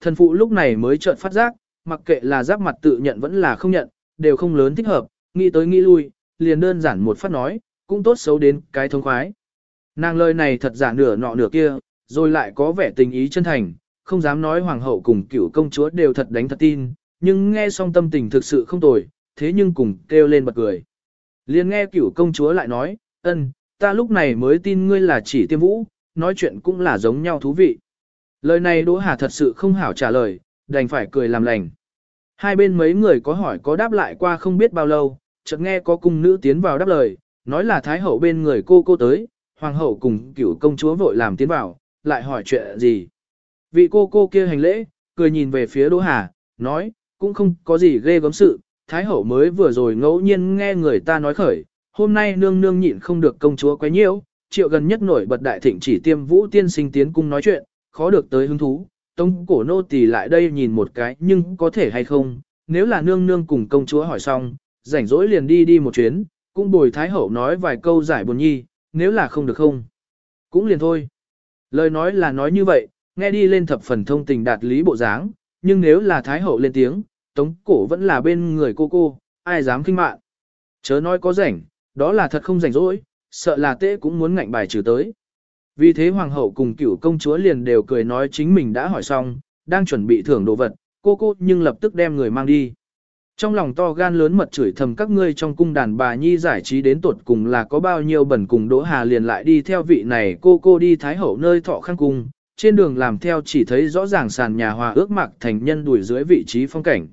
thần phụ lúc này mới chợt phát giác, mặc kệ là giáp mặt tự nhận vẫn là không nhận, đều không lớn thích hợp, nghĩ tới nghĩ lui, liền đơn giản một phát nói, cũng tốt xấu đến cái thông khoái. Nàng lời này thật giả nửa nọ nửa kia, rồi lại có vẻ tình ý chân thành, không dám nói hoàng hậu cùng cựu công chúa đều thật đánh thật tin, nhưng nghe xong tâm tình thực sự không tồi, thế nhưng cùng kêu lên bật cười. Liền nghe cựu công chúa lại nói, ân, ta lúc này mới tin ngươi là chỉ tiêm vũ, nói chuyện cũng là giống nhau thú vị. Lời này Đỗ Hà thật sự không hảo trả lời, đành phải cười làm lành. Hai bên mấy người có hỏi có đáp lại qua không biết bao lâu, chợt nghe có cung nữ tiến vào đáp lời, nói là thái hậu bên người cô cô tới, hoàng hậu cùng cựu công chúa vội làm tiến vào, lại hỏi chuyện gì. Vị cô cô kia hành lễ, cười nhìn về phía Đỗ Hà, nói, cũng không có gì ghê gớm sự, thái hậu mới vừa rồi ngẫu nhiên nghe người ta nói khởi, hôm nay nương nương nhịn không được công chúa quấy nhiễu, triệu gần nhất nổi bật đại thịnh chỉ tiêm vũ tiên sinh tiến cung nói chuyện, khó được tới hứng thú, tông cổ nô tỳ lại đây nhìn một cái nhưng có thể hay không, nếu là nương nương cùng công chúa hỏi xong, rảnh rỗi liền đi đi một chuyến, cũng bồi thái hậu nói vài câu giải buồn nhi, nếu là không được không, cũng liền thôi. Lời nói là nói như vậy, nghe đi lên thập phần thông tình đạt lý bộ dáng, nhưng nếu là thái hậu lên tiếng, tống cổ vẫn là bên người cô cô, ai dám kinh mạn. Chớ nói có rảnh, đó là thật không rảnh rỗi, sợ là tế cũng muốn ngạnh bài trừ tới. Vì thế hoàng hậu cùng cựu công chúa liền đều cười nói chính mình đã hỏi xong, đang chuẩn bị thưởng đồ vật, cô cô nhưng lập tức đem người mang đi. Trong lòng to gan lớn mật chửi thầm các ngươi trong cung đàn bà nhi giải trí đến tuột cùng là có bao nhiêu bẩn cùng Đỗ Hà liền lại đi theo vị này cô cô đi thái hậu nơi thọ khăn cung, trên đường làm theo chỉ thấy rõ ràng sàn nhà hòa ước mạc thành nhân đuổi dưới vị trí phong cảnh.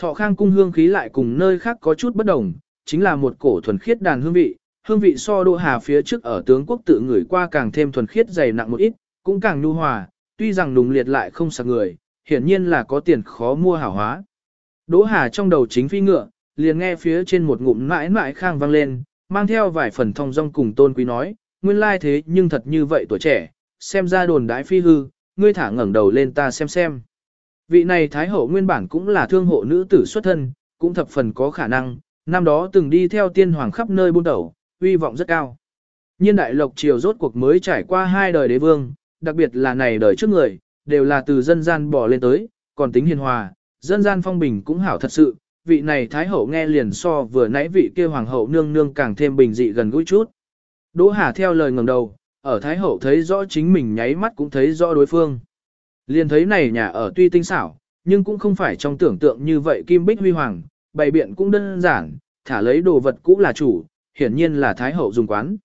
Thọ khang cung hương khí lại cùng nơi khác có chút bất đồng, chính là một cổ thuần khiết đàn hương vị, hương vị so Đỗ Hà phía trước ở tướng quốc tự ngửi qua càng thêm thuần khiết dày nặng một ít, cũng càng nhu hòa, tuy rằng nùng liệt lại không sạc người, hiển nhiên là có tiền khó mua hảo hóa. Đỗ Hà trong đầu chính phi ngựa, liền nghe phía trên một ngụm mãi mãi khang vang lên, mang theo vài phần thông dong cùng tôn quý nói, nguyên lai thế nhưng thật như vậy tuổi trẻ, xem ra đồn đái phi hư, ngươi thả ngẩng đầu lên ta xem xem. Vị này Thái Hậu nguyên bản cũng là thương hộ nữ tử xuất thân, cũng thập phần có khả năng, năm đó từng đi theo tiên hoàng khắp nơi buôn đầu, uy vọng rất cao. Nhiên đại lộc triều rốt cuộc mới trải qua hai đời đế vương, đặc biệt là này đời trước người, đều là từ dân gian bỏ lên tới, còn tính hiền hòa, dân gian phong bình cũng hảo thật sự, vị này thái hậu nghe liền so vừa nãy vị kia hoàng hậu nương nương càng thêm bình dị gần gũi chút. Đỗ Hà theo lời ngẩng đầu, ở thái hậu thấy rõ chính mình nháy mắt cũng thấy rõ đối phương. Liền thấy này nhà ở tuy tinh xảo, nhưng cũng không phải trong tưởng tượng như vậy kim bích huy hoàng, bày biện cũng đơn giản, thả lấy đồ vật cũ là chủ, hiển nhiên là thái hậu dùng quán.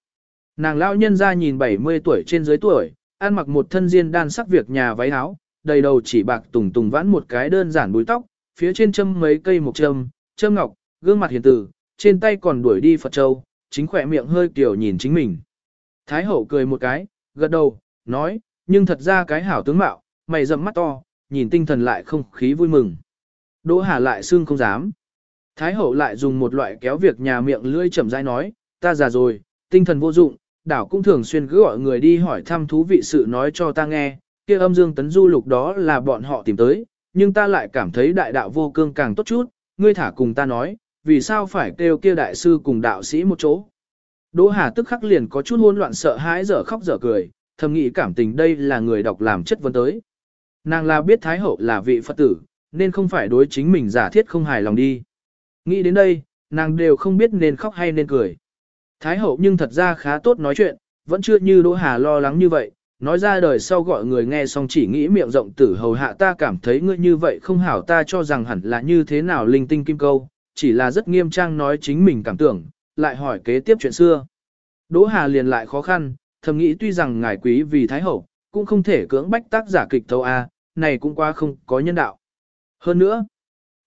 Nàng lão nhân ra nhìn 70 tuổi trên dưới tuổi, ăn mặc một thân diên đan sắc việc nhà váy áo, đầy đầu chỉ bạc tùng tùng vãn một cái đơn giản búi tóc, phía trên châm mấy cây mộc châm, châm ngọc, gương mặt hiền tử, trên tay còn đuổi đi Phật Châu, chính khỏe miệng hơi kiểu nhìn chính mình. Thái hậu cười một cái, gật đầu, nói, nhưng thật ra cái hảo tướng mạo, mày rậm mắt to, nhìn tinh thần lại không khí vui mừng. Đỗ Hà lại xương không dám. Thái hậu lại dùng một loại kéo việc nhà miệng lưỡi chậm rãi nói, ta già rồi, tinh thần vô dụng, đảo cũng thường xuyên cứ gọi người đi hỏi thăm thú vị sự nói cho ta nghe, kia âm dương tấn du lục đó là bọn họ tìm tới, nhưng ta lại cảm thấy đại đạo vô cương càng tốt chút, ngươi thả cùng ta nói, vì sao phải kêu kia đại sư cùng đạo sĩ một chỗ. Đỗ Hà tức khắc liền có chút hỗn loạn sợ hãi dở khóc dở cười, thầm nghĩ cảm tình đây là người đọc làm chất vấn tới. Nàng là biết Thái Hậu là vị Phật tử, nên không phải đối chính mình giả thiết không hài lòng đi. Nghĩ đến đây, nàng đều không biết nên khóc hay nên cười. Thái Hậu nhưng thật ra khá tốt nói chuyện, vẫn chưa như Đỗ Hà lo lắng như vậy, nói ra đời sau gọi người nghe xong chỉ nghĩ miệng rộng tử hầu hạ ta cảm thấy ngươi như vậy không hảo ta cho rằng hẳn là như thế nào linh tinh kim câu, chỉ là rất nghiêm trang nói chính mình cảm tưởng, lại hỏi kế tiếp chuyện xưa. Đỗ Hà liền lại khó khăn, thầm nghĩ tuy rằng ngài quý vì Thái Hậu, cũng không thể cưỡng bách tác giả kịch thâu A, này cũng quá không có nhân đạo. Hơn nữa,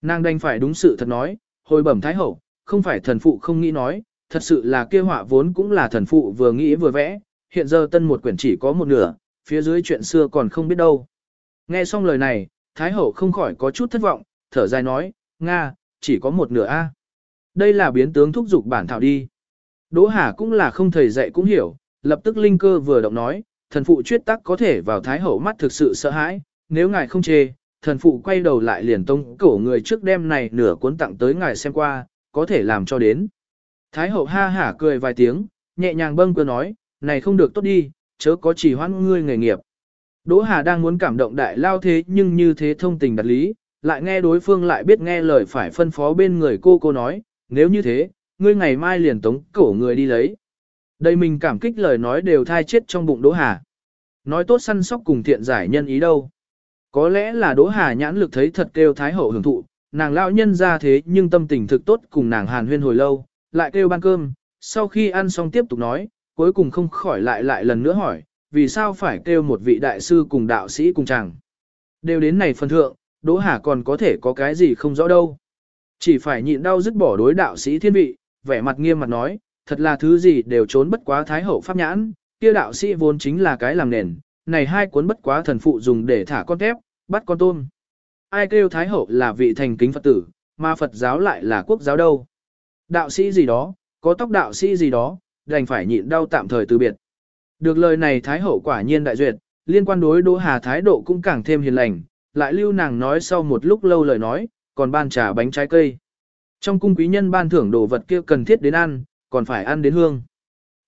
nàng đành phải đúng sự thật nói, hồi bẩm Thái Hậu, không phải thần phụ không nghĩ nói, thật sự là kia họa vốn cũng là thần phụ vừa nghĩ vừa vẽ, hiện giờ tân một quyển chỉ có một nửa, phía dưới chuyện xưa còn không biết đâu. Nghe xong lời này, Thái Hậu không khỏi có chút thất vọng, thở dài nói, Nga, chỉ có một nửa A. Đây là biến tướng thúc giục bản thảo đi. Đỗ Hà cũng là không thầy dạy cũng hiểu, lập tức linh cơ vừa động nói, thần phụ chuyết tắc có thể vào Thái Hậu mắt thực sự sợ hãi, nếu ngài không chê, thần phụ quay đầu lại liền tông cổ người trước đêm này nửa cuốn tặng tới ngài xem qua, có thể làm cho đến. Thái Hậu ha hả cười vài tiếng, nhẹ nhàng bâng cơ nói, này không được tốt đi, chớ có chỉ hoãn ngươi nghề nghiệp. Đỗ Hà đang muốn cảm động đại lao thế nhưng như thế thông tình đặt lý, lại nghe đối phương lại biết nghe lời phải phân phó bên người cô cô nói, nếu như thế, ngươi ngày mai liền tống cổ người đi lấy. Đây mình cảm kích lời nói đều thai chết trong bụng Đỗ Hà. Nói tốt săn sóc cùng thiện giải nhân ý đâu. Có lẽ là Đỗ Hà nhãn lực thấy thật kêu Thái Hậu hưởng thụ, nàng lão nhân ra thế nhưng tâm tình thực tốt cùng nàng hàn huyên hồi lâu, lại kêu ban cơm, sau khi ăn xong tiếp tục nói, cuối cùng không khỏi lại lại lần nữa hỏi, vì sao phải kêu một vị đại sư cùng đạo sĩ cùng chàng. Đều đến này phần thượng, Đỗ Hà còn có thể có cái gì không rõ đâu. Chỉ phải nhịn đau dứt bỏ đối đạo sĩ thiên vị, vẻ mặt nghiêm mặt nói, thật là thứ gì đều trốn bất quá thái hậu pháp nhãn, kia đạo sĩ vốn chính là cái làm nền, này hai cuốn bất quá thần phụ dùng để thả con tép, bắt con tôm. Ai kêu thái hậu là vị thành kính Phật tử, mà Phật giáo lại là quốc giáo đâu. Đạo sĩ gì đó, có tóc đạo sĩ gì đó, đành phải nhịn đau tạm thời từ biệt. Được lời này thái hậu quả nhiên đại duyệt, liên quan đối Đỗ Hà thái độ cũng càng thêm hiền lành, lại lưu nàng nói sau một lúc lâu lời nói, còn ban trà bánh trái cây. Trong cung quý nhân ban thưởng đồ vật kia cần thiết đến ăn, còn phải ăn đến hương.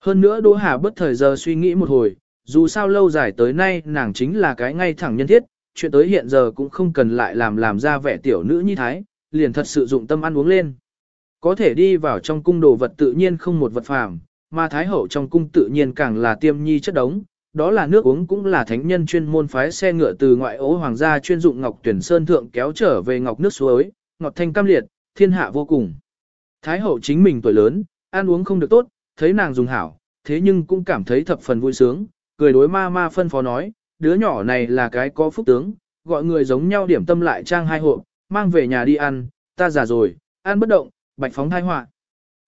Hơn nữa Đỗ Hà bất thời giờ suy nghĩ một hồi, dù sao lâu dài tới nay nàng chính là cái ngay thẳng nhân thiết, chuyện tới hiện giờ cũng không cần lại làm làm ra vẻ tiểu nữ như thái, liền thật sự dụng tâm ăn uống lên. Có thể đi vào trong cung đồ vật tự nhiên không một vật phàm, mà thái hậu trong cung tự nhiên càng là tiêm nhi chất đống, đó là nước uống cũng là thánh nhân chuyên môn phái xe ngựa từ ngoại ố hoàng gia chuyên dụng ngọc tuyển sơn thượng kéo trở về ngọc nước suối, ngọt thanh cam liệt, thiên hạ vô cùng. Thái hậu chính mình tuổi lớn, ăn uống không được tốt, thấy nàng dùng hảo, thế nhưng cũng cảm thấy thập phần vui sướng, cười đối ma ma phân phó nói, đứa nhỏ này là cái có phúc tướng, gọi người giống nhau điểm tâm lại trang hai hộp, mang về nhà đi ăn, ta già rồi, ăn bất động, bạch phóng thai họa.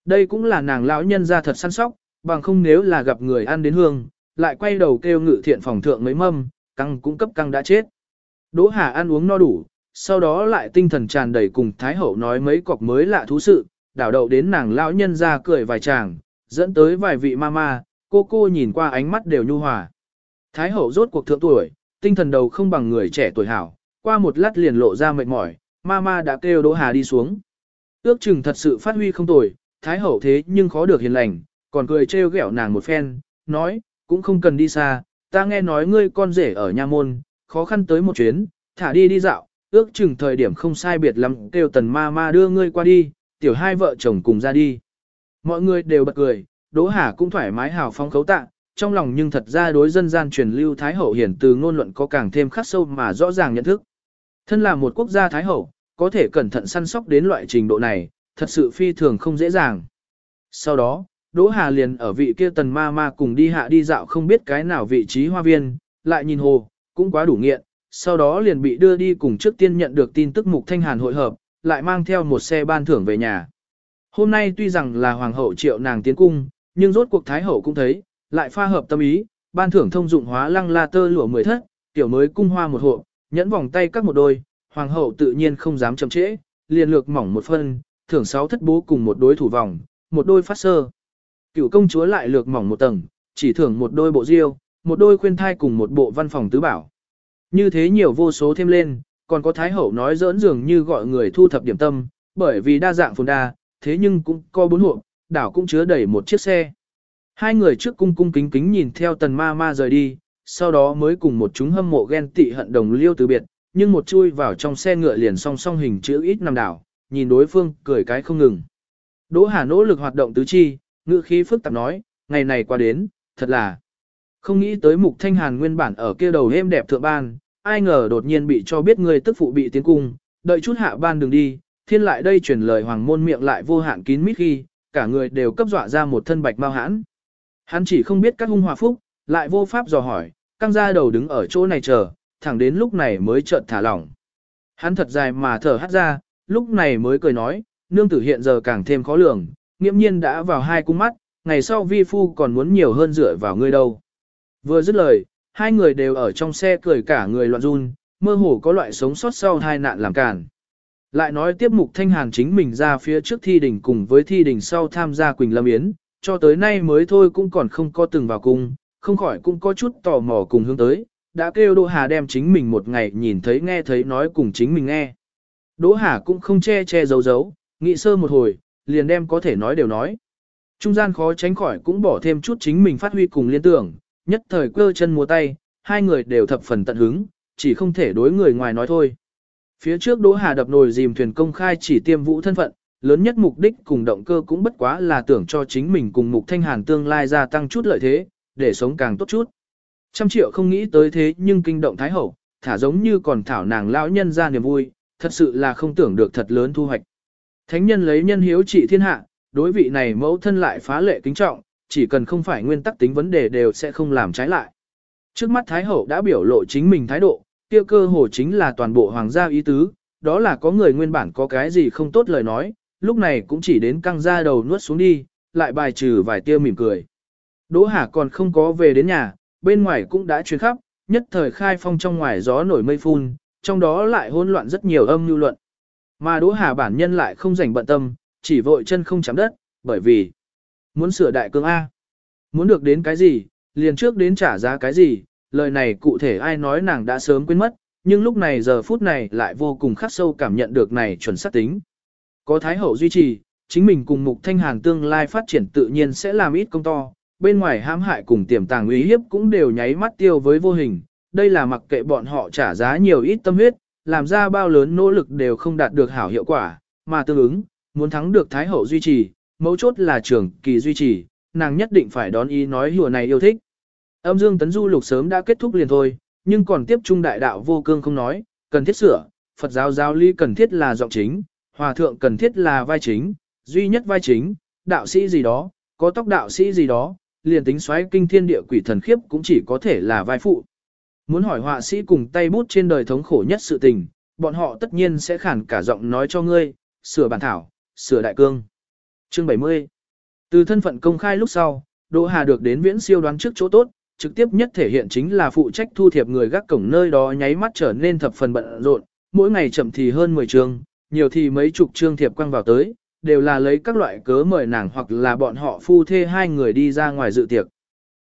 Đây cũng là nàng lão nhân ra thật săn sóc, bằng không nếu là gặp người ăn đến hương, lại quay đầu kêu ngự thiện phòng thượng mấy mâm, căng cũng cấp căng đã chết. Đỗ Hà ăn uống no đủ, sau đó lại tinh thần tràn đầy cùng Thái Hậu nói mấy cọc mới lạ thú sự, đảo đậu đến nàng lão nhân ra cười vài chàng, dẫn tới vài vị ma ma, cô cô nhìn qua ánh mắt đều nhu hòa. Thái Hậu rốt cuộc thượng tuổi, tinh thần đầu không bằng người trẻ tuổi hảo, qua một lát liền lộ ra mệt mỏi, mama đã kêu Đỗ Hà đi xuống. Ước chừng thật sự phát huy không tồi, Thái Hậu thế nhưng khó được hiền lành, còn cười trêu ghẹo nàng một phen, nói, cũng không cần đi xa, ta nghe nói ngươi con rể ở nha môn, khó khăn tới một chuyến, thả đi đi dạo, ước chừng thời điểm không sai biệt lắm, kêu tần ma ma đưa ngươi qua đi, tiểu hai vợ chồng cùng ra đi. Mọi người đều bật cười, Đỗ Hà cũng thoải mái hào phóng khấu tạ, trong lòng nhưng thật ra đối dân gian truyền lưu Thái Hậu hiển từ ngôn luận có càng thêm khắc sâu mà rõ ràng nhận thức. Thân là một quốc gia Thái Hậu, có thể cẩn thận săn sóc đến loại trình độ này, thật sự phi thường không dễ dàng. Sau đó, Đỗ Hà liền ở vị kia tần ma ma cùng đi hạ đi dạo không biết cái nào vị trí hoa viên, lại nhìn hồ, cũng quá đủ nghiện, sau đó liền bị đưa đi cùng trước tiên nhận được tin tức Mục Thanh Hàn hội hợp, lại mang theo một xe ban thưởng về nhà. Hôm nay tuy rằng là hoàng hậu triệu nàng tiến cung, nhưng rốt cuộc thái hậu cũng thấy, lại pha hợp tâm ý, ban thưởng thông dụng hóa lăng la tơ lụa mười thất, tiểu mới cung hoa một hộ, nhẫn vòng tay các một đôi, hoàng hậu tự nhiên không dám chậm trễ, liền lược mỏng một phân, thưởng sáu thất bố cùng một đối thủ vòng, một đôi phát sơ. Cựu công chúa lại lược mỏng một tầng, chỉ thưởng một đôi bộ diêu, một đôi khuyên thai cùng một bộ văn phòng tứ bảo. Như thế nhiều vô số thêm lên, còn có thái hậu nói giỡn dường như gọi người thu thập điểm tâm, bởi vì đa dạng phồn đa, thế nhưng cũng có bốn hộp, đảo cũng chứa đầy một chiếc xe. Hai người trước cung cung kính kính nhìn theo tần ma ma rời đi, sau đó mới cùng một chúng hâm mộ ghen tị hận đồng liêu từ biệt, nhưng một chui vào trong xe ngựa liền song song hình chữ ít nằm đảo, nhìn đối phương cười cái không ngừng. Đỗ Hà nỗ lực hoạt động tứ chi, ngữ khí phức tạp nói, ngày này qua đến, thật là không nghĩ tới mục thanh hàn nguyên bản ở kia đầu êm đẹp thượng ban, ai ngờ đột nhiên bị cho biết người tức phụ bị tiến cung, đợi chút hạ ban đường đi, thiên lại đây truyền lời hoàng môn miệng lại vô hạn kín mít khi, cả người đều cấp dọa ra một thân bạch mau hãn. Hắn chỉ không biết các hung hòa phúc, lại vô pháp dò hỏi, căng ra đầu đứng ở chỗ này chờ, thẳng đến lúc này mới chợt thả lỏng. Hắn thật dài mà thở hắt ra, lúc này mới cười nói, nương tử hiện giờ càng thêm khó lường, nghiễm nhiên đã vào hai cung mắt, ngày sau vi phu còn muốn nhiều hơn dựa vào ngươi đâu. Vừa dứt lời, hai người đều ở trong xe cười cả người loạn run, mơ hồ có loại sống sót sau hai nạn làm cản. Lại nói tiếp mục thanh hàn chính mình ra phía trước thi đình cùng với thi đình sau tham gia Quỳnh Lâm Yến, cho tới nay mới thôi cũng còn không có từng vào cung, không khỏi cũng có chút tò mò cùng hướng tới, đã kêu Đỗ Hà đem chính mình một ngày nhìn thấy nghe thấy nói cùng chính mình nghe. Đỗ Hà cũng không che che giấu giấu, nghĩ sơ một hồi, liền đem có thể nói đều nói. Trung gian khó tránh khỏi cũng bỏ thêm chút chính mình phát huy cùng liên tưởng, nhất thời cơ chân múa tay, hai người đều thập phần tận hứng, chỉ không thể đối người ngoài nói thôi. Phía trước Đỗ Hà đập nồi dìm thuyền công khai chỉ tiêm vũ thân phận, lớn nhất mục đích cùng động cơ cũng bất quá là tưởng cho chính mình cùng Mục Thanh Hàn tương lai gia tăng chút lợi thế, để sống càng tốt chút. Trăm triệu không nghĩ tới thế nhưng kinh động Thái Hậu, thả giống như còn thảo nàng lão nhân ra niềm vui, thật sự là không tưởng được thật lớn thu hoạch. Thánh nhân lấy nhân hiếu trị thiên hạ, đối vị này mẫu thân lại phá lệ kính trọng, chỉ cần không phải nguyên tắc tính vấn đề đều sẽ không làm trái lại. Trước mắt Thái Hậu đã biểu lộ chính mình thái độ, kia cơ hồ chính là toàn bộ hoàng gia ý tứ, đó là có người nguyên bản có cái gì không tốt lời nói, lúc này cũng chỉ đến căng ra đầu nuốt xuống đi, lại bài trừ vài tia mỉm cười. Đỗ Hà còn không có về đến nhà, bên ngoài cũng đã truyền khắp, nhất thời khai phong trong ngoài gió nổi mây phun, trong đó lại hỗn loạn rất nhiều âm lưu luận. Mà Đỗ Hà bản nhân lại không rảnh bận tâm, chỉ vội chân không chạm đất, bởi vì muốn sửa đại cương A. Muốn được đến cái gì, liền trước đến trả giá cái gì, lời này cụ thể ai nói nàng đã sớm quên mất, nhưng lúc này giờ phút này lại vô cùng khắc sâu cảm nhận được này chuẩn xác tính. Có Thái Hậu duy trì, chính mình cùng Mục Thanh Hàn tương lai phát triển tự nhiên sẽ làm ít công to, bên ngoài hãm hại cùng tiềm tàng uy hiếp cũng đều nháy mắt tiêu với vô hình, đây là mặc kệ bọn họ trả giá nhiều ít tâm huyết, làm ra bao lớn nỗ lực đều không đạt được hảo hiệu quả, mà tương ứng, muốn thắng được Thái Hậu duy trì, mấu chốt là trưởng kỳ duy trì, nàng nhất định phải đón ý nói hùa này yêu thích. Âm dương tấn du lục sớm đã kết thúc liền thôi, nhưng còn tiếp trung đại đạo vô cương không nói, cần thiết sửa, Phật giáo giáo lý cần thiết là giọng chính, hòa thượng cần thiết là vai chính, duy nhất vai chính, đạo sĩ gì đó, có tóc đạo sĩ gì đó, liền tính xoáy kinh thiên địa quỷ thần khiếp cũng chỉ có thể là vai phụ. Muốn hỏi họa sĩ cùng tay bút trên đời thống khổ nhất sự tình, bọn họ tất nhiên sẽ khản cả giọng nói cho ngươi, sửa bản thảo, sửa đại cương. Chương 70 Từ thân phận công khai lúc sau, Đỗ Hà được đến viễn siêu đoán trước chỗ tốt, trực tiếp nhất thể hiện chính là phụ trách thu thiệp người gác cổng nơi đó nháy mắt trở nên thập phần bận rộn, mỗi ngày chậm thì hơn 10 trường nhiều thì mấy chục chương thiệp quăng vào tới, đều là lấy các loại cớ mời nàng hoặc là bọn họ phu thê hai người đi ra ngoài dự tiệc.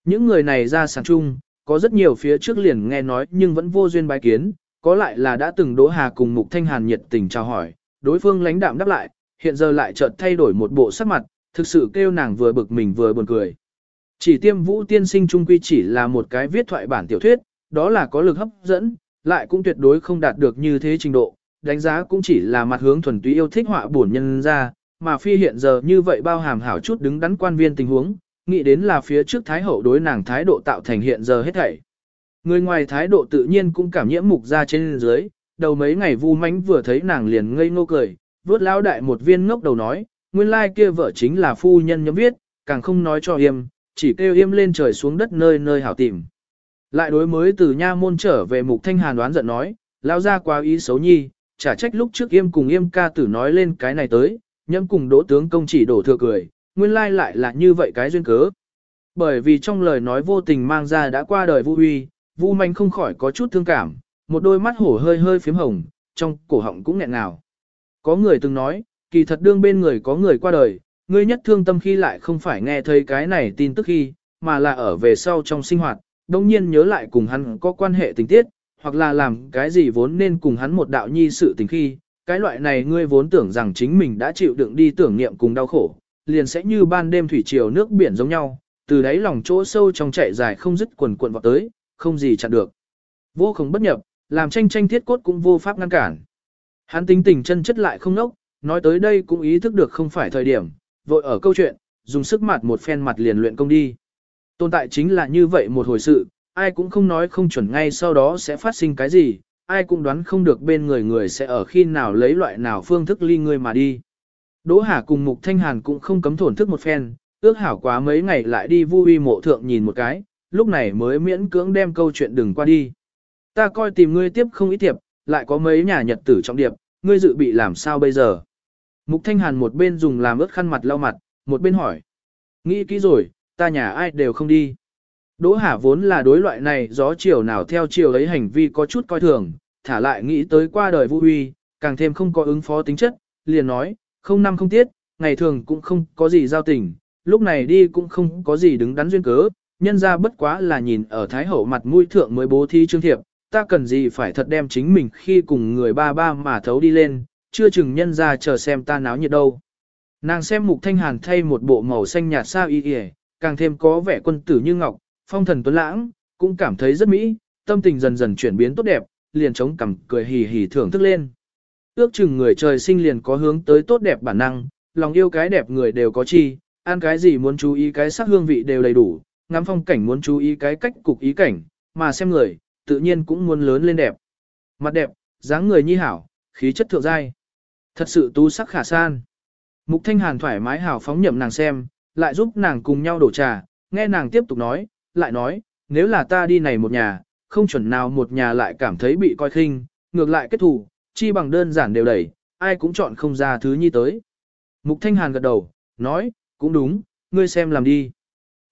Những người này ra sáng chung, có rất nhiều phía trước liền nghe nói nhưng vẫn vô duyên bái kiến, có lại là đã từng Đỗ Hà cùng Mục Thanh Hàn nhiệt tình chào hỏi, đối phương lãnh đạm đáp lại, hiện giờ lại chợt thay đổi một bộ sắc mặt, thực sự kêu nàng vừa bực mình vừa buồn cười. Chỉ tiêm vũ tiên sinh trung quy chỉ là một cái viết thoại bản tiểu thuyết, đó là có lực hấp dẫn, lại cũng tuyệt đối không đạt được như thế trình độ, đánh giá cũng chỉ là mặt hướng thuần túy yêu thích họa bổn nhân ra, mà phi hiện giờ như vậy bao hàm hảo chút đứng đắn quan viên tình huống, nghĩ đến là phía trước thái hậu đối nàng thái độ tạo thành hiện giờ hết thảy. Người ngoài thái độ tự nhiên cũng cảm nhiễm mục ra trên dưới, đầu mấy ngày vu mánh vừa thấy nàng liền ngây ngô cười, vớt lao đại một viên ngốc đầu nói, nguyên lai kia vợ chính là phu nhân nhóm viết, càng không nói cho yêm, chỉ kêu yêm lên trời xuống đất nơi nơi hảo tìm. Lại đối mới từ nha môn trở về mục thanh hàn đoán giận nói, lao ra quá ý xấu nhi, chả trách lúc trước yêm cùng yêm ca tử nói lên cái này tới, nhâm cùng đỗ tướng công chỉ đổ thừa cười, nguyên lai lại là như vậy cái duyên cớ. Bởi vì trong lời nói vô tình mang ra đã qua đời Vu Huy, Vu Manh không khỏi có chút thương cảm, một đôi mắt hổ hơi hơi phím hồng, trong cổ họng cũng nghẹn ngào. Có người từng nói, kỳ thật đương bên người có người qua đời, ngươi nhất thương tâm khi lại không phải nghe thấy cái này tin tức khi, mà là ở về sau trong sinh hoạt, đồng nhiên nhớ lại cùng hắn có quan hệ tình tiết, hoặc là làm cái gì vốn nên cùng hắn một đạo nhi sự tình khi, cái loại này ngươi vốn tưởng rằng chính mình đã chịu đựng đi tưởng niệm cùng đau khổ, liền sẽ như ban đêm thủy triều nước biển giống nhau, từ đáy lòng chỗ sâu trong chạy dài không dứt quần cuộn vào tới, không gì chặn được. Vô không bất nhập, làm tranh tranh thiết cốt cũng vô pháp ngăn cản. Hắn tính tình chân chất lại không nốc, nói tới đây cũng ý thức được không phải thời điểm, vội ở câu chuyện, dùng sức mặt một phen mặt liền luyện công đi. Tồn tại chính là như vậy một hồi sự, ai cũng không nói không chuẩn ngay sau đó sẽ phát sinh cái gì, ai cũng đoán không được bên người người sẽ ở khi nào lấy loại nào phương thức ly người mà đi. Đỗ Hà cùng Mục Thanh Hàn cũng không cấm thổn thức một phen, ước hảo quá mấy ngày lại đi vui mộ thượng nhìn một cái, lúc này mới miễn cưỡng đem câu chuyện đừng qua đi. Ta coi tìm ngươi tiếp không ý thiệp, lại có mấy nhà nhật tử trọng điệp, ngươi dự bị làm sao bây giờ? Mục Thanh Hàn một bên dùng làm ướt khăn mặt lau mặt, một bên hỏi. Nghĩ kỹ rồi, ta nhà ai đều không đi. Đỗ Hà vốn là đối loại này gió chiều nào theo chiều ấy hành vi có chút coi thường, thả lại nghĩ tới qua đời Vũ Huy, càng thêm không có ứng phó tính chất, liền nói, không năm không tiết, ngày thường cũng không có gì giao tình, lúc này đi cũng không có gì đứng đắn duyên cớ, nhân ra bất quá là nhìn ở Thái Hậu mặt mũi thượng mới bố thí trương thiệp, ta cần gì phải thật đem chính mình khi cùng người ba ba mà thấu đi lên, chưa chừng nhân ra chờ xem ta náo nhiệt đâu. Nàng xem mục thanh hàn thay một bộ màu xanh nhạt sao y y, càng thêm có vẻ quân tử như ngọc, phong thần tuấn lãng, cũng cảm thấy rất mỹ, tâm tình dần dần chuyển biến tốt đẹp, liền chống cằm cười hì hì thưởng thức lên. Ước chừng người trời sinh liền có hướng tới tốt đẹp bản năng, lòng yêu cái đẹp người đều có chi, ăn cái gì muốn chú ý cái sắc hương vị đều đầy đủ, ngắm phong cảnh muốn chú ý cái cách cục ý cảnh, mà xem người, tự nhiên cũng muốn lớn lên đẹp. Mặt đẹp, dáng người nhi hảo, khí chất thượng giai. Thật sự tú sắc khả san. Mục Thanh Hàn thoải mái hào phóng nhậm nàng xem, lại giúp nàng cùng nhau đổ trà, nghe nàng tiếp tục nói, lại nói, nếu là ta đi này một nhà, không chuẩn nào một nhà lại cảm thấy bị coi khinh, ngược lại kết thù, chi bằng đơn giản đều đẩy, ai cũng chọn không ra thứ nhi tới. Mục Thanh Hàn gật đầu, nói, cũng đúng, ngươi xem làm đi.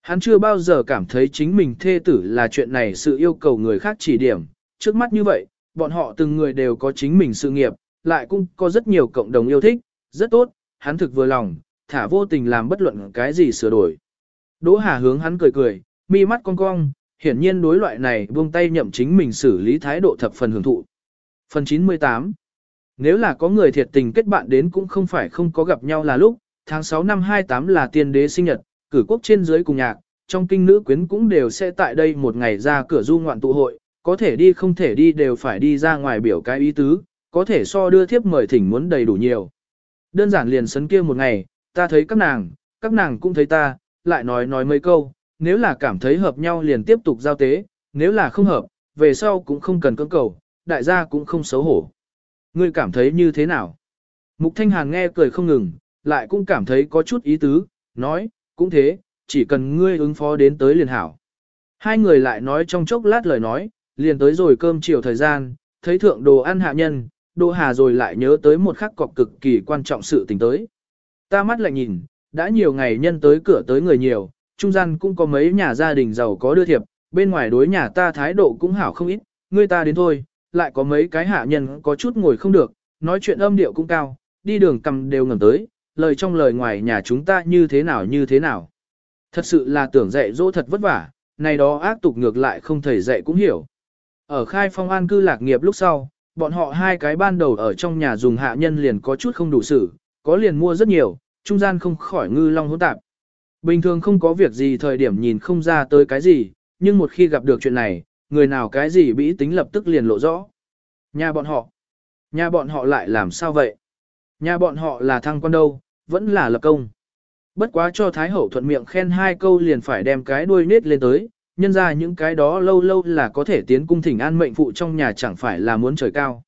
Hắn chưa bao giờ cảm thấy chính mình thê tử là chuyện này sự yêu cầu người khác chỉ điểm, trước mắt như vậy, bọn họ từng người đều có chính mình sự nghiệp, lại cũng có rất nhiều cộng đồng yêu thích, rất tốt, hắn thực vừa lòng, thả vô tình làm bất luận cái gì sửa đổi. Đỗ Hà hướng hắn cười cười, mi mắt cong cong, hiển nhiên đối loại này buông tay nhậm chính mình xử lý thái độ thập phần hưởng thụ. Phần 98 Nếu là có người thiệt tình kết bạn đến cũng không phải không có gặp nhau là lúc, tháng 6 năm 28 là tiên đế sinh nhật, cử quốc trên dưới cùng nhạc, trong kinh nữ quyến cũng đều sẽ tại đây một ngày ra cửa du ngoạn tụ hội, có thể đi không thể đi đều phải đi ra ngoài biểu cái ý tứ, có thể so đưa thiếp mời thỉnh muốn đầy đủ nhiều. Đơn giản liền sấn kia một ngày, ta thấy các nàng, các nàng cũng thấy ta, lại nói nói mấy câu, nếu là cảm thấy hợp nhau liền tiếp tục giao tế, nếu là không hợp, về sau cũng không cần cưỡng cầu, đại gia cũng không xấu hổ. Ngươi cảm thấy như thế nào? Mục Thanh Hàn nghe cười không ngừng, lại cũng cảm thấy có chút ý tứ, nói, cũng thế, chỉ cần ngươi ứng phó đến tới liền hảo. Hai người lại nói trong chốc lát lời nói, liền tới rồi cơm chiều thời gian, thấy thượng đồ ăn hạ nhân, đồ hà rồi lại nhớ tới một khắc cọc cực kỳ quan trọng sự tình tới. Ta mắt lại nhìn, đã nhiều ngày nhân tới cửa tới người nhiều, trung gian cũng có mấy nhà gia đình giàu có đưa thiệp, bên ngoài đối nhà ta thái độ cũng hảo không ít, người ta đến thôi, lại có mấy cái hạ nhân có chút ngồi không được, nói chuyện âm điệu cũng cao, đi đường cầm đều ngầm tới, lời trong lời ngoài nhà chúng ta như thế nào như thế nào. Thật sự là tưởng dạy dỗ thật vất vả, này đó ác tục ngược lại không thầy dạy cũng hiểu. Ở khai phong an cư lạc nghiệp lúc sau, bọn họ hai cái ban đầu ở trong nhà dùng hạ nhân liền có chút không đủ xử, có liền mua rất nhiều, trung gian không khỏi ngư long hỗn tạp. Bình thường không có việc gì thời điểm nhìn không ra tới cái gì, nhưng một khi gặp được chuyện này, người nào cái gì bĩ tính lập tức liền lộ rõ. Nhà bọn họ. Nhà bọn họ lại làm sao vậy? Nhà bọn họ là thăng quan đâu, vẫn là lập công. Bất quá cho Thái Hậu thuận miệng khen hai câu liền phải đem cái đuôi nết lên tới, nhân ra những cái đó lâu lâu là có thể tiến cung thỉnh an mệnh phụ trong nhà chẳng phải là muốn trời cao.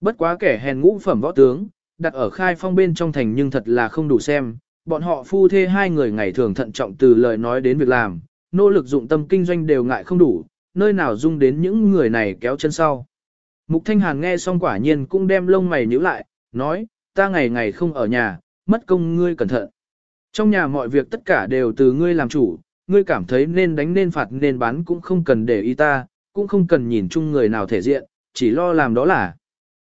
Bất quá kẻ hèn ngũ phẩm võ tướng, đặt ở khai phong bên trong thành nhưng thật là không đủ xem, bọn họ phu thê hai người ngày thường thận trọng từ lời nói đến việc làm, nỗ lực dụng tâm kinh doanh đều ngại không đủ, nơi nào dung đến những người này kéo chân sau. Mục Thanh Hàn nghe xong quả nhiên cũng đem lông mày nhíu lại, nói, ta ngày ngày không ở nhà, mất công ngươi cẩn thận. Trong nhà mọi việc tất cả đều từ ngươi làm chủ, ngươi cảm thấy nên đánh nên phạt nên bán cũng không cần để ý ta, cũng không cần nhìn chung người nào thể diện, chỉ lo làm đó là.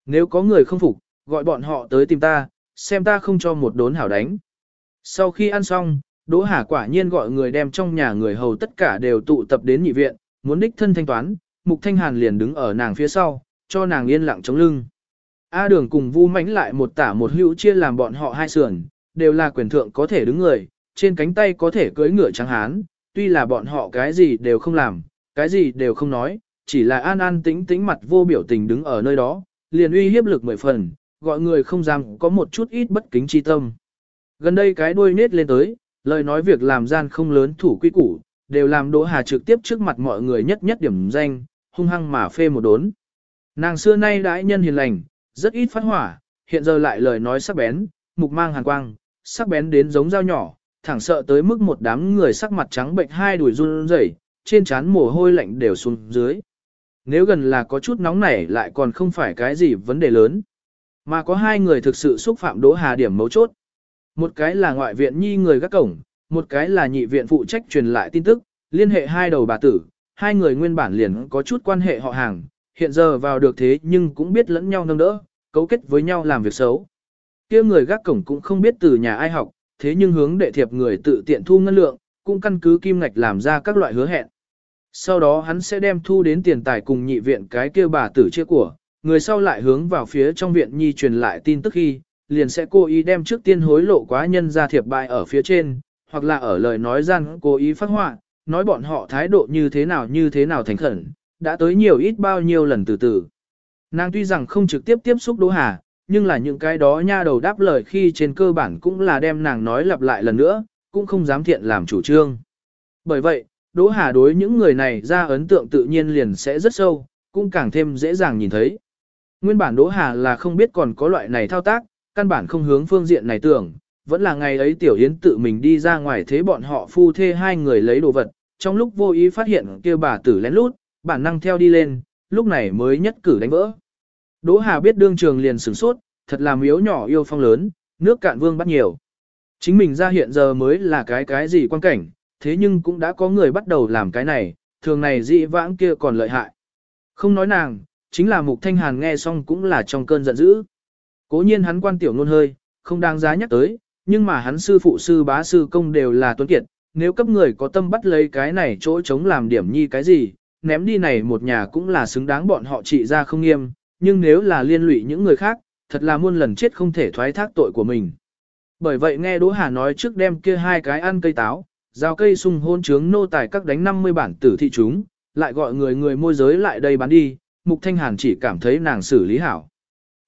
Nếu có người không phục, gọi bọn họ tới tìm ta, xem ta không cho một đốn hảo đánh. Sau khi ăn xong, Đỗ Hà quả nhiên gọi người đem trong nhà người hầu tất cả đều tụ tập đến nhị viện, muốn đích thân thanh toán, Mục Thanh Hàn liền đứng ở nàng phía sau, cho nàng yên lặng chống lưng. A Đường cùng Vu Mánh lại một tả một hữu chia làm bọn họ hai sườn, đều là quyền thượng có thể đứng người, trên cánh tay có thể cưỡi ngựa trắng hán, tuy là bọn họ cái gì đều không làm, cái gì đều không nói, chỉ là an an tĩnh tĩnh mặt vô biểu tình đứng ở nơi đó, liền uy hiếp lực mười phần, gọi người không dám có một chút ít bất kính chi tâm. Gần đây cái đuôi nết lên tới, lời nói việc làm gian không lớn thủ quy củ, đều làm Đỗ Hà trực tiếp trước mặt mọi người nhất nhất điểm danh, hung hăng mà phê một đốn. Nàng xưa nay đãi nhân hiền lành, rất ít phát hỏa, hiện giờ lại lời nói sắc bén, mục mang hàn quang, sắc bén đến giống dao nhỏ, thẳng sợ tới mức một đám người sắc mặt trắng bệnh hai đuổi run rẩy, trên trán mồ hôi lạnh đều xuống dưới. Nếu gần là có chút nóng nảy lại còn không phải cái gì vấn đề lớn. Mà có hai người thực sự xúc phạm Đỗ Hà điểm mấu chốt. Một cái là ngoại viện nhi người gác cổng, một cái là nhị viện phụ trách truyền lại tin tức, liên hệ hai đầu bà tử, hai người nguyên bản liền có chút quan hệ họ hàng, hiện giờ vào được thế nhưng cũng biết lẫn nhau nâng đỡ, cấu kết với nhau làm việc xấu. kia người gác cổng cũng không biết từ nhà ai học, thế nhưng hướng đệ thiệp người tự tiện thu ngân lượng, cũng căn cứ kim ngạch làm ra các loại hứa hẹn. Sau đó hắn sẽ đem thu đến tiền tài cùng nhị viện cái kia bà tử chia của, người sau lại hướng vào phía trong viện nhi truyền lại tin tức khi, liền sẽ cố ý đem trước tiên hối lộ quá nhân ra thiệp bại ở phía trên, hoặc là ở lời nói gian cố ý phát họa, nói bọn họ thái độ như thế nào như thế nào thành khẩn, đã tới nhiều ít bao nhiêu lần từ từ. Nàng tuy rằng không trực tiếp tiếp xúc Đỗ Hà, nhưng là những cái đó nha đầu đáp lời khi trên cơ bản cũng là đem nàng nói lặp lại lần nữa, cũng không dám thiện làm chủ trương. Bởi vậy, Đỗ Hà đối những người này ra ấn tượng tự nhiên liền sẽ rất sâu, cũng càng thêm dễ dàng nhìn thấy. Nguyên bản Đỗ Hà là không biết còn có loại này thao tác, căn bản không hướng phương diện này tưởng, vẫn là ngày ấy Tiểu Yến tự mình đi ra ngoài thế bọn họ phu thê hai người lấy đồ vật, trong lúc vô ý phát hiện kia bà tử lén lút, bản năng theo đi lên, lúc này mới nhất cử đánh vỡ. Đỗ Hà biết đương trường liền sửng sốt, thật là miếu nhỏ yêu phong lớn, nước cạn vương bắt nhiều. Chính mình ra hiện giờ mới là cái cái gì quan cảnh, thế nhưng cũng đã có người bắt đầu làm cái này, thường này dị vãng kia còn lợi hại. Không nói nàng, chính là Mục Thanh Hàn nghe xong cũng là trong cơn giận dữ. Cố nhiên hắn quan tiểu ngôn hơi, không đáng giá nhắc tới, nhưng mà hắn sư phụ sư bá sư công đều là tuấn kiệt, nếu cấp người có tâm bắt lấy cái này chỗ chống làm điểm nhi cái gì, ném đi này một nhà cũng là xứng đáng bọn họ trị ra không nghiêm, nhưng nếu là liên lụy những người khác, thật là muôn lần chết không thể thoái thác tội của mình. Bởi vậy nghe Đỗ Hà nói trước đem kia hai cái ăn cây táo, giao cây sung hôn trướng nô tài các đánh 50 bản tử thị chúng, lại gọi người người môi giới lại đây bán đi, Mục Thanh Hàn chỉ cảm thấy nàng xử lý hảo.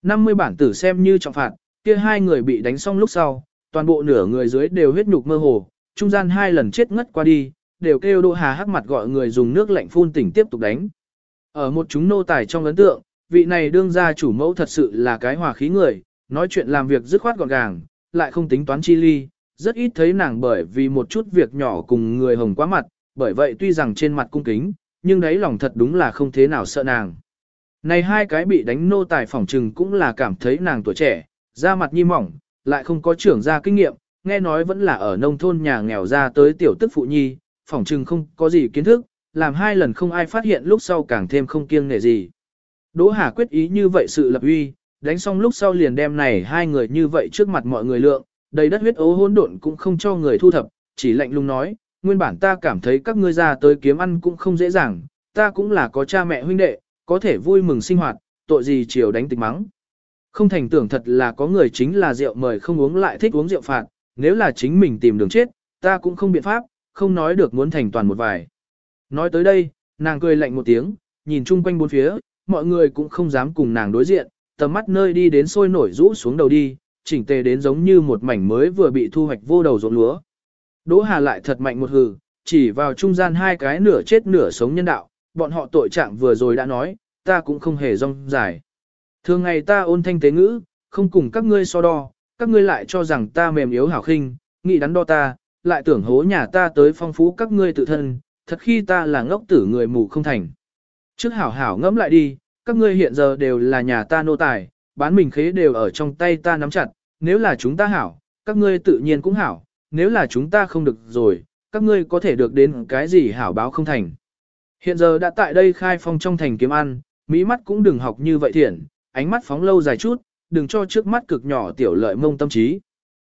50 bản tử xem như trọng phạt, kia hai người bị đánh xong lúc sau, toàn bộ nửa người dưới đều huyết nhục mơ hồ, trung gian hai lần chết ngất qua đi, đều kêu Đỗ Hà hắc mặt gọi người dùng nước lạnh phun tỉnh tiếp tục đánh. Ở một chúng nô tài trong ấn tượng, vị này đương gia chủ mẫu thật sự là cái hòa khí người, nói chuyện làm việc dứt khoát gọn gàng, lại không tính toán chi ly, rất ít thấy nàng bởi vì một chút việc nhỏ cùng người hồng quá mặt, bởi vậy tuy rằng trên mặt cung kính, nhưng đấy lòng thật đúng là không thế nào sợ nàng. Này hai cái bị đánh nô tài phỏng trừng cũng là cảm thấy nàng tuổi trẻ, da mặt nhi mỏng, lại không có trưởng gia kinh nghiệm, nghe nói vẫn là ở nông thôn nhà nghèo ra tới tiểu tức phụ nhi, phỏng trừng không có gì kiến thức, làm hai lần không ai phát hiện lúc sau càng thêm không kiêng nể gì. Đỗ Hà quyết ý như vậy sự lập uy, đánh xong lúc sau liền đem này hai người như vậy trước mặt mọi người lượng, đầy đất huyết ố hỗn độn cũng không cho người thu thập, chỉ lạnh lùng nói, nguyên bản ta cảm thấy các ngươi ra tới kiếm ăn cũng không dễ dàng, ta cũng là có cha mẹ huynh đệ, có thể vui mừng sinh hoạt, tội gì chiều đánh tịch mắng. Không thành tưởng thật là có người chính là rượu mời không uống lại thích uống rượu phạt, nếu là chính mình tìm đường chết, ta cũng không biện pháp, không nói được muốn thành toàn một vài. Nói tới đây, nàng cười lạnh một tiếng, nhìn chung quanh bốn phía, mọi người cũng không dám cùng nàng đối diện, tầm mắt nơi đi đến sôi nổi rũ xuống đầu đi, chỉnh tề đến giống như một mảnh mới vừa bị thu hoạch vô đầu ruộng lúa. Đỗ Hà lại thật mạnh một hừ, chỉ vào trung gian hai cái nửa chết nửa sống nhân đạo, bọn họ tội trạng vừa rồi đã nói, ta cũng không hề rong dài. Thường ngày ta ôn thanh tế ngữ, không cùng các ngươi so đo, các ngươi lại cho rằng ta mềm yếu hảo khinh, nghĩ đắn đo ta, lại tưởng hố nhà ta tới phong phú các ngươi tự thân, thật khi ta là ngốc tử người mù không thành. Trước hảo hảo ngẫm lại đi, các ngươi hiện giờ đều là nhà ta nô tài, bán mình khế đều ở trong tay ta nắm chặt, nếu là chúng ta hảo, các ngươi tự nhiên cũng hảo, nếu là chúng ta không được rồi, các ngươi có thể được đến cái gì hảo báo không thành. Hiện giờ đã tại đây khai phong trong thành kiếm ăn, mỹ mắt cũng đừng học như vậy thiện, ánh mắt phóng lâu dài chút, đừng cho trước mắt cực nhỏ tiểu lợi mông tâm trí.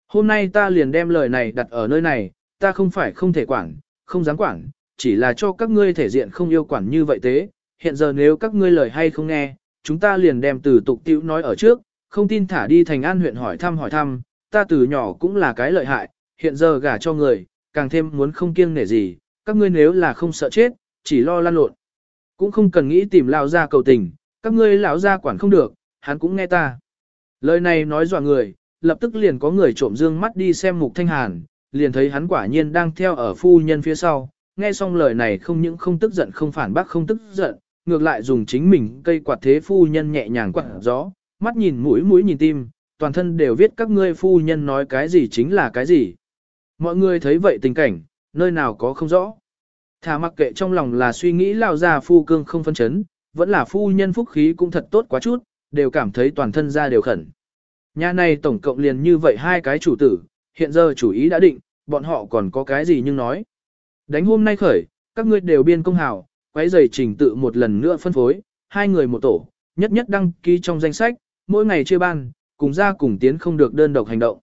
Hôm nay ta liền đem lời này đặt ở nơi này, ta không phải không thể quản, không dám quản, chỉ là cho các ngươi thể diện không yêu quản như vậy thế, hiện giờ nếu các ngươi lời hay không nghe, chúng ta liền đem từ tục tiểu nói ở trước, không tin thả đi thành an huyện hỏi thăm hỏi thăm, ta từ nhỏ cũng là cái lợi hại, hiện giờ gả cho người, càng thêm muốn không kiêng nể gì, các ngươi nếu là không sợ chết, chỉ lo lan lộn. Cũng không cần nghĩ tìm lão gia cầu tình, các ngươi lão gia quản không được, hắn cũng nghe ta. Lời này nói dọa người, lập tức liền có người trộm dương mắt đi xem mục thanh hàn, liền thấy hắn quả nhiên đang theo ở phu nhân phía sau, nghe xong lời này không những không tức giận không phản bác không tức giận, ngược lại dùng chính mình cây quạt thế phu nhân nhẹ nhàng quạt gió, mắt nhìn mũi mũi nhìn tim, toàn thân đều viết các ngươi phu nhân nói cái gì chính là cái gì. Mọi người thấy vậy tình cảnh, nơi nào có không rõ. Thả mặc kệ trong lòng là suy nghĩ lao ra phu cương không phân chấn, vẫn là phu nhân phúc khí cũng thật tốt quá chút, đều cảm thấy toàn thân ra đều khẩn. Nhà này tổng cộng liền như vậy hai cái chủ tử, hiện giờ chủ ý đã định, bọn họ còn có cái gì nhưng nói. Đánh hôm nay khởi, các ngươi đều biên công hào, quấy giày trình tự một lần nữa phân phối, hai người một tổ, nhất nhất đăng ký trong danh sách, mỗi ngày chia ban, cùng ra cùng tiến không được đơn độc hành động.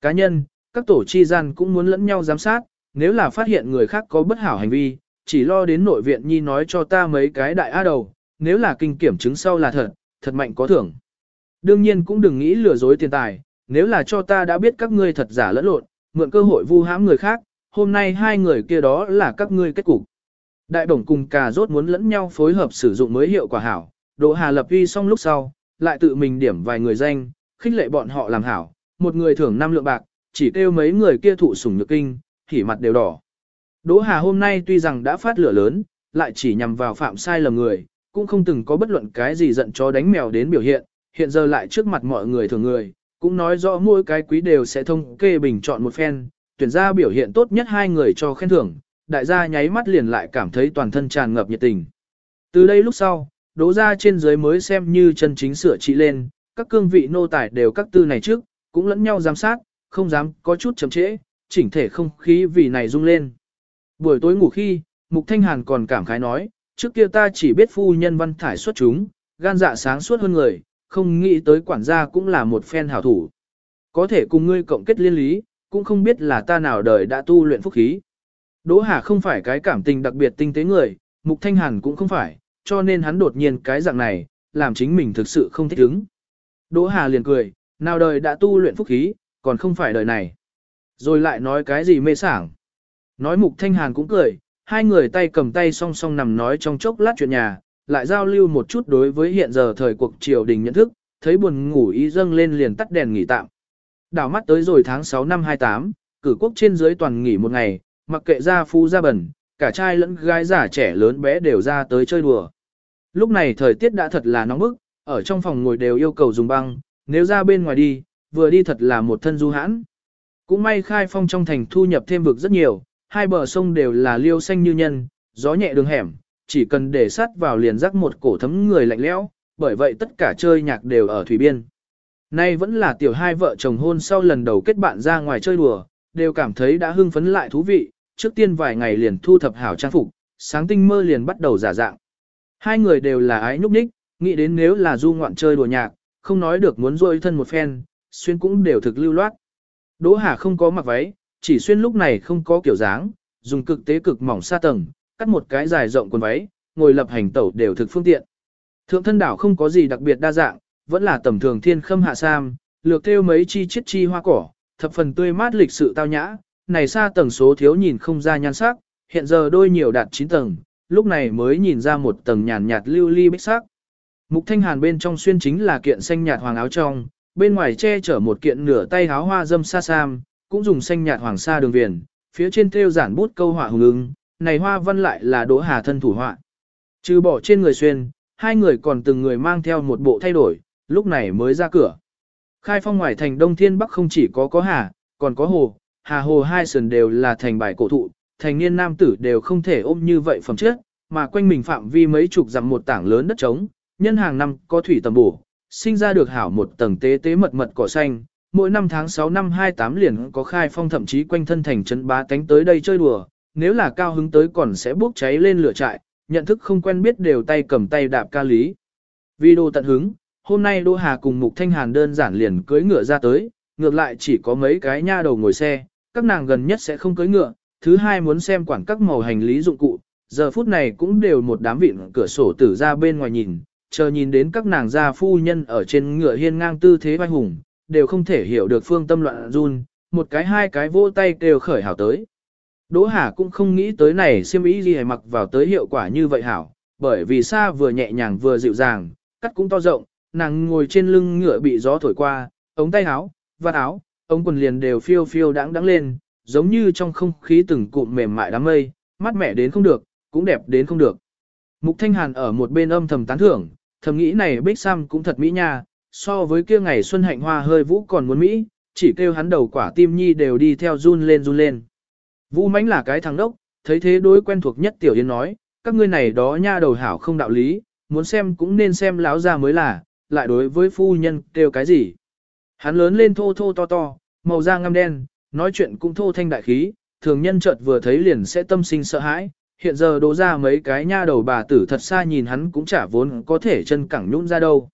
Cá nhân, các tổ chi gian cũng muốn lẫn nhau giám sát, nếu là phát hiện người khác có bất hảo hành vi, chỉ lo đến nội viện nhi nói cho ta mấy cái đại á đầu, nếu là kinh kiểm chứng sau là thật, thật mạnh có thưởng. Đương nhiên cũng đừng nghĩ lừa dối tiền tài, nếu là cho ta đã biết các ngươi thật giả lẫn lộn, mượn cơ hội vu hãm người khác, hôm nay hai người kia đó là các ngươi kết cục. Đại bổng cùng cà rốt muốn lẫn nhau phối hợp sử dụng mới hiệu quả hảo, Đỗ Hà lập uy xong lúc sau, lại tự mình điểm vài người danh, khích lệ bọn họ làm hảo, một người thưởng năm lượng bạc, chỉ kêu mấy người kia thụ sủng nhược kinh, thì mặt đều đỏ. Đỗ Hà hôm nay tuy rằng đã phát lửa lớn, lại chỉ nhằm vào phạm sai lầm người, cũng không từng có bất luận cái gì giận chó đánh mèo đến biểu hiện, hiện giờ lại trước mặt mọi người thường người, cũng nói rõ mỗi cái quý đều sẽ thông kê bình chọn một phen, tuyển ra biểu hiện tốt nhất hai người cho khen thưởng, đại gia nháy mắt liền lại cảm thấy toàn thân tràn ngập nhiệt tình. Từ đây lúc sau, đỗ ra trên dưới mới xem như chân chính sửa trị lên, các cương vị nô tài đều các tư này trước, cũng lẫn nhau giám sát, không dám có chút chậm trễ, chỉnh thể không khí vì này rung lên. Buổi tối ngủ khi, Mục Thanh Hàn còn cảm khái nói, trước kia ta chỉ biết phu nhân văn thải xuất chúng, gan dạ sáng suốt hơn người, không nghĩ tới quản gia cũng là một phen hảo thủ. Có thể cùng ngươi cộng kết liên lý, cũng không biết là ta nào đời đã tu luyện phúc khí. Đỗ Hà không phải cái cảm tình đặc biệt tinh tế người, Mục Thanh Hàn cũng không phải, cho nên hắn đột nhiên cái dạng này, làm chính mình thực sự không thích ứng. Đỗ Hà liền cười, nào đời đã tu luyện phúc khí, còn không phải đời này. Rồi lại nói cái gì mê sảng. Nói Mục Thanh Hàn cũng cười, hai người tay cầm tay song song nằm nói trong chốc lát chuyện nhà, lại giao lưu một chút đối với hiện giờ thời cuộc triều đình nhận thức, thấy buồn ngủ ý dâng lên liền tắt đèn nghỉ tạm. Đảo mắt tới rồi tháng 6 năm 28, cử quốc trên dưới toàn nghỉ một ngày, mặc kệ ra phu ra bẩn, cả trai lẫn gái già trẻ lớn bé đều ra tới chơi đùa. Lúc này thời tiết đã thật là nóng bức, ở trong phòng ngồi đều yêu cầu dùng băng, nếu ra bên ngoài đi, vừa đi thật là một thân du hãn. Cũng may khai phong trong thành thu nhập thêm vực rất nhiều, hai bờ sông đều là liêu xanh như nhân, gió nhẹ đường hẻm, chỉ cần để sắt vào liền rắc một cổ thấm người lạnh lẽo, bởi vậy tất cả chơi nhạc đều ở thủy biên. Nay vẫn là tiểu hai vợ chồng hôn sau lần đầu kết bạn ra ngoài chơi đùa, đều cảm thấy đã hưng phấn lại thú vị, trước tiên vài ngày liền thu thập hảo trang phục, sáng tinh mơ liền bắt đầu giả dạng. Hai người đều là ái nhúc nhích, nghĩ đến nếu là du ngoạn chơi đùa nhạc, không nói được muốn rôi thân một phen, xuyên cũng đều thực lưu loát. Đỗ Hà không có mặc váy, chỉ xuyên lúc này không có kiểu dáng, dùng cực tế cực mỏng sa tầng, cắt một cái dài rộng quần váy, ngồi lập hành tẩu đều thực phương tiện. Thượng thân đảo không có gì đặc biệt đa dạng, vẫn là tầm thường thiên khâm hạ sam, lược theo mấy chi chiết chi hoa cỏ, thập phần tươi mát lịch sự tao nhã, này xa tầng số thiếu nhìn không ra nhan sắc, hiện giờ đôi nhiều đạt 9 tầng, lúc này mới nhìn ra một tầng nhàn nhạt lưu ly bích sắc. Mục thanh hàn bên trong xuyên chính là kiện xanh nhạt hoàng áo trong, bên ngoài che chở một kiện nửa tay háo hoa dâm sa sam, cũng dùng xanh nhạt hoàng sa đường viền, phía trên thêu giản bút câu họa hùng ưng, này hoa văn lại là đỗ hà thân thủ họa. Trừ bỏ trên người xuyên, hai người còn từng người mang theo một bộ thay đổi, lúc này mới ra cửa. Khai phong ngoài thành Đông Thiên Bắc không chỉ có có hà, còn có hồ, hà hồ hai sườn đều là thành bài cổ thụ, thành niên nam tử đều không thể ôm như vậy phẩm chất, mà quanh mình phạm vi mấy chục dặm một tảng lớn đất trống, nhân hàng năm có thủy tầm bổ, sinh ra được hảo một tầng tế tế mật mật cỏ xanh, mỗi năm tháng 6 năm 28 liền có khai phong thậm chí quanh thân thành trấn bá tánh tới đây chơi đùa, nếu là cao hứng tới còn sẽ bốc cháy lên lửa trại, nhận thức không quen biết đều tay cầm tay đạp ca lý. Vì đồ tận hứng, hôm nay Đỗ Hà cùng Mục Thanh Hàn đơn giản liền cưới ngựa ra tới, ngược lại chỉ có mấy cái nha đầu ngồi xe, các nàng gần nhất sẽ không cưới ngựa, thứ hai muốn xem quản các màu hành lý dụng cụ, giờ phút này cũng đều một đám vịn cửa sổ tử ra bên ngoài nhìn, chờ nhìn đến các nàng gia phu nhân ở trên ngựa hiên ngang tư thế vai hùng, đều không thể hiểu được phương tâm loạn run, một cái hai cái vỗ tay đều khởi hảo tới. Đỗ Hà cũng không nghĩ tới này siêm ý gì mặc vào tới hiệu quả như vậy hảo, bởi vì xa vừa nhẹ nhàng vừa dịu dàng, cắt cũng to rộng, nàng ngồi trên lưng ngựa bị gió thổi qua, ống tay áo, vạt áo, ống quần liền đều phiêu phiêu đãng đãng lên, giống như trong không khí từng cụm mềm mại đám mây, mát mẻ đến không được, cũng đẹp đến không được. Mục Thanh Hàn ở một bên âm thầm tán thưởng, thầm nghĩ này Bích Sam cũng thật mỹ nha, so với kia ngày xuân hạnh hoa hơi vũ còn muốn mỹ, chỉ kêu hắn đầu quả tim nhi đều đi theo run lên run lên. Vũ mãnh là cái thằng đốc, thấy thế đối quen thuộc nhất Tiểu Yến nói, các ngươi này đó nha đầu hảo không đạo lý, muốn xem cũng nên xem láo ra mới là, lại đối với phu nhân kêu cái gì. Hắn lớn lên thô thô to to, màu da ngăm đen, nói chuyện cũng thô thanh đại khí, thường nhân chợt vừa thấy liền sẽ tâm sinh sợ hãi, hiện giờ đố ra mấy cái nha đầu bà tử thật xa nhìn hắn cũng chả vốn có thể chân cẳng nhũn ra đâu.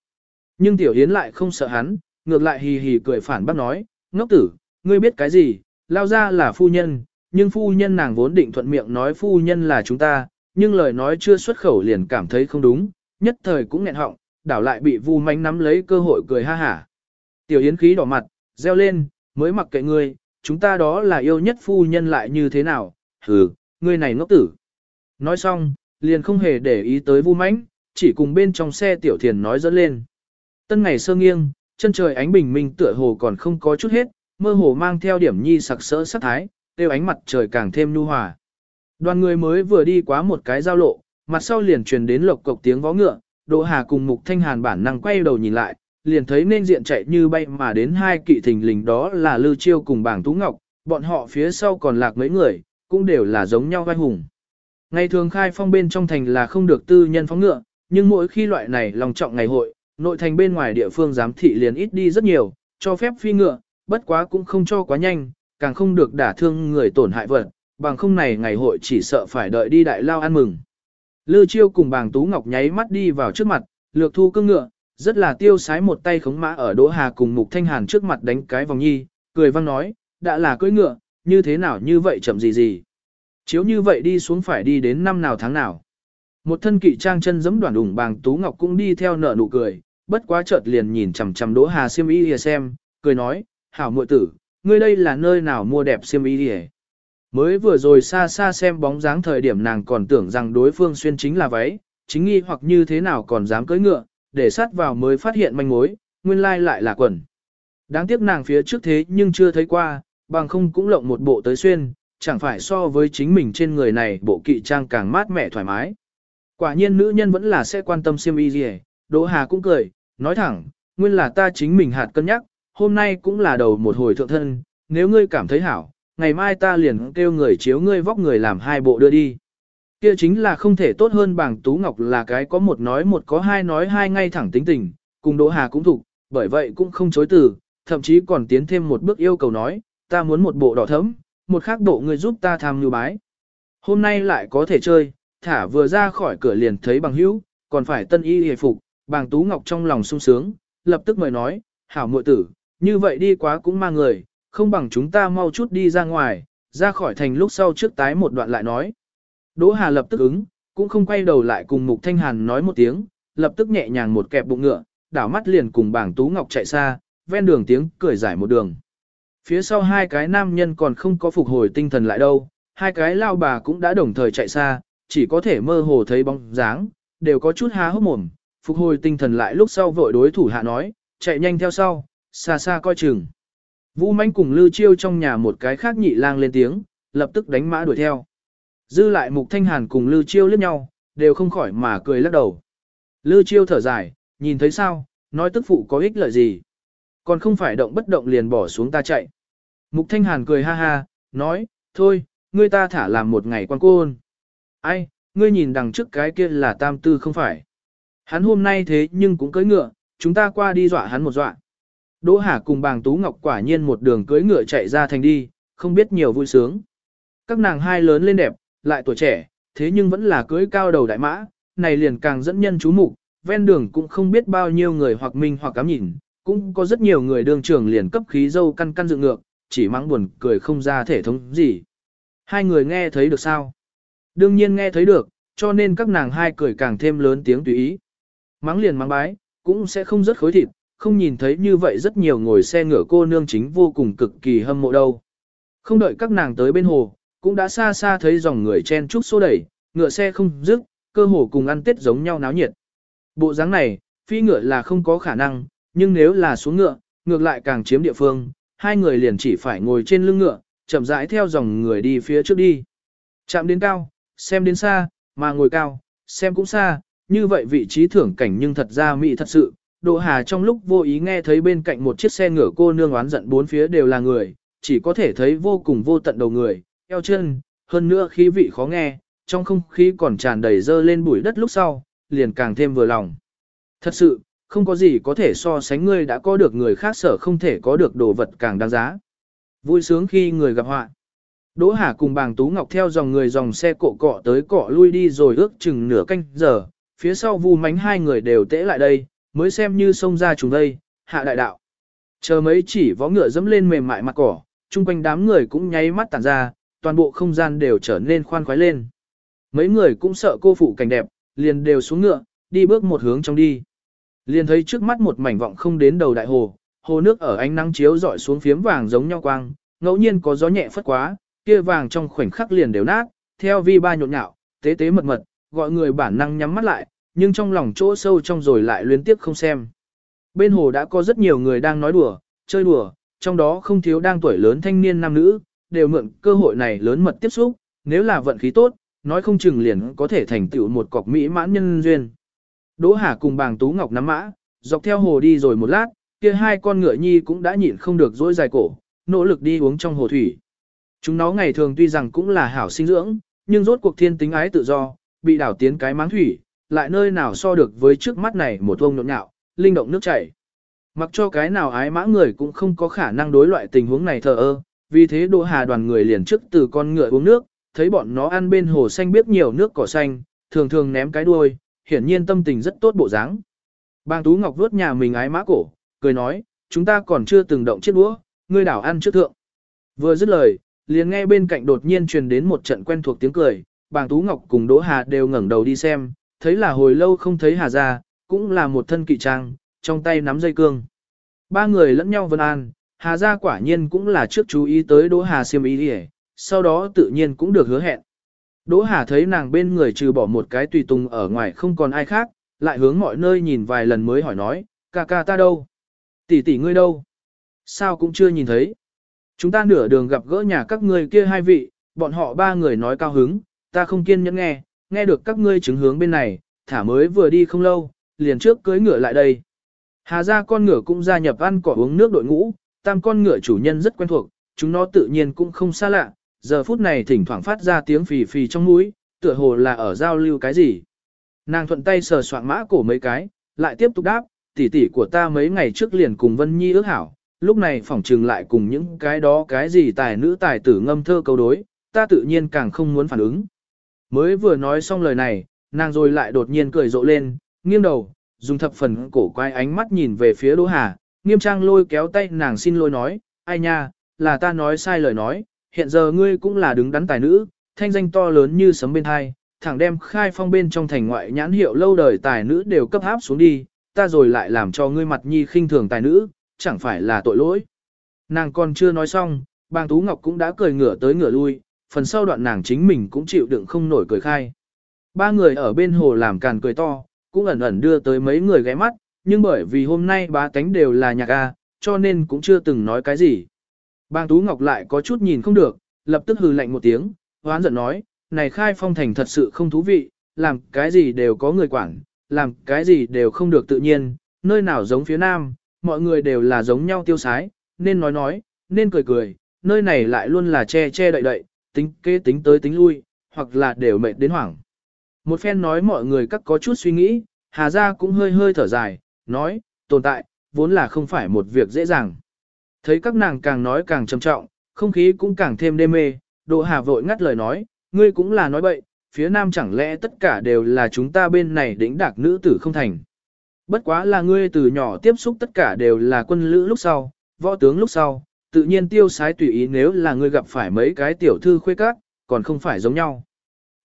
Nhưng Tiểu Yến lại không sợ hắn, ngược lại hì hì cười phản bác nói, ngốc tử, ngươi biết cái gì, lao ra là phu nhân, nhưng phu nhân nàng vốn định thuận miệng nói phu nhân là chúng ta, nhưng lời nói chưa xuất khẩu liền cảm thấy không đúng, nhất thời cũng nghẹn họng, đảo lại bị Vu Mánh nắm lấy cơ hội cười ha hả. Tiểu Yến khí đỏ mặt, reo lên, mới mặc kệ ngươi, chúng ta đó là yêu nhất phu nhân lại như thế nào, hừ, ngươi này ngốc tử. Nói xong, liền không hề để ý tới vu mãnh, chỉ cùng bên trong xe tiểu thiền nói dẫn lên. Tân ngày sơ nghiêng, chân trời ánh bình minh tựa hồ còn không có chút hết, mơ hồ mang theo điểm nhi sặc sỡ sắc thái, tiêu ánh mặt trời càng thêm nhu hòa. Đoàn người mới vừa đi quá một cái giao lộ, mặt sau liền truyền đến lộc cộc tiếng vó ngựa, Đỗ Hà cùng Mục Thanh Hàn bản năng quay đầu nhìn lại, liền thấy nên diện chạy như bay mà đến hai kỵ thình lình đó là Lư Chiêu cùng Bàng Tú Ngọc, bọn họ phía sau còn lạc mấy người, cũng đều là giống nhau vai hùng. Ngày thường khai phong bên trong thành là không được tư nhân phóng ngựa, nhưng mỗi khi loại này lòng trọng ngày hội, nội thành bên ngoài địa phương giám thị liền ít đi rất nhiều, cho phép phi ngựa, bất quá cũng không cho quá nhanh, càng không được đả thương người tổn hại vật, bằng không này ngày hội chỉ sợ phải đợi đi đại lao ăn mừng. Lư Chiêu cùng bàng Tú Ngọc nháy mắt đi vào trước mặt, lược thu cương ngựa, rất là tiêu sái một tay khống mã ở Đỗ Hà cùng Mục Thanh Hàn trước mặt đánh cái vòng nhi, cười vang nói, đã là cưỡi ngựa, như thế nào như vậy chậm gì gì. Chiếu như vậy đi xuống phải đi đến năm nào tháng nào. Một thân kỵ trang chân giẫm đoàn đủng bàng Tú Ngọc cũng đi theo nở nụ cười, bất quá chợt liền nhìn chằm chằm Đỗ Hà xiêm y lìa xem, cười nói, hảo muội tử, ngươi đây là nơi nào mua đẹp xiêm y lìa. Mới vừa rồi xa xa xem bóng dáng thời điểm nàng còn tưởng rằng đối phương xuyên chính là váy, chính nghi hoặc như thế nào còn dám cưỡi ngựa, để sát vào mới phát hiện manh mối, nguyên lai lại là quần. Đáng tiếc nàng phía trước thế nhưng chưa thấy qua, bằng không cũng lộng một bộ tới xuyên, chẳng phải so với chính mình trên người này bộ kỵ trang càng mát mẻ thoải mái. Quả nhiên nữ nhân vẫn là sẽ quan tâm siêm y gì Đỗ Hà cũng cười, nói thẳng, nguyên là ta chính mình hạt cân nhắc, hôm nay cũng là đầu một hồi thượng thân, nếu ngươi cảm thấy hảo, ngày mai ta liền kêu người chiếu ngươi vóc người làm hai bộ đưa đi. Kia chính là không thể tốt hơn bảng Tú Ngọc là cái có một nói một có hai nói hai ngay thẳng tính tình, cùng Đỗ Hà cũng thục, bởi vậy cũng không chối từ, thậm chí còn tiến thêm một bước yêu cầu nói, ta muốn một bộ đỏ thẫm, một khác bộ người giúp ta tham nhu bái. Hôm nay lại có thể chơi, thả vừa ra khỏi cửa liền thấy bằng hữu, còn phải tân y hề phục, bàng Tú Ngọc trong lòng sung sướng, lập tức mời nói, hảo muội tử, như vậy đi quá cũng mang người, không bằng chúng ta mau chút đi ra ngoài, ra khỏi thành lúc sau trước tái một đoạn lại nói. Đỗ Hà lập tức ứng, cũng không quay đầu lại cùng Mục Thanh Hàn nói một tiếng, lập tức nhẹ nhàng một kẹp bụng ngựa, đảo mắt liền cùng bảng Tú Ngọc chạy xa, ven đường tiếng cười giải một đường. Phía sau hai cái nam nhân còn không có phục hồi tinh thần lại đâu, hai cái lao bà cũng đã đồng thời chạy xa, chỉ có thể mơ hồ thấy bóng dáng, đều có chút há hốc mồm, phục hồi tinh thần lại lúc sau vội đối thủ hạ nói, chạy nhanh theo sau, xa xa coi chừng. Vũ Manh cùng Lưu Chiêu trong nhà một cái khác nhị lang lên tiếng, lập tức đánh mã đuổi theo. Dư lại Mục Thanh Hàn cùng Lưu Chiêu liếc nhau, đều không khỏi mà cười lắc đầu. Lưu Chiêu thở dài, nhìn thấy sao, nói tức phụ có ích lợi gì. Còn không phải động bất động liền bỏ xuống ta chạy. Mục Thanh Hàn cười ha ha, nói, thôi, ngươi ta thả làm một ngày quan côn. Ai, ngươi nhìn đằng trước cái kia là tam tư không phải. Hắn hôm nay thế nhưng cũng cưỡi ngựa, chúng ta qua đi dọa hắn một dọa. Đỗ Hà cùng bàng Tú Ngọc quả nhiên một đường cưỡi ngựa chạy ra thành đi, không biết nhiều vui sướng. Các nàng hai lớn lên đẹp, lại tuổi trẻ, thế nhưng vẫn là cưỡi cao đầu đại mã, này liền càng dẫn nhân chú mục, ven đường cũng không biết bao nhiêu người hoặc minh hoặc cám nhìn, cũng có rất nhiều người đường trưởng liền cấp khí dâu căn căn dựng ngược, chỉ mắng buồn cười không ra thể thống gì. Hai người nghe thấy được sao? Đương nhiên nghe thấy được, cho nên các nàng hai cười càng thêm lớn tiếng tùy ý. Mắng liền mắng bái, cũng sẽ không rất khối thịt, không nhìn thấy như vậy rất nhiều ngồi xe ngựa cô nương chính vô cùng cực kỳ hâm mộ đâu. Không đợi các nàng tới bên hồ, cũng đã xa xa thấy dòng người chen trúc xô đẩy, ngựa xe không dứt, cơ hồ cùng ăn tết giống nhau náo nhiệt. Bộ dáng này, phi ngựa là không có khả năng, nhưng nếu là xuống ngựa, ngược lại càng chiếm địa phương, hai người liền chỉ phải ngồi trên lưng ngựa, chậm rãi theo dòng người đi phía trước đi. Chạm đến cao, xem đến xa, mà ngồi cao, xem cũng xa, như vậy vị trí thưởng cảnh nhưng thật ra mỹ thật sự. Đỗ Hà trong lúc vô ý nghe thấy bên cạnh một chiếc xe ngựa cô nương oán giận bốn phía đều là người, chỉ có thể thấy vô cùng vô tận đầu người, eo chân, hơn nữa khí vị khó nghe, trong không khí còn tràn đầy dơ lên bụi đất lúc sau, liền càng thêm vừa lòng. Thật sự, không có gì có thể so sánh ngươi đã có được người khác sở không thể có được đồ vật càng đáng giá. Vui sướng khi người gặp họa. Đỗ Hà cùng bàng Tú Ngọc theo dòng người dòng xe cộ cọ tới cọ lui đi rồi ước chừng nửa canh giờ, phía sau vu mánh hai người đều tễ lại đây, mới xem như xông ra chúng đây, hạ đại đạo. Chờ mấy chỉ vó ngựa dẫm lên mềm mại mặt cỏ, chung quanh đám người cũng nháy mắt tản ra, toàn bộ không gian đều trở nên khoan khoái lên. Mấy người cũng sợ cô phụ cảnh đẹp, liền đều xuống ngựa, đi bước một hướng trong đi. Liền thấy trước mắt một mảnh vọng không đến đầu đại hồ, hồ nước ở ánh nắng chiếu dọi xuống phiếm vàng giống nhau quang, ngẫu nhiên có gió nhẹ phất quá, kia vàng trong khoảnh khắc liền đều nát, theo vi ba nhộn nhạo, tế tế mật mật, gọi người bản năng nhắm mắt lại, nhưng trong lòng chỗ sâu trong rồi lại luyến tiếp không xem. Bên hồ đã có rất nhiều người đang nói đùa, chơi đùa, trong đó không thiếu đang tuổi lớn thanh niên nam nữ, đều mượn cơ hội này lớn mật tiếp xúc, nếu là vận khí tốt, nói không chừng liền có thể thành tựu một cọc mỹ mãn nhân duyên. Đỗ Hà cùng bàng Tú Ngọc nắm mã, dọc theo hồ đi rồi một lát, kia hai con ngựa nhi cũng đã nhịn không được dỗi dài cổ, nỗ lực đi uống trong hồ thủy. Chúng nó ngày thường tuy rằng cũng là hảo sinh dưỡng, nhưng rốt cuộc thiên tính ái tự do, bị đảo tiến cái máng thủy, lại nơi nào so được với trước mắt này một ông nhộn nhạo, linh động nước chảy. Mặc cho cái nào ái mã người cũng không có khả năng đối loại tình huống này thờ ơ, vì thế Đỗ Hà đoàn người liền trước từ con ngựa uống nước, thấy bọn nó ăn bên hồ xanh biết nhiều nước cỏ xanh, thường thường ném cái đuôi, hiển nhiên tâm tình rất tốt bộ dáng. Bang Tú Ngọc vuốt nhà mình ái mã cổ, cười nói, chúng ta còn chưa từng động chiếc đũa, ngươi đảo ăn trước thượng. Vừa dứt lời, liền nghe bên cạnh đột nhiên truyền đến một trận quen thuộc tiếng cười, Bàng Tú Ngọc cùng Đỗ Hà đều ngẩng đầu đi xem, thấy là hồi lâu không thấy Hà ra, cũng là một thân kỵ trang, trong tay nắm dây cương. Ba người lẫn nhau vân an, Hà ra quả nhiên cũng là trước chú ý tới Đỗ Hà siêm ý đi sau đó tự nhiên cũng được hứa hẹn. Đỗ Hà thấy nàng bên người trừ bỏ một cái tùy tùng ở ngoài không còn ai khác, lại hướng mọi nơi nhìn vài lần mới hỏi nói, ca ca ta đâu? Tỷ tỷ ngươi đâu? Sao cũng chưa nhìn thấy? Chúng ta nửa đường gặp gỡ nhà các ngươi kia hai vị, bọn họ ba người nói cao hứng, ta không kiên nhẫn nghe, nghe được các ngươi chứng hướng bên này, thả mới vừa đi không lâu, liền trước cưới ngựa lại đây. Hà ra con ngựa cũng gia nhập ăn cỏ uống nước đội ngũ, tam con ngựa chủ nhân rất quen thuộc, chúng nó tự nhiên cũng không xa lạ, giờ phút này thỉnh thoảng phát ra tiếng phì phì trong mũi, tựa hồ là ở giao lưu cái gì. Nàng thuận tay sờ soạn mã cổ mấy cái, lại tiếp tục đáp, tỷ tỷ của ta mấy ngày trước liền cùng Vân Nhi ước hảo, lúc này phỏng trừng lại cùng những cái đó cái gì tài nữ tài tử ngâm thơ câu đối, ta tự nhiên càng không muốn phản ứng. Mới vừa nói xong lời này, nàng rồi lại đột nhiên cười rộ lên, nghiêng đầu, dùng thập phần cổ quay ánh mắt nhìn về phía Đỗ Hà, nghiêm trang lôi kéo tay nàng xin lỗi nói, ai nha, là ta nói sai lời nói, hiện giờ ngươi cũng là đứng đắn tài nữ, thanh danh to lớn như sấm bên hai, thẳng đem khai phong bên trong thành ngoại nhãn hiệu lâu đời tài nữ đều cấp áp xuống đi, ta rồi lại làm cho ngươi mặt nhi khinh thường tài nữ, chẳng phải là tội lỗi. Nàng còn chưa nói xong, bàng Tú Ngọc cũng đã cười ngửa tới ngửa lui, phần sau đoạn nàng chính mình cũng chịu đựng không nổi cười khai. Ba người ở bên hồ làm càn cười to, cũng ẩn ẩn đưa tới mấy người ghé mắt, nhưng bởi vì hôm nay ba cánh đều là nhạc A, cho nên cũng chưa từng nói cái gì. Bàng Tú Ngọc lại có chút nhìn không được, lập tức hừ lạnh một tiếng, hoán giận nói, này khai phong thành thật sự không thú vị, làm cái gì đều có người quản, làm cái gì đều không được tự nhiên, nơi nào giống phía nam, mọi người đều là giống nhau tiêu sái, nên nói nói, nên cười cười, nơi này lại luôn là che che đậy đậy, tính kế tính tới tính lui, hoặc là đều mệt đến hoảng. Một phen nói mọi người các có chút suy nghĩ, Hà Gia cũng hơi hơi thở dài, nói, tồn tại, vốn là không phải một việc dễ dàng. Thấy các nàng càng nói càng trầm trọng, không khí cũng càng thêm đê mê, Đỗ Hà vội ngắt lời nói, ngươi cũng là nói bậy, phía nam chẳng lẽ tất cả đều là chúng ta bên này đỉnh đạc nữ tử không thành. Bất quá là ngươi từ nhỏ tiếp xúc tất cả đều là quân lữ lúc sau, võ tướng lúc sau, tự nhiên tiêu sái tùy ý nếu là ngươi gặp phải mấy cái tiểu thư khuê các, còn không phải giống nhau.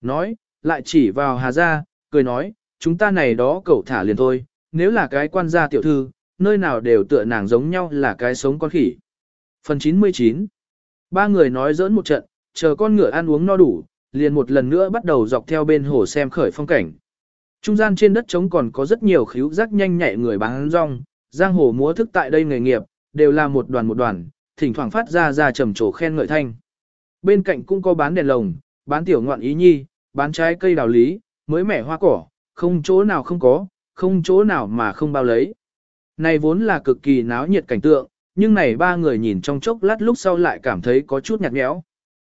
Nói, lại chỉ vào Hà Gia, cười nói, chúng ta này đó cậu thả liền thôi, nếu là cái quan gia tiểu thư, nơi nào đều tựa nàng giống nhau là cái sống con khỉ. Phần 99 Ba người nói giỡn một trận, chờ con ngựa ăn uống no đủ, liền một lần nữa bắt đầu dọc theo bên hồ xem khởi phong cảnh. Trung gian trên đất trống còn có rất nhiều khíu giác nhanh nhạy người bán rong, giang hồ múa thức tại đây nghề nghiệp, đều là một đoàn một đoàn, thỉnh thoảng phát ra ra trầm trồ khen ngợi thanh. Bên cạnh cũng có bán đèn lồng, bán tiểu ngoạn ý nhi, bán trái cây đào lý, mới mẻ hoa cỏ, không chỗ nào không có, không chỗ nào mà không bao lấy. Này vốn là cực kỳ náo nhiệt cảnh tượng, nhưng này ba người nhìn trong chốc lát lúc sau lại cảm thấy có chút nhạt nhẽo.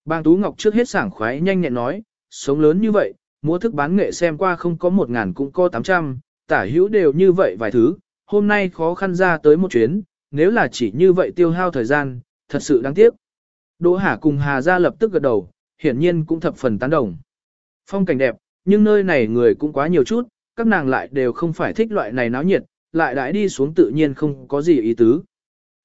Bang Tú Ngọc trước hết sảng khoái nhanh nhẹn nói, sống lớn như vậy, múa thức bán nghệ xem qua không có một ngàn cũng có tám trăm, tả hữu đều như vậy vài thứ, hôm nay khó khăn ra tới một chuyến, nếu là chỉ như vậy tiêu hao thời gian, thật sự đáng tiếc. Đỗ Hà cùng Hà ra lập tức gật đầu, hiển nhiên cũng thập phần tán đồng. Phong cảnh đẹp, nhưng nơi này người cũng quá nhiều chút, các nàng lại đều không phải thích loại này náo nhiệt, lại đãi đi xuống tự nhiên không có gì ý tứ.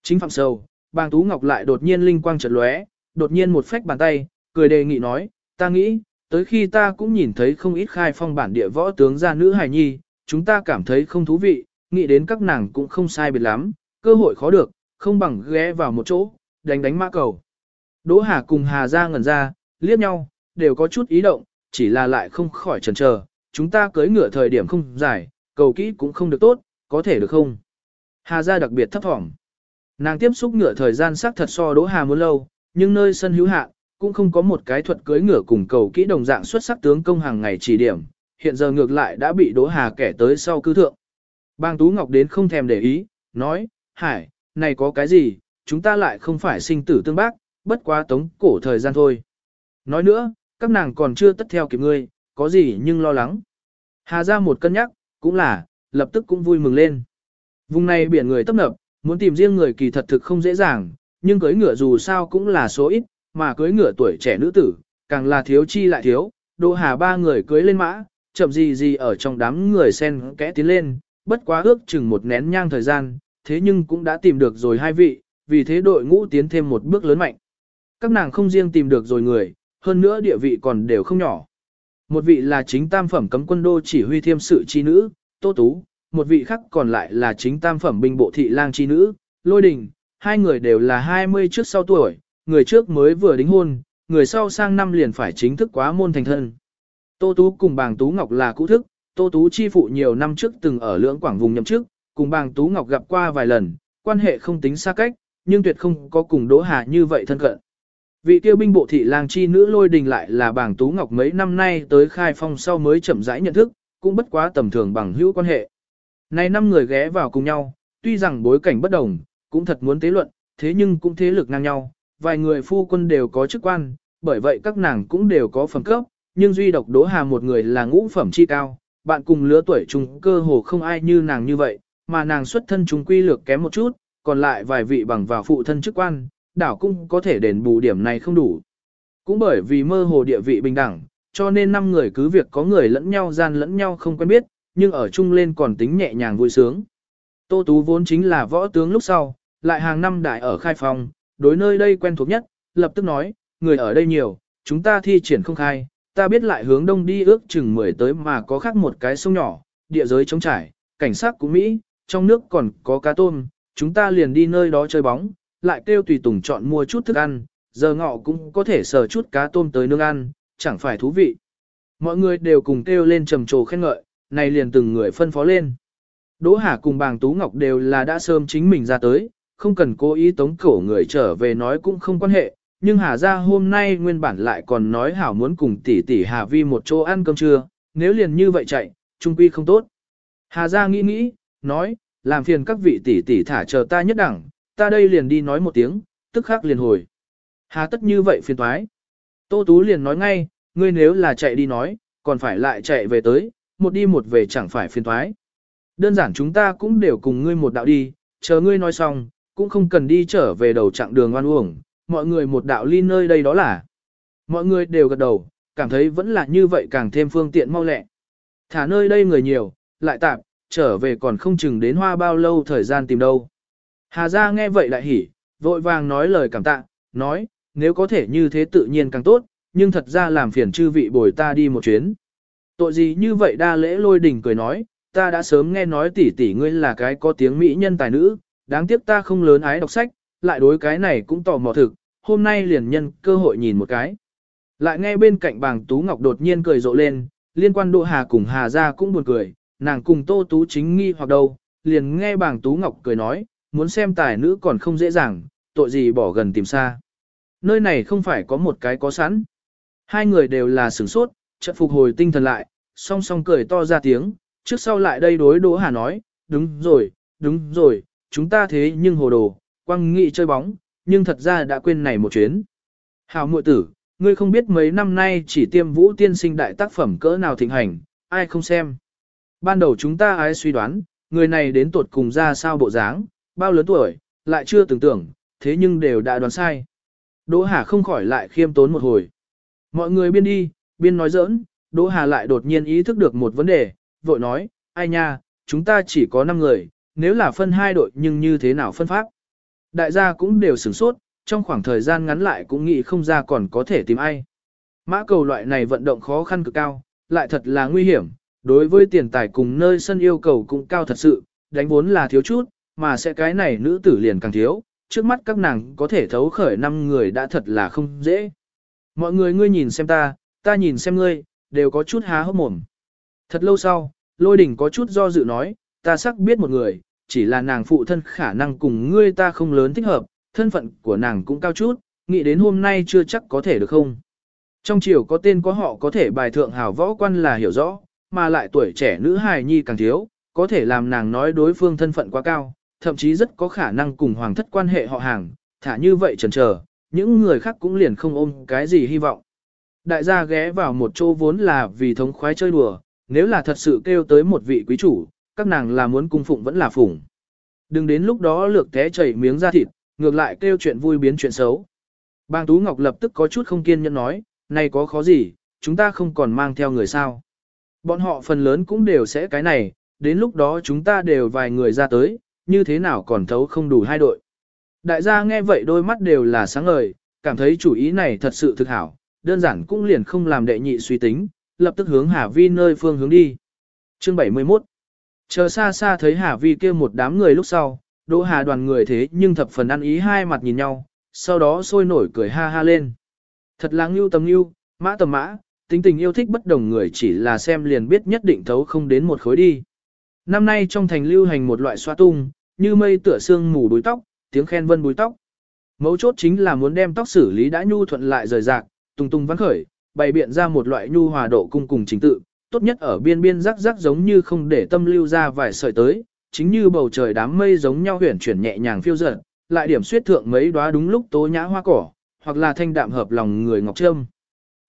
Chính phạm sâu, bàng Tú Ngọc lại đột nhiên linh quang chợt lóe, đột nhiên một phách bàn tay, cười đề nghị nói, ta nghĩ, tới khi ta cũng nhìn thấy không ít khai phong bản địa võ tướng gia nữ hài nhi, chúng ta cảm thấy không thú vị, nghĩ đến các nàng cũng không sai biệt lắm, cơ hội khó được, không bằng ghé vào một chỗ, đánh đánh mã cầu. Đỗ Hà cùng Hà ra ngẩn ra, liếc nhau, đều có chút ý động, chỉ là lại không khỏi chần chờ, chúng ta cưới ngựa thời điểm không dài, cầu kỹ cũng không được tốt, có thể được không? Hà gia đặc biệt thấp thỏm. Nàng tiếp xúc ngựa thời gian sắc thật so Đỗ Hà muốn lâu, nhưng nơi sân hữu hạn, cũng không có một cái thuật cưới ngựa cùng cầu kỹ đồng dạng xuất sắc tướng công hàng ngày chỉ điểm, hiện giờ ngược lại đã bị Đỗ Hà kẻ tới sau cư thượng. Bang Tú Ngọc đến không thèm để ý, nói, Hải, này có cái gì, chúng ta lại không phải sinh tử tương bác, bất quá tống cổ thời gian thôi. Nói nữa, các nàng còn chưa tất theo kịp ngươi, có gì nhưng lo lắng. Hà ra một cân nhắc, cũng là, lập tức cũng vui mừng lên. Vùng này biển người tấp nập, muốn tìm riêng người kỳ thật thực không dễ dàng, nhưng cưới ngựa dù sao cũng là số ít, mà cưới ngựa tuổi trẻ nữ tử, càng là thiếu chi lại thiếu. Đỗ Hà ba người cưới lên mã, chậm gì gì ở trong đám người sen kẽ tiến lên, bất quá ước chừng một nén nhang thời gian, thế nhưng cũng đã tìm được rồi hai vị, vì thế đội ngũ tiến thêm một bước lớn mạnh. Các nàng không riêng tìm được rồi người, hơn nữa địa vị còn đều không nhỏ. Một vị là chính tam phẩm cấm quân đô chỉ huy thiêm sự chi nữ, Tô Tú, một vị khác còn lại là chính tam phẩm binh bộ thị lang chi nữ, Lôi Đình, hai người đều là 20 trước sau tuổi, người trước mới vừa đính hôn, người sau sang năm liền phải chính thức quá môn thành thân. Tô Tú cùng bàng Tú Ngọc là cũ thức, Tô Tú chi phụ nhiều năm trước từng ở lưỡng quảng vùng nhậm chức, cùng bàng Tú Ngọc gặp qua vài lần, quan hệ không tính xa cách, nhưng tuyệt không có cùng Đỗ Hà như vậy thân cận. Vị tiêu binh bộ thị lang chi nữ lôi đình lại là bàng Tú Ngọc mấy năm nay tới khai phong sau mới chậm rãi nhận thức, cũng bất quá tầm thường bằng hữu quan hệ. Này năm người ghé vào cùng nhau, tuy rằng bối cảnh bất đồng, cũng thật muốn tế luận, thế nhưng cũng thế lực ngang nhau, vài người phu quân đều có chức quan, bởi vậy các nàng cũng đều có phẩm cấp, nhưng duy độc Đỗ Hà một người là ngũ phẩm chi cao, bạn cùng lứa tuổi chung cơ hồ không ai như nàng như vậy, mà nàng xuất thân chúng quy lược kém một chút, còn lại vài vị bằng vào phụ thân chức quan, đảo cũng có thể đền bù điểm này không đủ. Cũng bởi vì mơ hồ địa vị bình đẳng, cho nên năm người cứ việc có người lẫn nhau gian lẫn nhau không quen biết, nhưng ở chung lên còn tính nhẹ nhàng vui sướng. Tô Tú vốn chính là võ tướng lúc sau, lại hàng năm đại ở khai phòng, đối nơi đây quen thuộc nhất, lập tức nói, người ở đây nhiều, chúng ta thi triển không khai, ta biết lại hướng đông đi ước chừng 10 tới mà có khác một cái sông nhỏ, địa giới trống trải, cảnh sát của Mỹ, trong nước còn có cá tôm, chúng ta liền đi nơi đó chơi bóng, lại kêu tùy tùng chọn mua chút thức ăn, giờ ngọ cũng có thể sờ chút cá tôm tới nương ăn, chẳng phải thú vị. Mọi người đều cùng kêu lên trầm trồ khen ngợi, này liền từng người phân phó lên. Đỗ Hà cùng bàng Tú Ngọc đều là đã sớm chính mình ra tới, không cần cố ý tống cổ người trở về nói cũng không quan hệ, nhưng Hà gia hôm nay nguyên bản lại còn nói hảo muốn cùng tỷ tỷ Hà Vi một chỗ ăn cơm trưa, nếu liền như vậy chạy, trung quy không tốt. Hà gia nghĩ nghĩ, nói, làm phiền các vị tỷ tỷ thả chờ ta nhất đẳng, ta đây liền đi nói một tiếng, tức khắc liền hồi. Hà tất như vậy phiền toái. Tô Tú liền nói ngay, ngươi nếu là chạy đi nói, còn phải lại chạy về tới, một đi một về chẳng phải phiền toái. Đơn giản chúng ta cũng đều cùng ngươi một đạo đi, chờ ngươi nói xong, cũng không cần đi trở về đầu chặng đường oan uổng, mọi người một đạo ly nơi đây đó là. Mọi người đều gật đầu, cảm thấy vẫn là như vậy càng thêm phương tiện mau lẹ. Thả nơi đây người nhiều, lại tạm, trở về còn không chừng đến hoa bao lâu thời gian tìm đâu. Hà gia nghe vậy lại hỉ, vội vàng nói lời cảm tạ, nói, nếu có thể như thế tự nhiên càng tốt, nhưng thật ra làm phiền chư vị bồi ta đi một chuyến. Tội gì như vậy đa lễ lôi đỉnh cười nói, ta đã sớm nghe nói tỷ tỷ ngươi là cái có tiếng mỹ nhân tài nữ, đáng tiếc ta không lớn ái đọc sách, lại đối cái này cũng tò mò thực, hôm nay liền nhân cơ hội nhìn một cái. Lại nghe bên cạnh bàng Tú Ngọc đột nhiên cười rộ lên, liên quan Đỗ Hà cùng Hà gia cũng buồn cười, nàng cùng Tô Tú chính nghi hoặc đâu, liền nghe bàng Tú Ngọc cười nói, muốn xem tài nữ còn không dễ dàng, tội gì bỏ gần tìm xa. Nơi này không phải có một cái có sẵn. Hai người đều là sửng sốt, chợt phục hồi tinh thần lại, song song cười to ra tiếng, trước sau lại đây đối Đỗ Hà nói, đúng rồi, đúng rồi, chúng ta thế nhưng hồ đồ, quăng nghị chơi bóng, nhưng thật ra đã quên này một chuyến. Hào muội tử, ngươi không biết mấy năm nay chỉ tiêm vũ tiên sinh đại tác phẩm cỡ nào thịnh hành, ai không xem. Ban đầu chúng ta ai suy đoán, người này đến tuột cùng ra sao bộ dáng, bao lớn tuổi, lại chưa tưởng tưởng, thế nhưng đều đã đoán sai. Đỗ Hà không khỏi lại khiêm tốn một hồi. Mọi người biên đi, biên nói giỡn, Đỗ Hà lại đột nhiên ý thức được một vấn đề, vội nói, ai nha, chúng ta chỉ có 5 người, nếu là phân hai đội nhưng như thế nào phân pháp. Đại gia cũng đều sửng sốt, trong khoảng thời gian ngắn lại cũng nghĩ không ra còn có thể tìm ai. Mã cầu loại này vận động khó khăn cực cao, lại thật là nguy hiểm, đối với tiền tài cùng nơi sân yêu cầu cũng cao thật sự, đánh vốn là thiếu chút, mà sẽ cái này nữ tử liền càng thiếu, trước mắt các nàng có thể thấu khởi năm người đã thật là không dễ. Mọi người ngươi nhìn xem ta, ta nhìn xem ngươi, đều có chút há hốc mồm. Thật lâu sau, lôi Đỉnh có chút do dự nói, ta sắc biết một người, chỉ là nàng phụ thân khả năng cùng ngươi ta không lớn thích hợp, thân phận của nàng cũng cao chút, nghĩ đến hôm nay chưa chắc có thể được không. Trong triều có tên có họ có thể bài thượng hào võ quan là hiểu rõ, mà lại tuổi trẻ nữ hài nhi càng thiếu, có thể làm nàng nói đối phương thân phận quá cao, thậm chí rất có khả năng cùng hoàng thất quan hệ họ hàng, thả như vậy chần chờ, những người khác cũng liền không ôm cái gì hy vọng. Đại gia ghé vào một chỗ vốn là vì thống khoái chơi đùa, nếu là thật sự kêu tới một vị quý chủ, các nàng là muốn cung phụng vẫn là phủng. Đừng đến lúc đó lược té chảy miếng da thịt, ngược lại kêu chuyện vui biến chuyện xấu. Bang Tú Ngọc lập tức có chút không kiên nhẫn nói, này có khó gì, chúng ta không còn mang theo người sao. Bọn họ phần lớn cũng đều sẽ cái này, đến lúc đó chúng ta đều vài người ra tới, như thế nào còn thấu không đủ hai đội. Đại gia nghe vậy đôi mắt đều là sáng ngời, cảm thấy chủ ý này thật sự thực hảo, đơn giản cũng liền không làm đệ nhị suy tính, lập tức hướng Hà Vi nơi phương hướng đi. Chương 71 Chờ xa xa thấy Hà Vi kia một đám người lúc sau, Đỗ Hà đoàn người thế nhưng thập phần ăn ý hai mặt nhìn nhau, sau đó sôi nổi cười ha ha lên. Thật là ngưu tầm ngưu, mã tầm mã, tính tình yêu thích bất đồng người chỉ là xem liền biết nhất định thấu không đến một khối đi. Năm nay trong thành lưu hành một loại xoa tung, như mây tựa sương mù búi tóc, tiếng khen vân búi tóc. Mấu chốt chính là muốn đem tóc xử lý đã nhu thuận lại rời rạc, tung tung vắn khởi, bày biện ra một loại nhu hòa độ cung cùng chính tự, tốt nhất ở biên biên rắc rắc giống như không để tâm lưu ra vài sợi tới, chính như bầu trời đám mây giống nhau huyền chuyển nhẹ nhàng phiêu dở, lại điểm suyết thượng mấy đóa đúng lúc tố nhã hoa cỏ, hoặc là thanh đạm hợp lòng người ngọc trâm.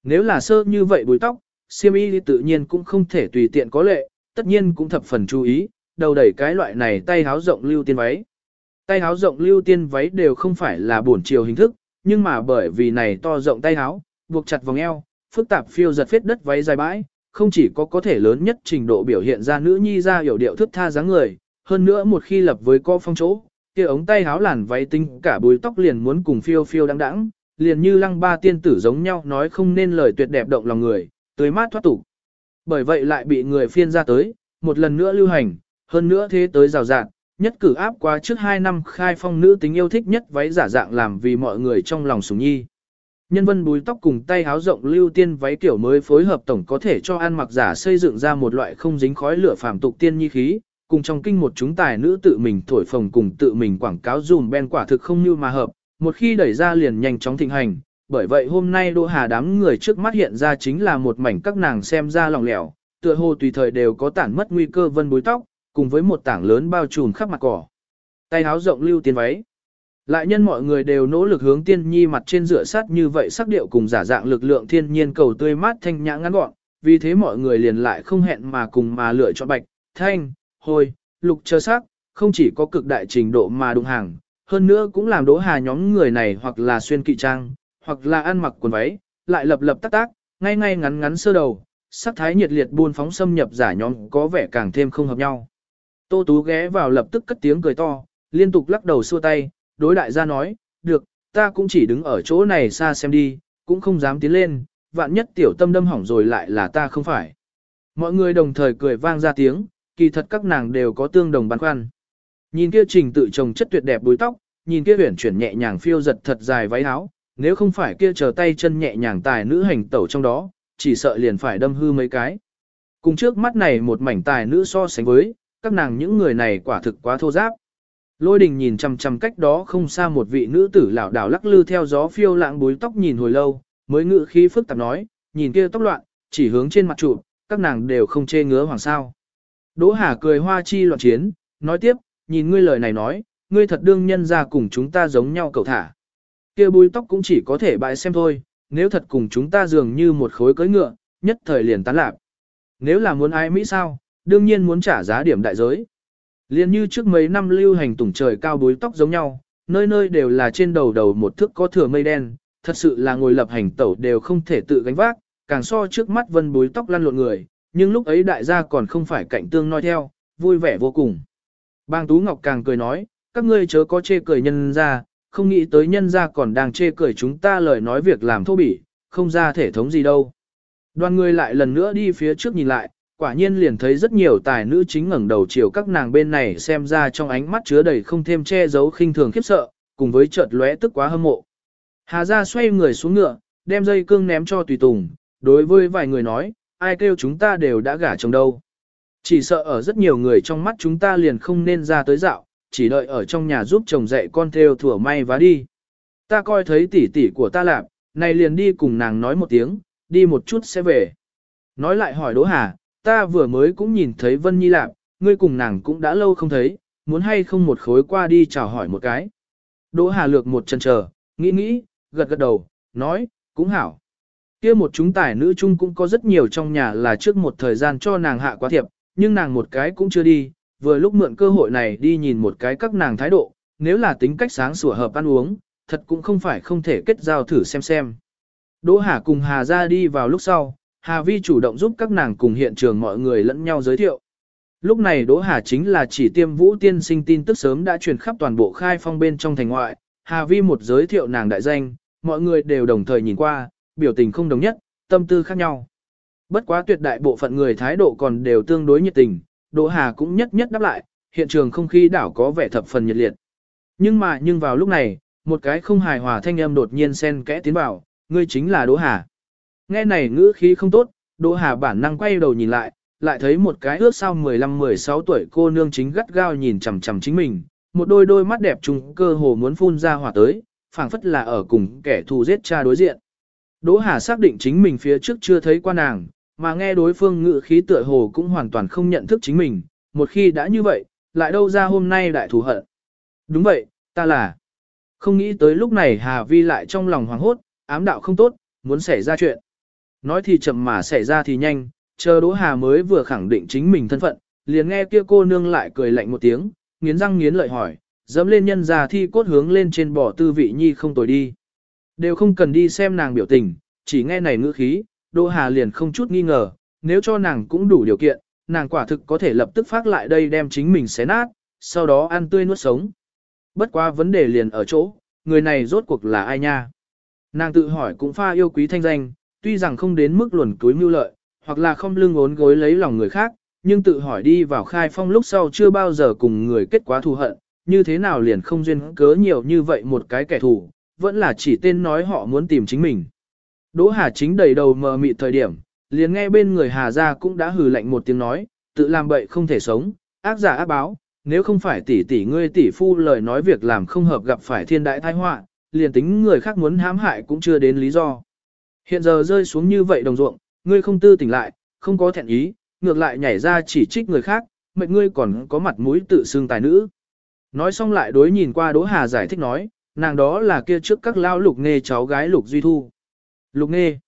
Nếu là sơ như vậy bùi tóc, siêm y tự nhiên cũng không thể tùy tiện có lệ, tất nhiên cũng thập phần chú ý, đầu đẩy cái loại này tay háo rộng lưu tiên váy. Tay háo rộng lưu tiên váy đều không phải là bổn chiều hình thức, nhưng mà bởi vì này to rộng tay háo, buộc chặt vòng eo, phức tạp phiêu giật phết đất váy dài bãi, không chỉ có có thể lớn nhất trình độ biểu hiện ra nữ nhi ra hiểu điệu thức tha dáng người, hơn nữa một khi lập với co phong chỗ, kia ống tay háo làn váy tinh cả bùi tóc liền muốn cùng phiêu phiêu đắng đắng, liền như lăng ba tiên tử giống nhau nói không nên lời tuyệt đẹp động lòng người, tươi mát thoát tục. Bởi vậy lại bị người phiên ra tới, một lần nữa lưu hành, hơn nữa thế tới rào rạng, nhất cử áp qua trước 2 năm khai phong nữ tính yêu thích nhất váy giả dạng làm vì mọi người trong lòng sủng nhi. Nhân vân búi tóc cùng tay háo rộng lưu tiên váy kiểu mới phối hợp tổng có thể cho ăn mặc giả xây dựng ra một loại không dính khói lửa phàm tục tiên nhi khí, cùng trong kinh một chúng tài nữ tự mình thổi phồng cùng tự mình quảng cáo dùm ben quả thực không như mà hợp, một khi đẩy ra liền nhanh chóng thịnh hành. Bởi vậy hôm nay Đỗ Hà đám người trước mắt hiện ra chính là một mảnh các nàng xem ra lòng lẻo, tựa hồ tùy thời đều có tản mất nguy cơ vân búi tóc, cùng với một tảng lớn bao trùm khắp mặt cỏ. Tay áo rộng lưu tiên váy. Lại nhân mọi người đều nỗ lực hướng tiên nhi mặt trên rửa sát như vậy sắc điệu cùng giả dạng lực lượng thiên nhiên cầu tươi mát thanh nhã ngắn gọn, vì thế mọi người liền lại không hẹn mà cùng mà lựa chọn bạch, thanh, hồi, lục chờ sắc, không chỉ có cực đại trình độ mà đụng hàng, hơn nữa cũng làm đỗ hà nhóm người này hoặc là xuyên kỵ trang, hoặc là ăn mặc quần váy, lại lập lập tác tác, ngay ngay ngắn ngắn sơ đầu, sắc thái nhiệt liệt buôn phóng xâm nhập giả nhóm có vẻ càng thêm không hợp nhau. Tô Tú ghé vào lập tức cất tiếng cười to, liên tục lắc đầu xua tay, đối đại gia nói, được, ta cũng chỉ đứng ở chỗ này xa xem đi, cũng không dám tiến lên, vạn nhất tiểu tâm đâm hỏng rồi lại là ta không phải. Mọi người đồng thời cười vang ra tiếng, kỳ thật các nàng đều có tương đồng băn khoăn. Nhìn kia trình tự trồng chất tuyệt đẹp đuôi tóc, nhìn kia huyển chuyển nhẹ nhàng phiêu giật thật dài váy áo, nếu không phải kia chờ tay chân nhẹ nhàng tài nữ hành tẩu trong đó, chỉ sợ liền phải đâm hư mấy cái. Cùng trước mắt này một mảnh tài nữ so sánh với, các nàng những người này quả thực quá thô giáp. Lôi đình nhìn chằm chằm cách đó không xa một vị nữ tử lảo đảo lắc lư theo gió phiêu lãng búi tóc nhìn hồi lâu, mới ngự khí phức tạp nói, nhìn kia tóc loạn, chỉ hướng trên mặt trụ, các nàng đều không chê ngứa hoàng sao. Đỗ Hà cười hoa chi loạn chiến, nói tiếp, nhìn ngươi lời này nói, ngươi thật đương nhân ra cùng chúng ta giống nhau cầu thả. Kia búi tóc cũng chỉ có thể bại xem thôi, nếu thật cùng chúng ta dường như một khối cưỡi ngựa, nhất thời liền tán lạc. Nếu là muốn ai Mỹ sao, đương nhiên muốn trả giá điểm đại giới. Liên như trước mấy năm lưu hành tủng trời cao búi tóc giống nhau, nơi nơi đều là trên đầu đầu một thước có thừa mây đen, thật sự là ngồi lập hành tẩu đều không thể tự gánh vác, càng so trước mắt vân búi tóc lăn lộn người, nhưng lúc ấy đại gia còn không phải cạnh tương nói theo, vui vẻ vô cùng. Bang Tú Ngọc càng cười nói, các ngươi chớ có chê cười nhân ra, không nghĩ tới nhân ra còn đang chê cười chúng ta lời nói việc làm thô bỉ, không ra thể thống gì đâu. Đoàn người lại lần nữa đi phía trước nhìn lại, quả nhiên liền thấy rất nhiều tài nữ chính ngẩng đầu chiều các nàng bên này xem ra trong ánh mắt chứa đầy không thêm che giấu khinh thường khiếp sợ, cùng với chợt lóe tức quá hâm mộ. Hà gia xoay người xuống ngựa, đem dây cương ném cho tùy tùng, đối với vài người nói, ai kêu chúng ta đều đã gả chồng đâu. Chỉ sợ ở rất nhiều người trong mắt chúng ta liền không nên ra tới dạo, chỉ đợi ở trong nhà giúp chồng dạy con theo thủa may vá đi. Ta coi thấy tỷ tỷ của ta lạp, này liền đi cùng nàng nói một tiếng, đi một chút sẽ về. Nói lại hỏi Đỗ Hà, ta vừa mới cũng nhìn thấy Vân Nhi lạp, ngươi cùng nàng cũng đã lâu không thấy, muốn hay không một khối qua đi chào hỏi một cái. Đỗ Hà lược một chân chờ, nghĩ nghĩ, gật gật đầu, nói, cũng hảo. kia một chúng tài nữ chung cũng có rất nhiều trong nhà là trước một thời gian cho nàng hạ quá thiệp, nhưng nàng một cái cũng chưa đi, vừa lúc mượn cơ hội này đi nhìn một cái các nàng thái độ, nếu là tính cách sáng sủa hợp ăn uống, thật cũng không phải không thể kết giao thử xem xem. Đỗ Hà cùng Hà ra đi vào lúc sau, Hà Vi chủ động giúp các nàng cùng hiện trường mọi người lẫn nhau giới thiệu. Lúc này Đỗ Hà chính là chỉ tiêm vũ tiên sinh tin tức sớm đã truyền khắp toàn bộ khai phong bên trong thành ngoại, Hà Vi một giới thiệu nàng đại danh, mọi người đều đồng thời nhìn qua, biểu tình không đồng nhất, tâm tư khác nhau. Bất quá tuyệt đại bộ phận người thái độ còn đều tương đối nhiệt tình, Đỗ Hà cũng nhất nhất đáp lại, hiện trường không khí đảo có vẻ thập phần nhiệt liệt. Nhưng mà nhưng vào lúc này, một cái không hài hòa thanh âm đột nhiên xen kẽ tiến vào, ngươi chính là Đỗ Hà. Nghe này ngữ khí không tốt, Đỗ Hà bản năng quay đầu nhìn lại, lại thấy một cái ước sau 15-16 tuổi cô nương chính gắt gao nhìn chằm chằm chính mình, một đôi đôi mắt đẹp trùng cơ hồ muốn phun ra hỏa tới, phảng phất là ở cùng kẻ thù giết cha đối diện. Đỗ Hà xác định chính mình phía trước chưa thấy qua nàng, mà nghe đối phương ngữ khí tựa hồ cũng hoàn toàn không nhận thức chính mình, một khi đã như vậy, lại đâu ra hôm nay đại thù hận. Đúng vậy, ta là. Không nghĩ tới lúc này Hà Vi lại trong lòng hoảng hốt, ám đạo không tốt, muốn xảy ra chuyện. Nói thì chậm mà xảy ra thì nhanh, chờ Đỗ Hà mới vừa khẳng định chính mình thân phận, liền nghe kia cô nương lại cười lạnh một tiếng, nghiến răng nghiến lợi hỏi, dẫm lên nhân già thi cốt hướng lên trên bỏ tư vị nhi không tồi đi. Đều không cần đi xem nàng biểu tình, chỉ nghe này ngữ khí, Đỗ Hà liền không chút nghi ngờ, nếu cho nàng cũng đủ điều kiện, nàng quả thực có thể lập tức phát lại đây đem chính mình xé nát, sau đó ăn tươi nuốt sống. Bất quá vấn đề liền ở chỗ, người này rốt cuộc là ai nha? Nàng tự hỏi cũng pha yêu quý thanh danh, tuy rằng không đến mức luồn túi mưu lợi, hoặc là không lưng ốn gối lấy lòng người khác, nhưng tự hỏi đi vào khai phong lúc sau chưa bao giờ cùng người kết quá thù hận, như thế nào liền không duyên cớ nhiều như vậy một cái kẻ thù, vẫn là chỉ tên nói họ muốn tìm chính mình. Đỗ Hà chính đầy đầu mờ mịt thời điểm, liền nghe bên người Hà gia cũng đã hừ lạnh một tiếng nói, tự làm bậy không thể sống, ác giả ác báo, nếu không phải tỷ tỷ ngươi tỷ phu lời nói việc làm không hợp gặp phải thiên đại tai họa, liền tính người khác muốn hãm hại cũng chưa đến lý do. Hiện giờ rơi xuống như vậy đồng ruộng, ngươi không tư tỉnh lại, không có thẹn ý, ngược lại nhảy ra chỉ trích người khác, mệnh ngươi còn có mặt mũi tự xưng tài nữ. Nói xong lại đối nhìn qua Đỗ Hà giải thích nói, nàng đó là kia trước các lao lục nghe cháu gái lục duy thu. Lục nghe.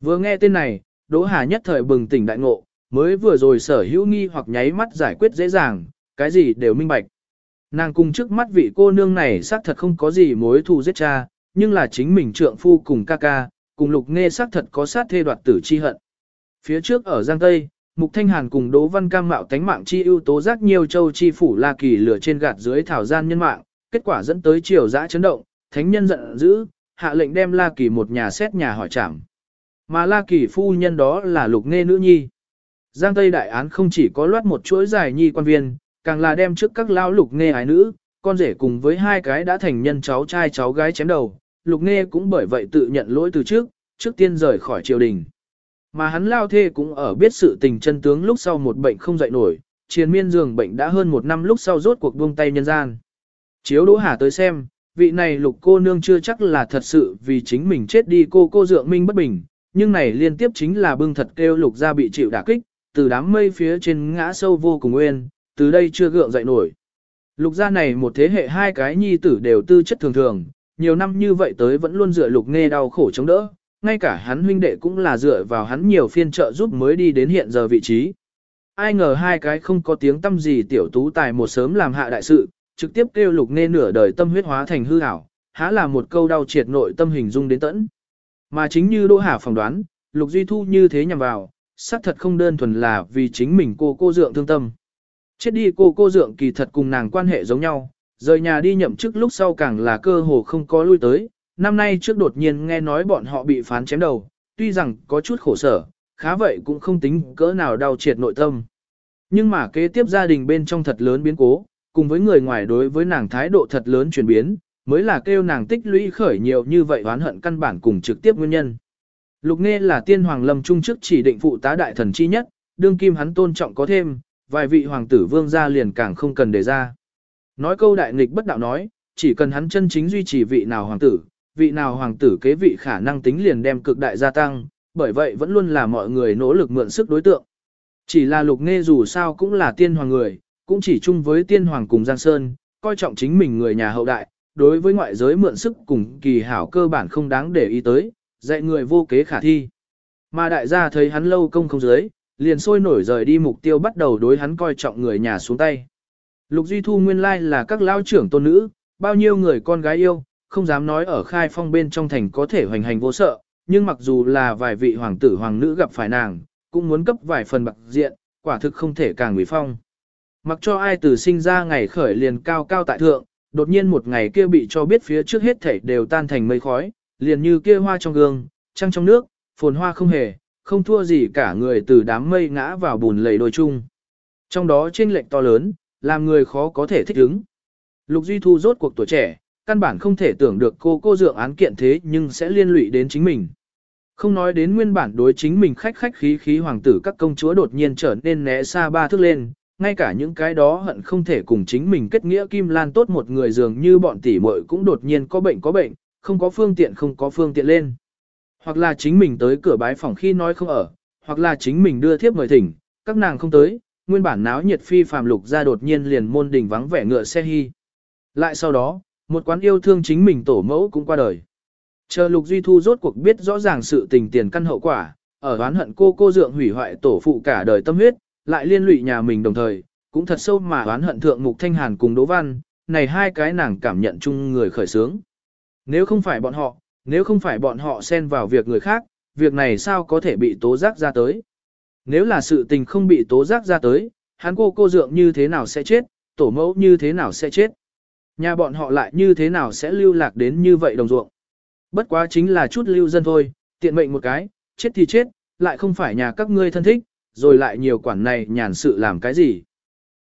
Vừa nghe tên này, Đỗ Hà nhất thời bừng tỉnh đại ngộ, mới vừa rồi sở hữu nghi hoặc nháy mắt giải quyết dễ dàng, cái gì đều minh bạch. Nàng cùng trước mắt vị cô nương này xác thật không có gì mối thù giết cha, nhưng là chính mình trượng phu cùng ca ca, cùng lục nghe xác thật có sát thê đoạt tử chi hận. Phía trước ở Giang Tây, Mục Thanh Hàn cùng Đỗ Văn Cam mạo tánh mạng chi ưu tố giác nhiều châu chi phủ La Kỳ lửa trên gạt dưới thảo gian nhân mạng, kết quả dẫn tới triều dã chấn động, thánh nhân giận dữ, hạ lệnh đem La Kỳ một nhà xét nhà hỏi trảm. Mà La Kỳ phu nhân đó là lục nghe nữ nhi. Giang Tây đại án không chỉ có loát một chuỗi dài nhi quan viên, càng là đem trước các lao lục nghe ái nữ, con rể cùng với hai cái đã thành nhân cháu trai cháu gái chém đầu, lục Nghê cũng bởi vậy tự nhận lỗi từ trước, trước tiên rời khỏi triều đình. Mà hắn lao thê cũng ở biết sự tình chân tướng lúc sau một bệnh không dậy nổi, triền miên giường bệnh đã hơn một năm lúc sau rốt cuộc buông tay nhân gian. Chiếu Đỗ Hà tới xem, vị này lục cô nương chưa chắc là thật sự vì chính mình chết đi cô cô dượng minh bất bình, nhưng này liên tiếp chính là bưng thật kêu lục ra bị chịu đả kích, từ đám mây phía trên ngã sâu vô cùng nguyên, từ đây chưa gượng dậy nổi. Lục gia này một thế hệ hai cái nhi tử đều tư chất thường thường, nhiều năm như vậy tới vẫn luôn dựa lục nghe đau khổ chống đỡ, ngay cả hắn huynh đệ cũng là dựa vào hắn nhiều phiên trợ giúp mới đi đến hiện giờ vị trí. Ai ngờ hai cái không có tiếng tâm gì tiểu tú tài một sớm làm hạ đại sự, trực tiếp kêu lục nghe nửa đời tâm huyết hóa thành hư ảo, há là một câu đau triệt nội tâm hình dung đến tẫn. Mà chính như Đỗ Hà phỏng đoán, lục duy thu như thế nhằm vào, xác thật không đơn thuần là vì chính mình cô cô dượng thương tâm. Chết đi cô cô dượng kỳ thật cùng nàng quan hệ giống nhau, rời nhà đi nhậm chức lúc sau càng là cơ hồ không có lui tới, năm nay trước đột nhiên nghe nói bọn họ bị phán chém đầu, tuy rằng có chút khổ sở, khá vậy cũng không tính cỡ nào đau triệt nội tâm. Nhưng mà kế tiếp gia đình bên trong thật lớn biến cố, cùng với người ngoài đối với nàng thái độ thật lớn chuyển biến, mới là kêu nàng tích lũy khởi nhiều như vậy oán hận căn bản cùng trực tiếp nguyên nhân. Lục Nghe là tiên hoàng lâm trung chức chỉ định phụ tá đại thần chi nhất, đương kim hắn tôn trọng có thêm, vài vị hoàng tử vương gia liền càng không cần đề ra. Nói câu đại nghịch bất đạo nói, chỉ cần hắn chân chính duy trì vị nào hoàng tử, vị nào hoàng tử kế vị khả năng tính liền đem cực đại gia tăng, bởi vậy vẫn luôn là mọi người nỗ lực mượn sức đối tượng. Chỉ là lục nghe dù sao cũng là tiên hoàng người, cũng chỉ chung với tiên hoàng cùng Giang Sơn, coi trọng chính mình người nhà hậu đại, đối với ngoại giới mượn sức cùng kỳ hảo cơ bản không đáng để ý tới, dạy người vô kế khả thi. Mà đại gia thấy hắn lâu công không dưới, liền sôi nổi rời đi mục tiêu bắt đầu đối hắn coi trọng người nhà xuống tay. Lục Duy Thu nguyên lai là các lao trưởng tôn nữ, bao nhiêu người con gái yêu, không dám nói ở khai phong bên trong thành có thể hoành hành vô sợ, nhưng mặc dù là vài vị hoàng tử hoàng nữ gặp phải nàng, cũng muốn cấp vài phần bạc diện, quả thực không thể càng nguy phong. Mặc cho ai từ sinh ra ngày khởi liền cao cao tại thượng, đột nhiên một ngày kia bị cho biết phía trước hết thảy đều tan thành mây khói, liền như kia hoa trong gương, trăng trong nước, phồn hoa không hề, không thua gì cả người từ đám mây ngã vào bùn lầy đôi chung. Trong đó chênh lệch to lớn, làm người khó có thể thích ứng. Lục Duy Thu rốt cuộc tuổi trẻ, căn bản không thể tưởng được cô cô dượng án kiện thế nhưng sẽ liên lụy đến chính mình. Không nói đến nguyên bản đối chính mình khách khách khí khí hoàng tử các công chúa đột nhiên trở nên né xa ba thước lên, ngay cả những cái đó hận không thể cùng chính mình kết nghĩa Kim Lan tốt một người dường như bọn tỷ muội cũng đột nhiên có bệnh có bệnh, không có phương tiện không có phương tiện lên. Hoặc là chính mình tới cửa bái phòng khi nói không ở, hoặc là chính mình đưa thiếp mời thỉnh, các nàng không tới, nguyên bản náo nhiệt phi phàm lục ra đột nhiên liền môn đỉnh vắng vẻ ngựa xe hy. Lại sau đó, một quán yêu thương chính mình tổ mẫu cũng qua đời. Chờ lục duy thu rốt cuộc biết rõ ràng sự tình tiền căn hậu quả, ở oán hận cô cô dượng hủy hoại tổ phụ cả đời tâm huyết, lại liên lụy nhà mình đồng thời, cũng thật sâu mà oán hận thượng mục thanh hàn cùng đỗ văn, này hai cái nàng cảm nhận chung người khởi sướng. Nếu không phải bọn họ, nếu không phải bọn họ xen vào việc người khác, việc này sao có thể bị tố giác ra tới. Nếu là sự tình không bị tố giác ra tới, hắn cô cô dượng như thế nào sẽ chết, tổ mẫu như thế nào sẽ chết. Nhà bọn họ lại như thế nào sẽ lưu lạc đến như vậy đồng ruộng. Bất quá chính là chút lưu dân thôi, tiện mệnh một cái, chết thì chết, lại không phải nhà các ngươi thân thích, rồi lại nhiều quản này nhàn sự làm cái gì.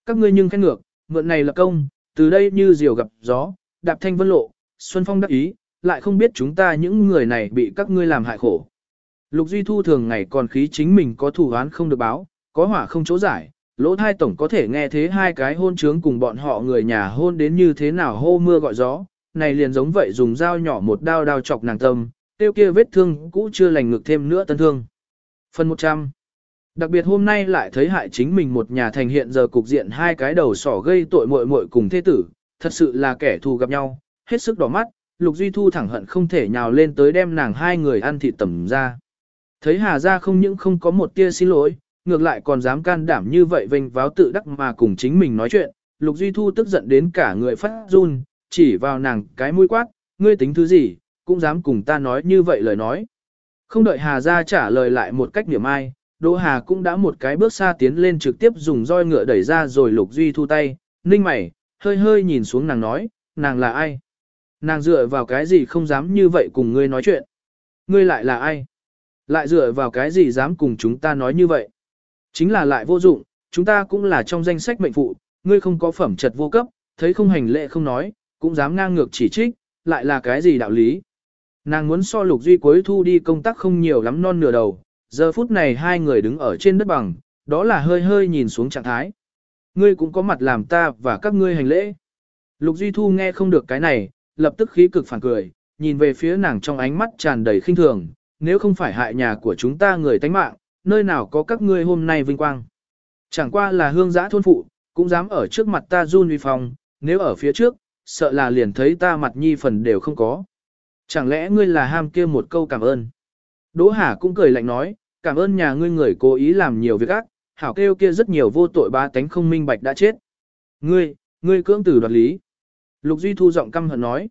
Các ngươi nhưng khen ngược, mượn này là công, từ đây như diều gặp gió, đạp thanh vân lộ, xuân phong đắc ý, lại không biết chúng ta những người này bị các ngươi làm hại khổ. Lục Duy Thu thường ngày còn khí chính mình có thủ án không được báo, có hỏa không chỗ giải, lỗ thai tổng có thể nghe thế hai cái hôn trướng cùng bọn họ người nhà hôn đến như thế nào hô mưa gọi gió, này liền giống vậy dùng dao nhỏ một đao đao chọc nàng tâm, tiêu kia vết thương cũ chưa lành ngực thêm nữa tân thương. Phần 100 Đặc biệt hôm nay lại thấy hại chính mình một nhà thành hiện giờ cục diện hai cái đầu sỏ gây tội muội muội cùng thế tử, thật sự là kẻ thù gặp nhau, hết sức đỏ mắt, Lục Duy Thu thẳng hận không thể nhào lên tới đem nàng hai người ăn thịt tẩm ra. Thấy Hà Gia không những không có một tia xin lỗi, ngược lại còn dám can đảm như vậy vênh váo tự đắc mà cùng chính mình nói chuyện, Lục Duy Thu tức giận đến cả người phát run, chỉ vào nàng cái mũi quát, ngươi tính thứ gì, cũng dám cùng ta nói như vậy lời nói. Không đợi Hà Gia trả lời lại một cách niệm ai, Đỗ Hà cũng đã một cái bước xa tiến lên trực tiếp dùng roi ngựa đẩy ra rồi Lục Duy Thu tay, ninh mày, hơi hơi nhìn xuống nàng nói, nàng là ai? Nàng dựa vào cái gì không dám như vậy cùng ngươi nói chuyện? Ngươi lại là ai? Lại dựa vào cái gì dám cùng chúng ta nói như vậy? Chính là lại vô dụng, chúng ta cũng là trong danh sách mệnh phụ, ngươi không có phẩm trật vô cấp, thấy không hành lệ không nói, cũng dám ngang ngược chỉ trích, lại là cái gì đạo lý? Nàng muốn so lục duy cuối thu đi công tác không nhiều lắm non nửa đầu, giờ phút này hai người đứng ở trên đất bằng, đó là hơi hơi nhìn xuống trạng thái. Ngươi cũng có mặt làm ta và các ngươi hành lễ. Lục Duy Thu nghe không được cái này, lập tức khí cực phản cười, nhìn về phía nàng trong ánh mắt tràn đầy khinh thường, nếu không phải hại nhà của chúng ta người tánh mạng, nơi nào có các ngươi hôm nay vinh quang. Chẳng qua là hương giã thôn phụ, cũng dám ở trước mặt ta run uy phong, nếu ở phía trước, sợ là liền thấy ta mặt nhi phần đều không có. Chẳng lẽ ngươi là ham kia một câu cảm ơn? Đỗ Hà cũng cười lạnh nói, cảm ơn nhà ngươi người cố ý làm nhiều việc ác, hảo kêu kia rất nhiều vô tội ba tánh không minh bạch đã chết. Ngươi, ngươi cưỡng tử đoạt lý. Lục Duy thu giọng căm hận nói.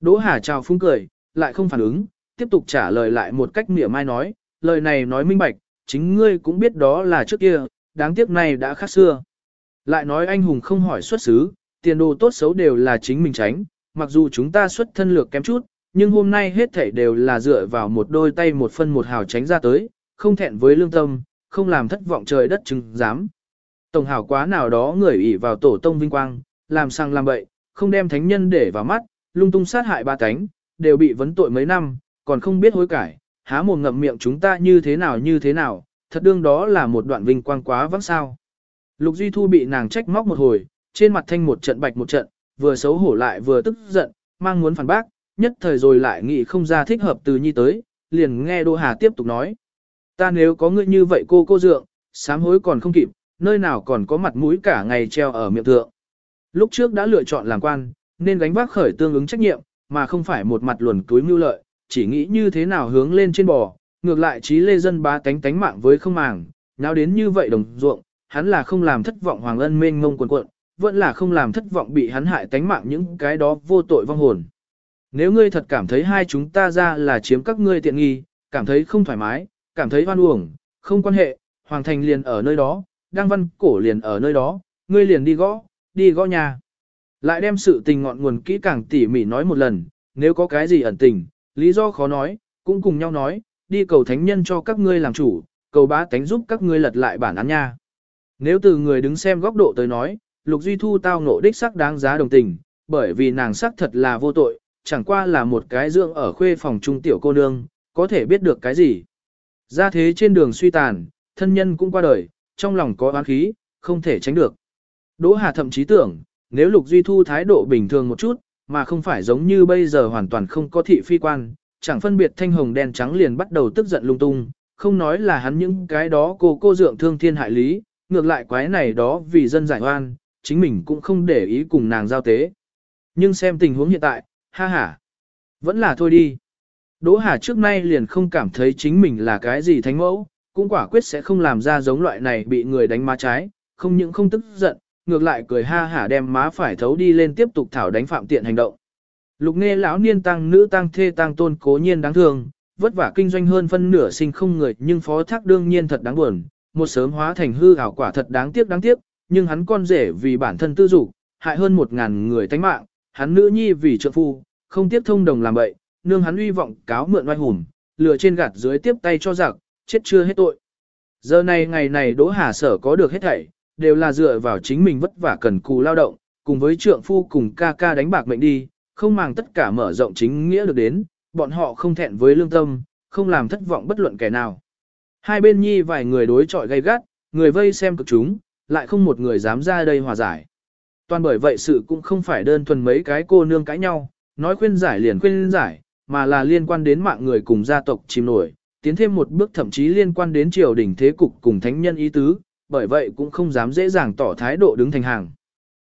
Đỗ Hà chào phúng cười, lại không phản ứng, tiếp tục trả lời lại một cách mỉa mai nói, lời này nói minh bạch, chính ngươi cũng biết đó là trước kia, đáng tiếc này đã khác xưa. Lại nói anh hùng không hỏi xuất xứ, tiền đồ tốt xấu đều là chính mình tránh, mặc dù chúng ta xuất thân lược kém chút, nhưng hôm nay hết thảy đều là dựa vào một đôi tay một phân một hào tránh ra tới, không thẹn với lương tâm, không làm thất vọng trời đất chứng dám. Tổng hảo quá nào đó người ỷ vào tổ tông vinh quang, làm sang làm bậy, không đem thánh nhân để vào mắt, lung tung sát hại ba cánh, đều bị vấn tội mấy năm, còn không biết hối cải, há mồm ngậm miệng chúng ta như thế nào như thế nào, thật đương đó là một đoạn vinh quang quá vắng sao. Lục Duy Thu bị nàng trách móc một hồi, trên mặt thanh một trận bạch một trận, vừa xấu hổ lại vừa tức giận, mang muốn phản bác, nhất thời rồi lại nghĩ không ra thích hợp từ nhi tới, liền nghe Đỗ Hà tiếp tục nói. Ta nếu có ngươi như vậy cô cô dượng, sám hối còn không kịp, nơi nào còn có mặt mũi cả ngày treo ở miệng thượng. Lúc trước đã lựa chọn làm quan, nên gánh vác khởi tương ứng trách nhiệm, mà không phải một mặt luồn túi mưu lợi, chỉ nghĩ như thế nào hướng lên trên bò, ngược lại trí lê dân bá tánh tánh mạng với không màng, nào đến như vậy đồng ruộng, hắn là không làm thất vọng hoàng ân mênh ngông quần cuộn, vẫn là không làm thất vọng bị hắn hại tánh mạng những cái đó vô tội vong hồn. Nếu ngươi thật cảm thấy hai chúng ta ra là chiếm các ngươi tiện nghi, cảm thấy không thoải mái, cảm thấy hoan uổng, không quan hệ, hoàng thành liền ở nơi đó, đăng văn cổ liền ở nơi đó, ngươi liền đi gõ, đi gõ nhà. Lại đem sự tình ngọn nguồn kỹ càng tỉ mỉ nói một lần, nếu có cái gì ẩn tình, lý do khó nói, cũng cùng nhau nói, đi cầu thánh nhân cho các ngươi làm chủ, cầu bá tánh giúp các ngươi lật lại bản án nha. Nếu từ người đứng xem góc độ tới nói, Lục Duy Thu tao ngộ đích sắc đáng giá đồng tình, bởi vì nàng sắc thật là vô tội, chẳng qua là một cái dưỡng ở khuê phòng trung tiểu cô nương, có thể biết được cái gì. Ra thế trên đường suy tàn, thân nhân cũng qua đời, trong lòng có oán khí, không thể tránh được. Đỗ Hà thậm chí tưởng, nếu Lục Duy Thu thái độ bình thường một chút, mà không phải giống như bây giờ hoàn toàn không có thị phi quan, chẳng phân biệt thanh hồng đen trắng liền bắt đầu tức giận lung tung, không nói là hắn những cái đó cô cô dượng thương thiên hại lý, ngược lại quái này đó vì dân giải oan, chính mình cũng không để ý cùng nàng giao tế. Nhưng xem tình huống hiện tại, ha ha, vẫn là thôi đi. Đỗ Hà trước nay liền không cảm thấy chính mình là cái gì thánh mẫu, cũng quả quyết sẽ không làm ra giống loại này bị người đánh má trái, không những không tức giận, ngược lại cười ha hả đem má phải thấu đi lên tiếp tục thảo đánh phạm tiện hành động. Lục nghe lão niên tăng nữ tăng thê tăng tôn cố nhiên đáng thương, vất vả kinh doanh hơn phân nửa sinh không người nhưng phó thác đương nhiên thật đáng buồn, một sớm hóa thành hư ảo quả thật đáng tiếc đáng tiếc, nhưng hắn con rể vì bản thân tư dục hại hơn một ngàn người tánh mạng, hắn nữ nhi vì trợ phu, không tiếp thông đồng làm bậy, nương hắn uy vọng cáo mượn oai hùng, lừa trên gạt dưới tiếp tay cho giặc, chết chưa hết tội. Giờ này ngày này Đỗ Hà Sở có được hết thảy, đều là dựa vào chính mình vất vả cần cù lao động, cùng với trượng phu cùng ca ca đánh bạc mệnh đi, không màng tất cả mở rộng chính nghĩa được đến, bọn họ không thẹn với lương tâm, không làm thất vọng bất luận kẻ nào. Hai bên nhi vài người đối chọi gay gắt, người vây xem cực chúng, lại không một người dám ra đây hòa giải. Toàn bởi vậy sự cũng không phải đơn thuần mấy cái cô nương cãi nhau, nói khuyên giải liền khuyên giải, mà là liên quan đến mạng người cùng gia tộc chìm nổi, tiến thêm một bước thậm chí liên quan đến triều đình thế cục cùng thánh nhân ý tứ, bởi vậy cũng không dám dễ dàng tỏ thái độ đứng thành hàng.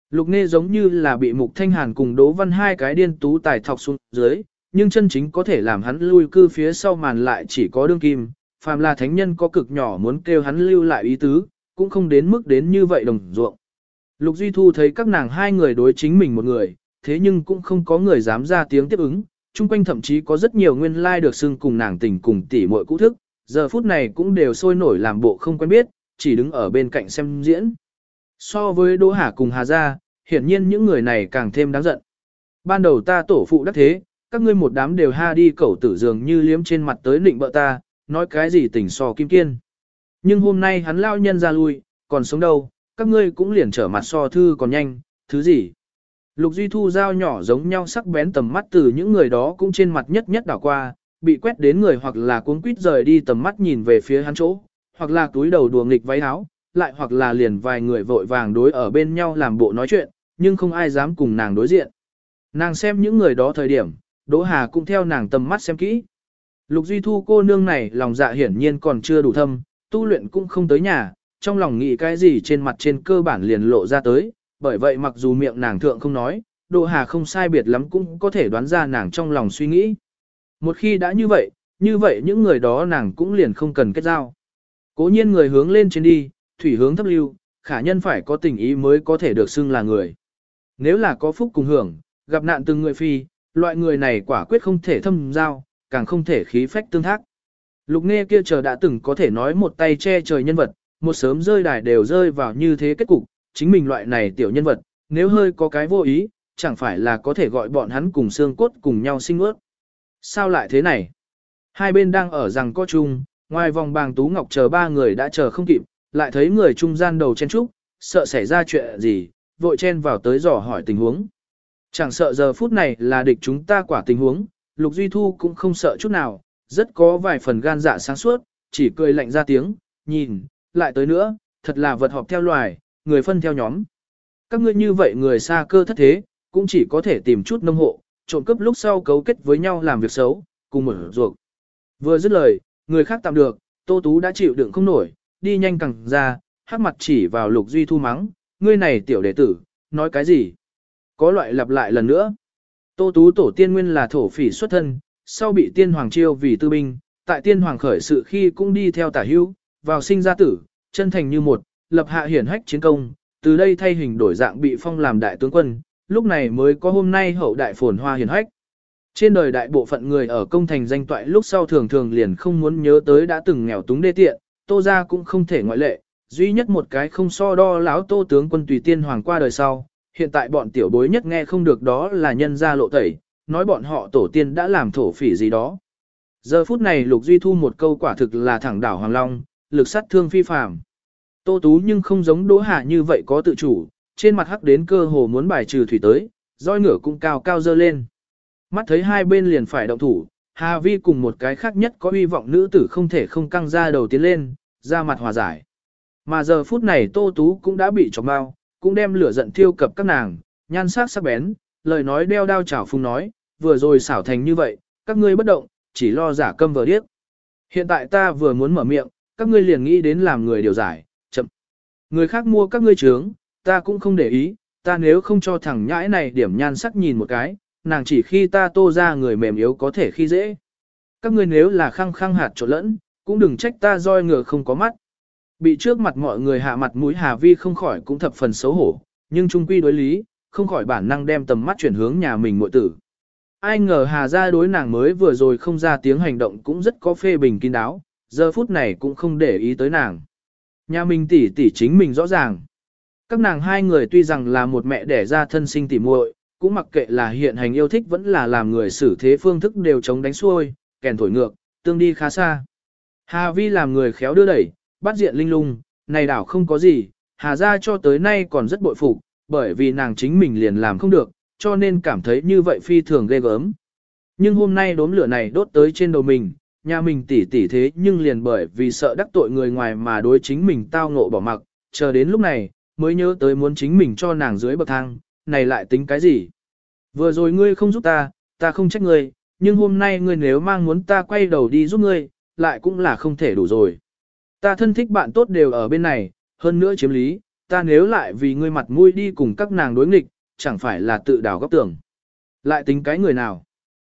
Lục Nê giống như là bị Mục Thanh Hàn cùng Đỗ Văn hai cái điên tú tài thọc xuống dưới, nhưng chân chính có thể làm hắn lui cư phía sau màn lại chỉ có đương kim, phàm là thánh nhân có cực nhỏ muốn kêu hắn lưu lại ý tứ, cũng không đến mức đến như vậy đồng ruộng. Lục Duy Thu thấy các nàng hai người đối chính mình một người, thế nhưng cũng không có người dám ra tiếng tiếp ứng, chung quanh thậm chí có rất nhiều nguyên lai like được xưng cùng nàng tình cùng tỷ muội cũ thức, giờ phút này cũng đều sôi nổi làm bộ không quen biết, chỉ đứng ở bên cạnh xem diễn. So với Đỗ Hà cùng Hà Gia, hiển nhiên những người này càng thêm đáng giận. Ban đầu ta tổ phụ đắc thế, các ngươi một đám đều ha đi cẩu tử dường như liếm trên mặt tới nịnh bợ ta, nói cái gì tỉnh so kim kiên. Nhưng hôm nay hắn lao nhân ra lui, còn sống đâu, các ngươi cũng liền trở mặt so thư còn nhanh, thứ gì. Lục Duy Thu dao nhỏ giống nhau sắc bén tầm mắt từ những người đó cũng trên mặt nhất nhất đảo qua, bị quét đến người hoặc là cuốn quýt rời đi tầm mắt nhìn về phía hắn chỗ, hoặc là túi đầu đùa nghịch váy áo, lại hoặc là liền vài người vội vàng đối ở bên nhau làm bộ nói chuyện, nhưng không ai dám cùng nàng đối diện. Nàng xem những người đó thời điểm, Đỗ Hà cũng theo nàng tầm mắt xem kỹ. Lục Duy Thu cô nương này lòng dạ hiển nhiên còn chưa đủ thâm, tu luyện cũng không tới nhà, trong lòng nghĩ cái gì trên mặt trên cơ bản liền lộ ra tới, bởi vậy mặc dù miệng nàng thượng không nói, Đỗ Hà không sai biệt lắm cũng có thể đoán ra nàng trong lòng suy nghĩ. Một khi đã như vậy, như vậy những người đó nàng cũng liền không cần kết giao. Cố nhiên người hướng lên trên đi, thủy hướng thấp lưu, khả nhân phải có tình ý mới có thể được xưng là người. Nếu là có phúc cùng hưởng, gặp nạn từng người phi, loại người này quả quyết không thể thâm giao, càng không thể khí phách tương thác. Lục nghe kia chờ đã từng có thể nói một tay che trời nhân vật, một sớm rơi đài đều rơi vào như thế kết cục, chính mình loại này tiểu nhân vật, nếu hơi có cái vô ý, chẳng phải là có thể gọi bọn hắn cùng xương cốt cùng nhau sinh ước. Sao lại thế này? Hai bên đang ở rằng có chung, ngoài vòng bàng tú ngọc chờ ba người đã chờ không kịp, lại thấy người trung gian đầu chen trúc, sợ xảy ra chuyện gì, vội chen vào tới dò hỏi tình huống. Chẳng sợ giờ phút này là địch chúng ta quả tình huống, Lục Duy Thu cũng không sợ chút nào, rất có vài phần gan dạ sáng suốt, chỉ cười lạnh ra tiếng, nhìn, lại tới nữa, thật là vật họp theo loài, người phân theo nhóm. Các ngươi như vậy người xa cơ thất thế, cũng chỉ có thể tìm chút nông hộ, trộm cướp lúc sau cấu kết với nhau làm việc xấu, cùng mở ruột. Vừa dứt lời, người khác tạm được, Tô Tú đã chịu đựng không nổi, đi nhanh càng ra, hắc mặt chỉ vào Lục Duy Thu mắng, ngươi này tiểu đệ tử, nói cái gì? Có loại lặp lại lần nữa. Tô Tú tổ tiên nguyên là thổ phỉ xuất thân, sau bị tiên hoàng chiêu vì tư binh, tại tiên hoàng khởi sự khi cũng đi theo tả hữu, vào sinh ra tử, chân thành như một, lập hạ hiển hách chiến công, từ đây thay hình đổi dạng bị phong làm đại tướng quân, lúc này mới có hôm nay hậu đại phồn hoa hiển hách. Trên đời đại bộ phận người ở công thành danh toại lúc sau thường thường liền không muốn nhớ tới đã từng nghèo túng đê tiện, tô ra cũng không thể ngoại lệ, duy nhất một cái không so đo láo tô tướng quân tùy tiên hoàng qua đời sau, hiện tại bọn tiểu bối nhất nghe không được đó là nhân gia lộ tẩy, nói bọn họ tổ tiên đã làm thổ phỉ gì đó. Giờ phút này Lục Duy Thu một câu quả thực là thẳng đảo Hoàng Long, lực sát thương phi phàm. Tô Tú nhưng không giống Đỗ Hạ như vậy có tự chủ, trên mặt hắc đến cơ hồ muốn bài trừ thủy tới, roi ngửa cũng cao cao dơ lên. Mắt thấy hai bên liền phải động thủ, Hà Vi cùng một cái khác nhất có hy vọng nữ tử không thể không căng ra đầu tiến lên, ra mặt hòa giải. Mà giờ phút này Tô Tú cũng đã bị chọc bao, cũng đem lửa giận thiêu cập các nàng, nhan sắc sắc bén, lời nói đeo đao chảo phung nói, vừa rồi xảo thành như vậy, các ngươi bất động, chỉ lo giả câm vờ điếc. Hiện tại ta vừa muốn mở miệng, các ngươi liền nghĩ đến làm người điều giải, chậm. Người khác mua các ngươi trướng, ta cũng không để ý, ta nếu không cho thằng nhãi này điểm nhan sắc nhìn một cái, nàng chỉ khi ta tô ra người mềm yếu có thể khi dễ. Các ngươi nếu là khăng khăng hạt trộn lẫn, cũng đừng trách ta roi ngựa không có mắt. Bị trước mặt mọi người hạ mặt mũi Hà Vi không khỏi cũng thập phần xấu hổ, nhưng trung quy đối lý, không khỏi bản năng đem tầm mắt chuyển hướng nhà mình muội tử. Ai ngờ Hà ra đối nàng mới vừa rồi không ra tiếng hành động cũng rất có phê bình kín đáo, giờ phút này cũng không để ý tới nàng. Nhà mình tỷ tỷ chính mình rõ ràng. Các nàng hai người tuy rằng là một mẹ đẻ ra thân sinh tỷ muội, cũng mặc kệ là hiện hành yêu thích vẫn là làm người xử thế phương thức đều chống đánh xuôi, kèn thổi ngược, tương đi khá xa. Hà Vi làm người khéo đưa đẩy, bắt diện linh lung, này đảo không có gì, Hà gia cho tới nay còn rất bội phục, bởi vì nàng chính mình liền làm không được, cho nên cảm thấy như vậy phi thường ghê gớm. Nhưng hôm nay đốm lửa này đốt tới trên đầu mình, nhà mình tỉ tỉ thế nhưng liền bởi vì sợ đắc tội người ngoài mà đối chính mình tao ngộ bỏ mặc, chờ đến lúc này, mới nhớ tới muốn chính mình cho nàng dưới bậc thang, này lại tính cái gì? Vừa rồi ngươi không giúp ta, ta không trách ngươi, nhưng hôm nay ngươi nếu mang muốn ta quay đầu đi giúp ngươi, lại cũng là không thể đủ rồi. Ta thân thích bạn tốt đều ở bên này, hơn nữa chiếm lý, ta nếu lại vì ngươi mặt mũi đi cùng các nàng đối nghịch, chẳng phải là tự đào góc tưởng. Lại tính cái người nào?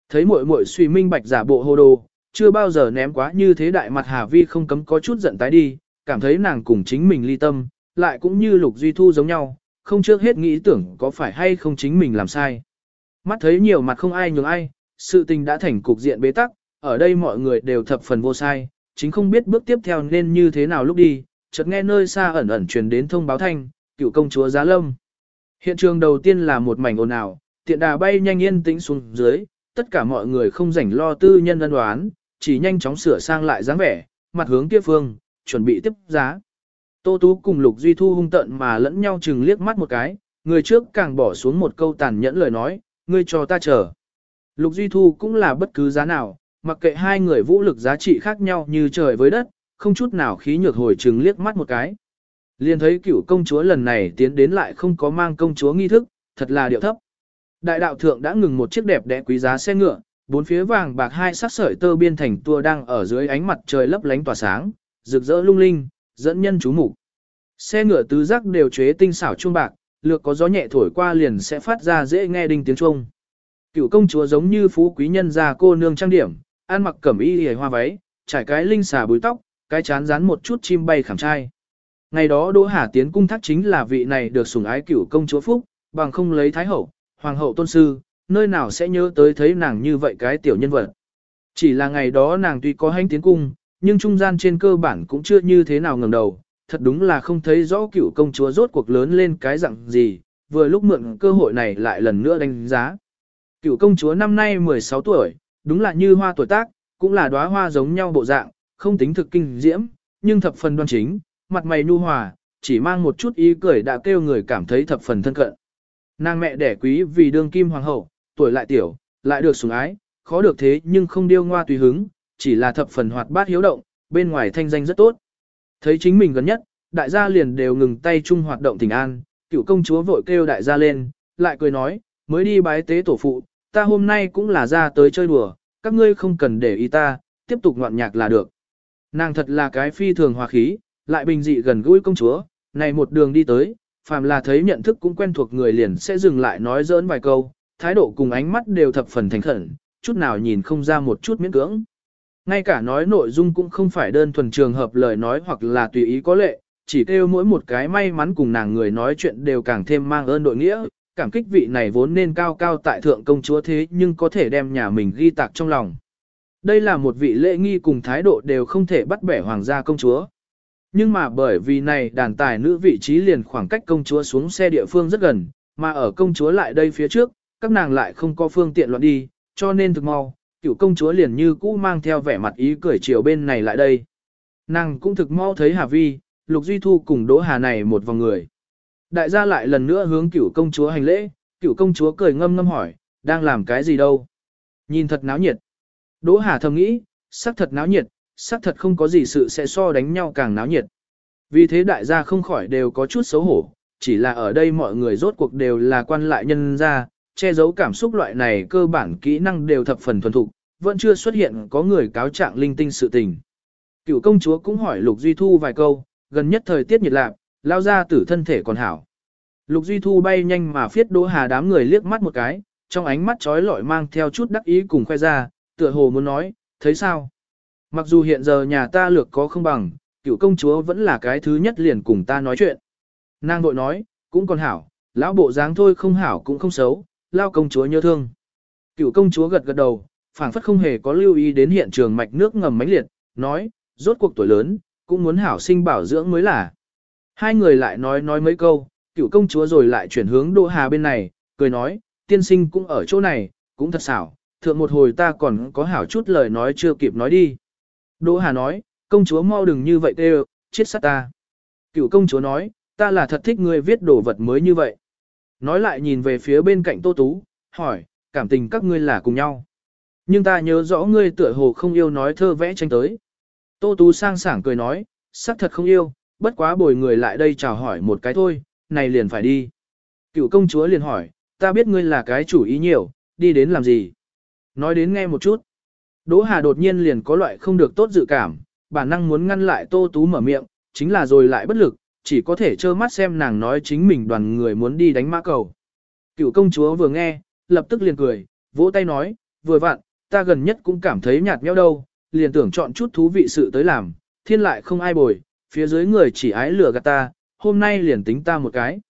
Thấy muội muội suy minh bạch giả bộ hồ đồ, chưa bao giờ ném quá như thế đại mặt Hà Vi không cấm có chút giận tái đi, cảm thấy nàng cùng chính mình ly tâm, lại cũng như Lục Duy Thu giống nhau, không trước hết nghĩ tưởng có phải hay không chính mình làm sai. Mắt thấy nhiều mặt không ai nhường ai, sự tình đã thành cục diện bế tắc, ở đây mọi người đều thập phần vô sai, chính không biết bước tiếp theo nên như thế nào lúc đi, chợt nghe nơi xa ẩn ẩn truyền đến thông báo thanh, cựu công chúa Giá Lâm. Hiện trường đầu tiên là một mảnh ồn ào, tiện đà bay nhanh yên tĩnh xuống dưới, tất cả mọi người không rảnh lo tư nhân ân đoán, chỉ nhanh chóng sửa sang lại dáng vẻ, mặt hướng kia phương, chuẩn bị tiếp giá. Tô Tú cùng Lục Duy Thu hung tận mà lẫn nhau chừng liếc mắt một cái, người trước càng bỏ xuống một câu tàn nhẫn lời nói, ngươi cho ta chờ. Lục Duy Thu cũng là bất cứ giá nào, mặc kệ hai người vũ lực giá trị khác nhau như trời với đất, không chút nào khí nhược hồi chừng liếc mắt một cái. Liên thấy cửu công chúa lần này tiến đến lại không có mang công chúa nghi thức, thật là điệu thấp. Đại đạo thượng đã ngừng một chiếc đẹp đẽ quý giá xe ngựa, bốn phía vàng bạc hai sắc sợi tơ biên thành tua đang ở dưới ánh mặt trời lấp lánh tỏa sáng, rực rỡ lung linh, dẫn nhân chú mục. Xe ngựa tứ giác đều chế tinh xảo chuông bạc, lược có gió nhẹ thổi qua liền sẽ phát ra dễ nghe đinh tiếng chuông. Cựu công chúa giống như phú quý nhân gia cô nương trang điểm, ăn mặc cẩm y hề hoa váy, trải cái linh xà búi tóc, cái chán dán một chút chim bay khảm trai. Ngày đó Đỗ Hà tiến cung thác chính là vị này được sủng ái cựu công chúa Phúc, bằng không lấy thái hậu, hoàng hậu tôn sư, nơi nào sẽ nhớ tới thấy nàng như vậy cái tiểu nhân vật. Chỉ là ngày đó nàng tuy có hành tiến cung, nhưng trung gian trên cơ bản cũng chưa như thế nào ngẩng đầu, thật đúng là không thấy rõ cựu công chúa rốt cuộc lớn lên cái dạng gì, vừa lúc mượn cơ hội này lại lần nữa đánh giá. cựu công chúa năm nay 16 tuổi, đúng là như hoa tuổi tác, cũng là đóa hoa giống nhau bộ dạng, không tính thực kinh diễm, nhưng thập phần đoan chính, mặt mày nhu hòa, chỉ mang một chút ý cười đã kêu người cảm thấy thập phần thân cận. Nàng mẹ đẻ quý vì đương kim hoàng hậu, tuổi lại tiểu, lại được sủng ái, khó được thế nhưng không điêu ngoa tùy hứng, chỉ là thập phần hoạt bát hiếu động, bên ngoài thanh danh rất tốt. Thấy chính mình gần nhất, đại gia liền đều ngừng tay chung hoạt động tình an, cựu công chúa vội kêu đại gia lên, lại cười nói, mới đi bái tế tổ phụ, ta hôm nay cũng là ra tới chơi đùa, các ngươi không cần để ý ta, tiếp tục ngoạn nhạc là được. Nàng thật là cái phi thường hòa khí, lại bình dị gần gũi công chúa, này một đường đi tới, phàm là thấy nhận thức cũng quen thuộc người liền sẽ dừng lại nói giỡn vài câu, thái độ cùng ánh mắt đều thập phần thành khẩn, chút nào nhìn không ra một chút miễn cưỡng. Ngay cả nói nội dung cũng không phải đơn thuần trường hợp lời nói hoặc là tùy ý có lệ, chỉ kêu mỗi một cái may mắn cùng nàng người nói chuyện đều càng thêm mang ơn đội nghĩa, cảm kích vị này vốn nên cao cao tại thượng công chúa thế nhưng có thể đem nhà mình ghi tạc trong lòng. Đây là một vị lễ nghi cùng thái độ đều không thể bắt bẻ hoàng gia công chúa. Nhưng mà bởi vì này đàn tài nữ vị trí liền khoảng cách công chúa xuống xe địa phương rất gần, mà ở công chúa lại đây phía trước, các nàng lại không có phương tiện loạn đi, cho nên thực mau, cựu công chúa liền như cũ mang theo vẻ mặt ý cười chiều bên này lại đây. Nàng cũng thực mau thấy Hà Vi, Lục Duy Thu cùng Đỗ Hà này một vòng người. Đại gia lại lần nữa hướng cựu công chúa hành lễ, cựu công chúa cười ngâm ngâm hỏi, đang làm cái gì đâu? Nhìn thật náo nhiệt. Đỗ Hà thầm nghĩ, sắc thật náo nhiệt, sắc thật không có gì sự sẽ so đánh nhau càng náo nhiệt. Vì thế đại gia không khỏi đều có chút xấu hổ, chỉ là ở đây mọi người rốt cuộc đều là quan lại nhân gia, che giấu cảm xúc loại này cơ bản kỹ năng đều thập phần thuần thục, vẫn chưa xuất hiện có người cáo trạng linh tinh sự tình. Cựu công chúa cũng hỏi Lục Duy Thu vài câu, gần nhất thời tiết nhiệt lạc, lao ra tử thân thể còn hảo. Lục Duy Thu bay nhanh mà phiết Đỗ Hà đám người liếc mắt một cái, trong ánh mắt trói lọi mang theo chút đắc ý cùng khoe ra, tựa hồ muốn nói, thấy sao? Mặc dù hiện giờ nhà ta lược có không bằng, cựu công chúa vẫn là cái thứ nhất liền cùng ta nói chuyện. Nàng vội nói, cũng còn hảo, lão bộ dáng thôi không hảo cũng không xấu, lao công chúa nhớ thương. Cựu công chúa gật gật đầu, phảng phất không hề có lưu ý đến hiện trường mạch nước ngầm mãnh liệt, nói, rốt cuộc tuổi lớn, cũng muốn hảo sinh bảo dưỡng mới là. Hai người lại nói nói mấy câu, cựu công chúa rồi lại chuyển hướng Đỗ Hà bên này, cười nói, tiên sinh cũng ở chỗ này, cũng thật xảo, thượng một hồi ta còn có hảo chút lời nói chưa kịp nói đi. Đỗ Hà nói, công chúa mau đừng như vậy tê chết sát ta. Cựu công chúa nói, ta là thật thích ngươi viết đồ vật mới như vậy. Nói lại nhìn về phía bên cạnh Tô Tú, hỏi, cảm tình các ngươi là cùng nhau. Nhưng ta nhớ rõ ngươi tựa hồ không yêu nói thơ vẽ tranh tới. Tô Tú sang sảng cười nói, xác thật không yêu, bất quá bồi người lại đây chào hỏi một cái thôi, này liền phải đi. Cựu công chúa liền hỏi, ta biết ngươi là cái chủ ý nhiều, đi đến làm gì? Nói đến nghe một chút. Đỗ Hà đột nhiên liền có loại không được tốt dự cảm, bản năng muốn ngăn lại Tô Tú mở miệng, chính là rồi lại bất lực, chỉ có thể trơ mắt xem nàng nói chính mình đoàn người muốn đi đánh mã cầu. Cựu công chúa vừa nghe, lập tức liền cười, vỗ tay nói, vừa vặn, ta gần nhất cũng cảm thấy nhạt nhẽo đâu, liền tưởng chọn chút thú vị sự tới làm, thiên lại không ai bồi, phía dưới người chỉ ái lừa gạt ta, hôm nay liền tính ta một cái.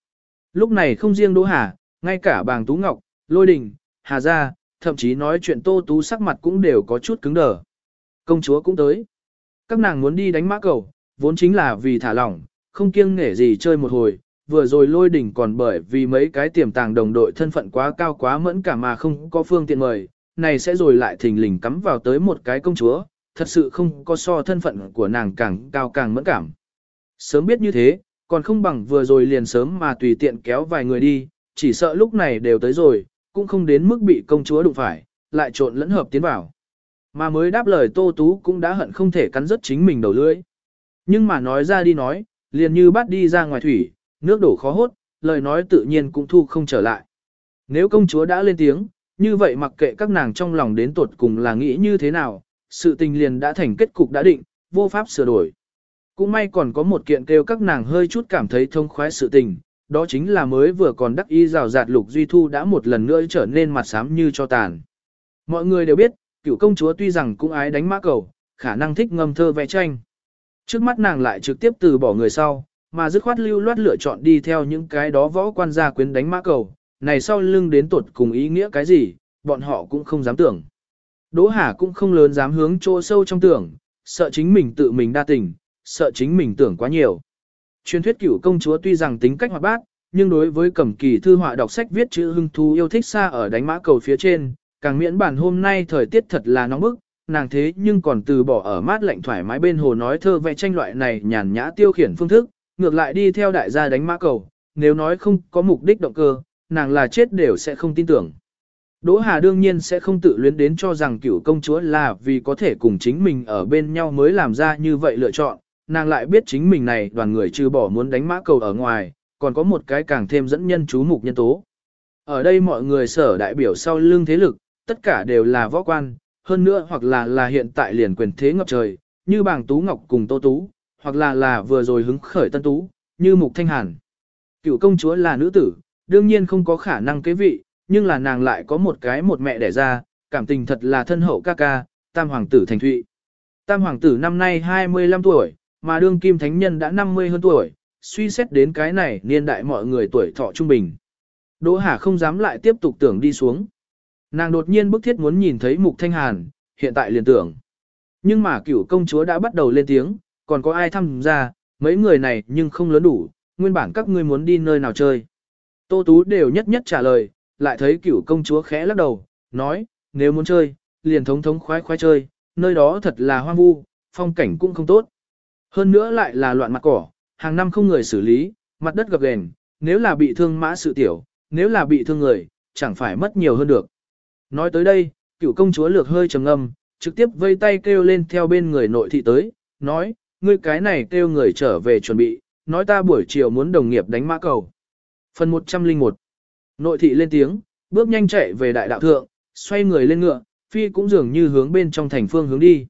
Lúc này không riêng Đỗ Hà, ngay cả bàng Tú Ngọc, Lôi Đình, Hà Gia, thậm chí nói chuyện Tô Tú sắc mặt cũng đều có chút cứng đờ. Công chúa cũng tới. Các nàng muốn đi đánh mã cầu, vốn chính là vì thả lỏng, không kiêng nể gì chơi một hồi, vừa rồi lôi đỉnh còn bởi vì mấy cái tiềm tàng đồng đội thân phận quá cao quá mẫn cả mà không có phương tiện mời, này sẽ rồi lại thình lình cắm vào tới một cái công chúa, thật sự không có so thân phận của nàng càng cao càng mẫn cảm. Sớm biết như thế, còn không bằng vừa rồi liền sớm mà tùy tiện kéo vài người đi, chỉ sợ lúc này đều tới rồi, cũng không đến mức bị công chúa đụng phải, lại trộn lẫn hợp tiến vào. Mà mới đáp lời Tô Tú cũng đã hận không thể cắn rứt chính mình đầu lưỡi. Nhưng mà nói ra đi nói, liền như bắt đi ra ngoài thủy, nước đổ khó hốt, lời nói tự nhiên cũng thu không trở lại. Nếu công chúa đã lên tiếng, như vậy mặc kệ các nàng trong lòng đến tột cùng là nghĩ như thế nào, sự tình liền đã thành kết cục đã định, vô pháp sửa đổi. Cũng may còn có một kiện kêu các nàng hơi chút cảm thấy thông khoái sự tình, đó chính là mới vừa còn đắc y rào rạt lục duy thu đã một lần nữa trở nên mặt xám như cho tàn. Mọi người đều biết, cựu công chúa tuy rằng cũng ái đánh mã cầu, khả năng thích ngâm thơ vẽ tranh. Trước mắt nàng lại trực tiếp từ bỏ người sau, mà dứt khoát lưu loát lựa chọn đi theo những cái đó võ quan gia quyến đánh mã cầu, này sau lưng đến tuột cùng ý nghĩa cái gì, bọn họ cũng không dám tưởng. Đỗ Hà cũng không lớn dám hướng chỗ sâu trong tưởng, sợ chính mình tự mình đa tình, sợ chính mình tưởng quá nhiều. Truyền thuyết cửu công chúa tuy rằng tính cách hoạt bát, nhưng đối với cẩm kỳ thư họa đọc sách viết chữ hưng thú yêu thích xa ở đánh mã cầu phía trên, càng miễn bản hôm nay thời tiết thật là nóng bức, nàng thế nhưng còn từ bỏ ở mát lạnh thoải mái bên hồ nói thơ vẽ tranh loại này nhàn nhã tiêu khiển phương thức, ngược lại đi theo đại gia đánh mã cầu, nếu nói không có mục đích động cơ, nàng là chết đều sẽ không tin tưởng. Đỗ Hà đương nhiên sẽ không tự luyến đến cho rằng cựu công chúa là vì có thể cùng chính mình ở bên nhau mới làm ra như vậy lựa chọn, nàng lại biết chính mình này đoàn người trừ bỏ muốn đánh mã cầu ở ngoài, còn có một cái càng thêm dẫn nhân chú mục nhân tố. Ở đây mọi người sở đại biểu sau lưng thế lực, tất cả đều là võ quan, hơn nữa hoặc là là hiện tại liền quyền thế ngập trời, như bàng Tú Ngọc cùng Tô Tú, hoặc là là vừa rồi hứng khởi Tân Tú, như Mục Thanh Hàn. Cựu công chúa là nữ tử, đương nhiên không có khả năng kế vị, nhưng là nàng lại có một cái một mẹ đẻ ra, cảm tình thật là thân hậu ca ca, tam hoàng tử thành thụy. Tam hoàng tử năm nay 25 tuổi, mà đương kim thánh nhân đã 50 hơn tuổi, suy xét đến cái này niên đại mọi người tuổi thọ trung bình. Đỗ Hà không dám lại tiếp tục tưởng đi xuống. Nàng đột nhiên bức thiết muốn nhìn thấy Mục Thanh Hàn, hiện tại liền tưởng. Nhưng mà cựu công chúa đã bắt đầu lên tiếng, còn có ai tham gia, mấy người này nhưng không lớn đủ, nguyên bản các ngươi muốn đi nơi nào chơi. Tô Tú đều nhất nhất trả lời, lại thấy cựu công chúa khẽ lắc đầu, nói, nếu muốn chơi, liền thống thống khoái khoái chơi, nơi đó thật là hoang vu, phong cảnh cũng không tốt. Hơn nữa lại là loạn mặt cỏ, hàng năm không người xử lý, mặt đất gập ghềnh, nếu là bị thương mã sự tiểu, nếu là bị thương người, chẳng phải mất nhiều hơn được. Nói tới đây, cựu công chúa lược hơi trầm ngâm, trực tiếp vây tay kêu lên theo bên người nội thị tới, nói, ngươi cái này kêu người trở về chuẩn bị, nói ta buổi chiều muốn đồng nghiệp đánh mã cầu. Phần 101 Nội thị lên tiếng, bước nhanh chạy về đại đạo thượng, xoay người lên ngựa, phi cũng dường như hướng bên trong thành phương hướng đi.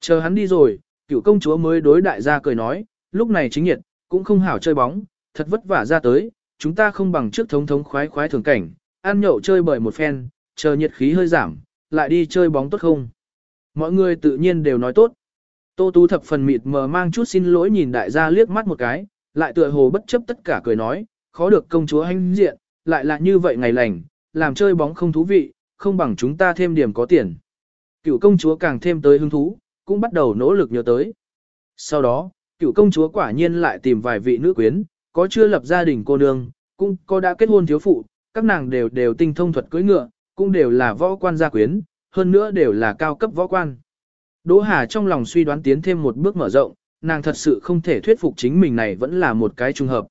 Chờ hắn đi rồi, cựu công chúa mới đối đại gia cười nói, lúc này chính nhiệt, cũng không hảo chơi bóng, thật vất vả ra tới, chúng ta không bằng trước thống thống khoái khoái thường cảnh, ăn nhậu chơi bời một phen, chờ nhiệt khí hơi giảm, lại đi chơi bóng tốt không. Mọi người tự nhiên đều nói tốt. Tô Tú thập phần mịt mờ mang chút xin lỗi nhìn đại gia liếc mắt một cái, lại tựa hồ bất chấp tất cả cười nói, khó được công chúa hanh diện, lại là như vậy ngày lành, làm chơi bóng không thú vị, không bằng chúng ta thêm điểm có tiền. Cựu công chúa càng thêm tới hứng thú, cũng bắt đầu nỗ lực nhớ tới. Sau đó, cựu công chúa quả nhiên lại tìm vài vị nữ quyến, có chưa lập gia đình cô nương, cũng có đã kết hôn thiếu phụ, các nàng đều đều tinh thông thuật cưỡi ngựa, cũng đều là võ quan gia quyến, hơn nữa đều là cao cấp võ quan. Đỗ Hà trong lòng suy đoán tiến thêm một bước mở rộng, nàng thật sự không thể thuyết phục chính mình này vẫn là một cái trùng hợp.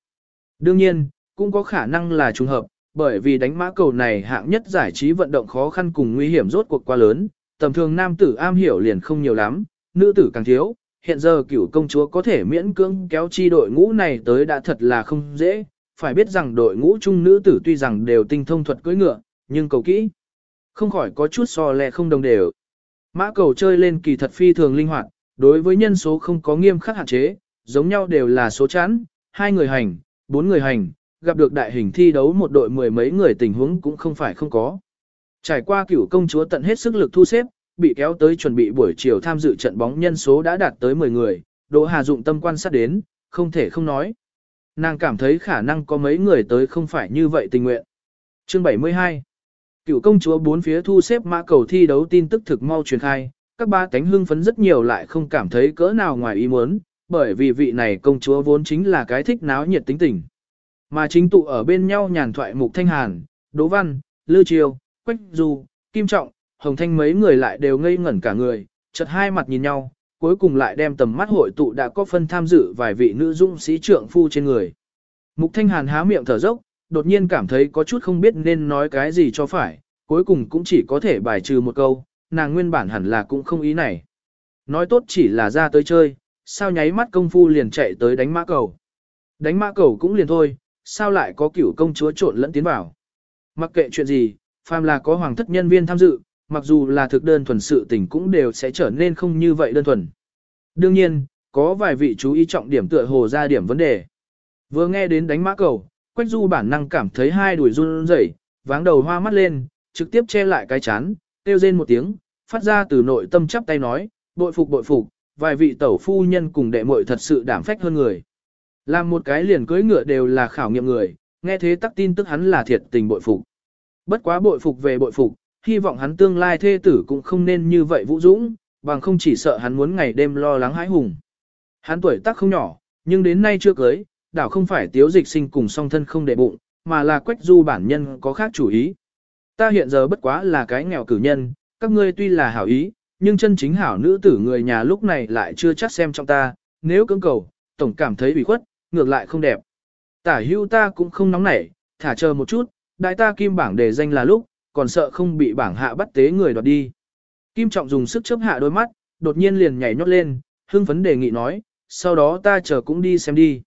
Đương nhiên, cũng có khả năng là trùng hợp, bởi vì đánh mã cầu này hạng nhất giải trí vận động khó khăn cùng nguy hiểm rốt cuộc quá lớn, tầm thường nam tử am hiểu liền không nhiều lắm, nữ tử càng thiếu. Hiện giờ cửu công chúa có thể miễn cưỡng kéo chi đội ngũ này tới đã thật là không dễ, phải biết rằng đội ngũ chung nữ tử tuy rằng đều tinh thông thuật cưỡi ngựa, nhưng cầu kỹ. Không khỏi có chút so lẹ không đồng đều. Mã cầu chơi lên kỳ thật phi thường linh hoạt, đối với nhân số không có nghiêm khắc hạn chế, giống nhau đều là số chán, hai người hành, bốn người hành, gặp được đại hình thi đấu một đội mười mấy người tình huống cũng không phải không có. Trải qua cửu công chúa tận hết sức lực thu xếp, bị kéo tới chuẩn bị buổi chiều tham dự trận bóng nhân số đã đạt tới 10 người, Đỗ Hà dụng tâm quan sát đến, không thể không nói. Nàng cảm thấy khả năng có mấy người tới không phải như vậy tình nguyện. Chương 72 Cựu công chúa bốn phía thu xếp mã cầu thi đấu tin tức thực mau truyền khai, các ba cánh hưng phấn rất nhiều lại không cảm thấy cỡ nào ngoài ý muốn, bởi vì vị này công chúa vốn chính là cái thích náo nhiệt tính tình. Mà chính tụ ở bên nhau nhàn thoại Mục Thanh Hàn, Đỗ Văn, Lư Triều, Quách Du, Kim Trọng, Hồng Thanh mấy người lại đều ngây ngẩn cả người, chợt hai mặt nhìn nhau, cuối cùng lại đem tầm mắt hội tụ đã có phân tham dự vài vị nữ dung sĩ trưởng phu trên người. Mục Thanh Hàn há miệng thở dốc, đột nhiên cảm thấy có chút không biết nên nói cái gì cho phải, cuối cùng cũng chỉ có thể bài trừ một câu, nàng nguyên bản hẳn là cũng không ý này. Nói tốt chỉ là ra tới chơi, sao nháy mắt công phu liền chạy tới đánh mã cầu. Đánh mã cầu cũng liền thôi, sao lại có cửu công chúa trộn lẫn tiến vào. Mặc kệ chuyện gì, phàm là có hoàng thất nhân viên tham dự, mặc dù là thực đơn thuần sự tình cũng đều sẽ trở nên không như vậy đơn thuần. Đương nhiên, có vài vị chú ý trọng điểm tựa hồ ra điểm vấn đề. Vừa nghe đến đánh mã cầu, Quách Du bản năng cảm thấy hai đùi run rẩy, váng đầu hoa mắt lên, trực tiếp che lại cái chán, kêu rên một tiếng, phát ra từ nội tâm chắp tay nói, bội phục bội phục, vài vị tẩu phu nhân cùng đệ muội thật sự đảm phách hơn người. Làm một cái liền cưới ngựa đều là khảo nghiệm người, nghe thế tắc tin tức hắn là thiệt tình bội phục. Bất quá bội phục về bội phục, hy vọng hắn tương lai thê tử cũng không nên như vậy vũ dũng, bằng không chỉ sợ hắn muốn ngày đêm lo lắng hãi hùng. Hắn tuổi tác không nhỏ, nhưng đến nay chưa cưới, đảo không phải tiếu dịch sinh cùng song thân không để bụng, mà là quách du bản nhân có khác chủ ý. Ta hiện giờ bất quá là cái nghèo cử nhân, các ngươi tuy là hảo ý, nhưng chân chính hảo nữ tử người nhà lúc này lại chưa chắc xem trong ta, nếu cưỡng cầu, tổng cảm thấy bị khuất, ngược lại không đẹp. Tả hưu ta cũng không nóng nảy, thả chờ một chút, đại ta kim bảng đề danh là lúc, còn sợ không bị bảng hạ bắt tế người đoạt đi. Kim Trọng dùng sức chớp hạ đôi mắt, đột nhiên liền nhảy nhót lên, hưng phấn đề nghị nói, sau đó ta chờ cũng đi xem đi.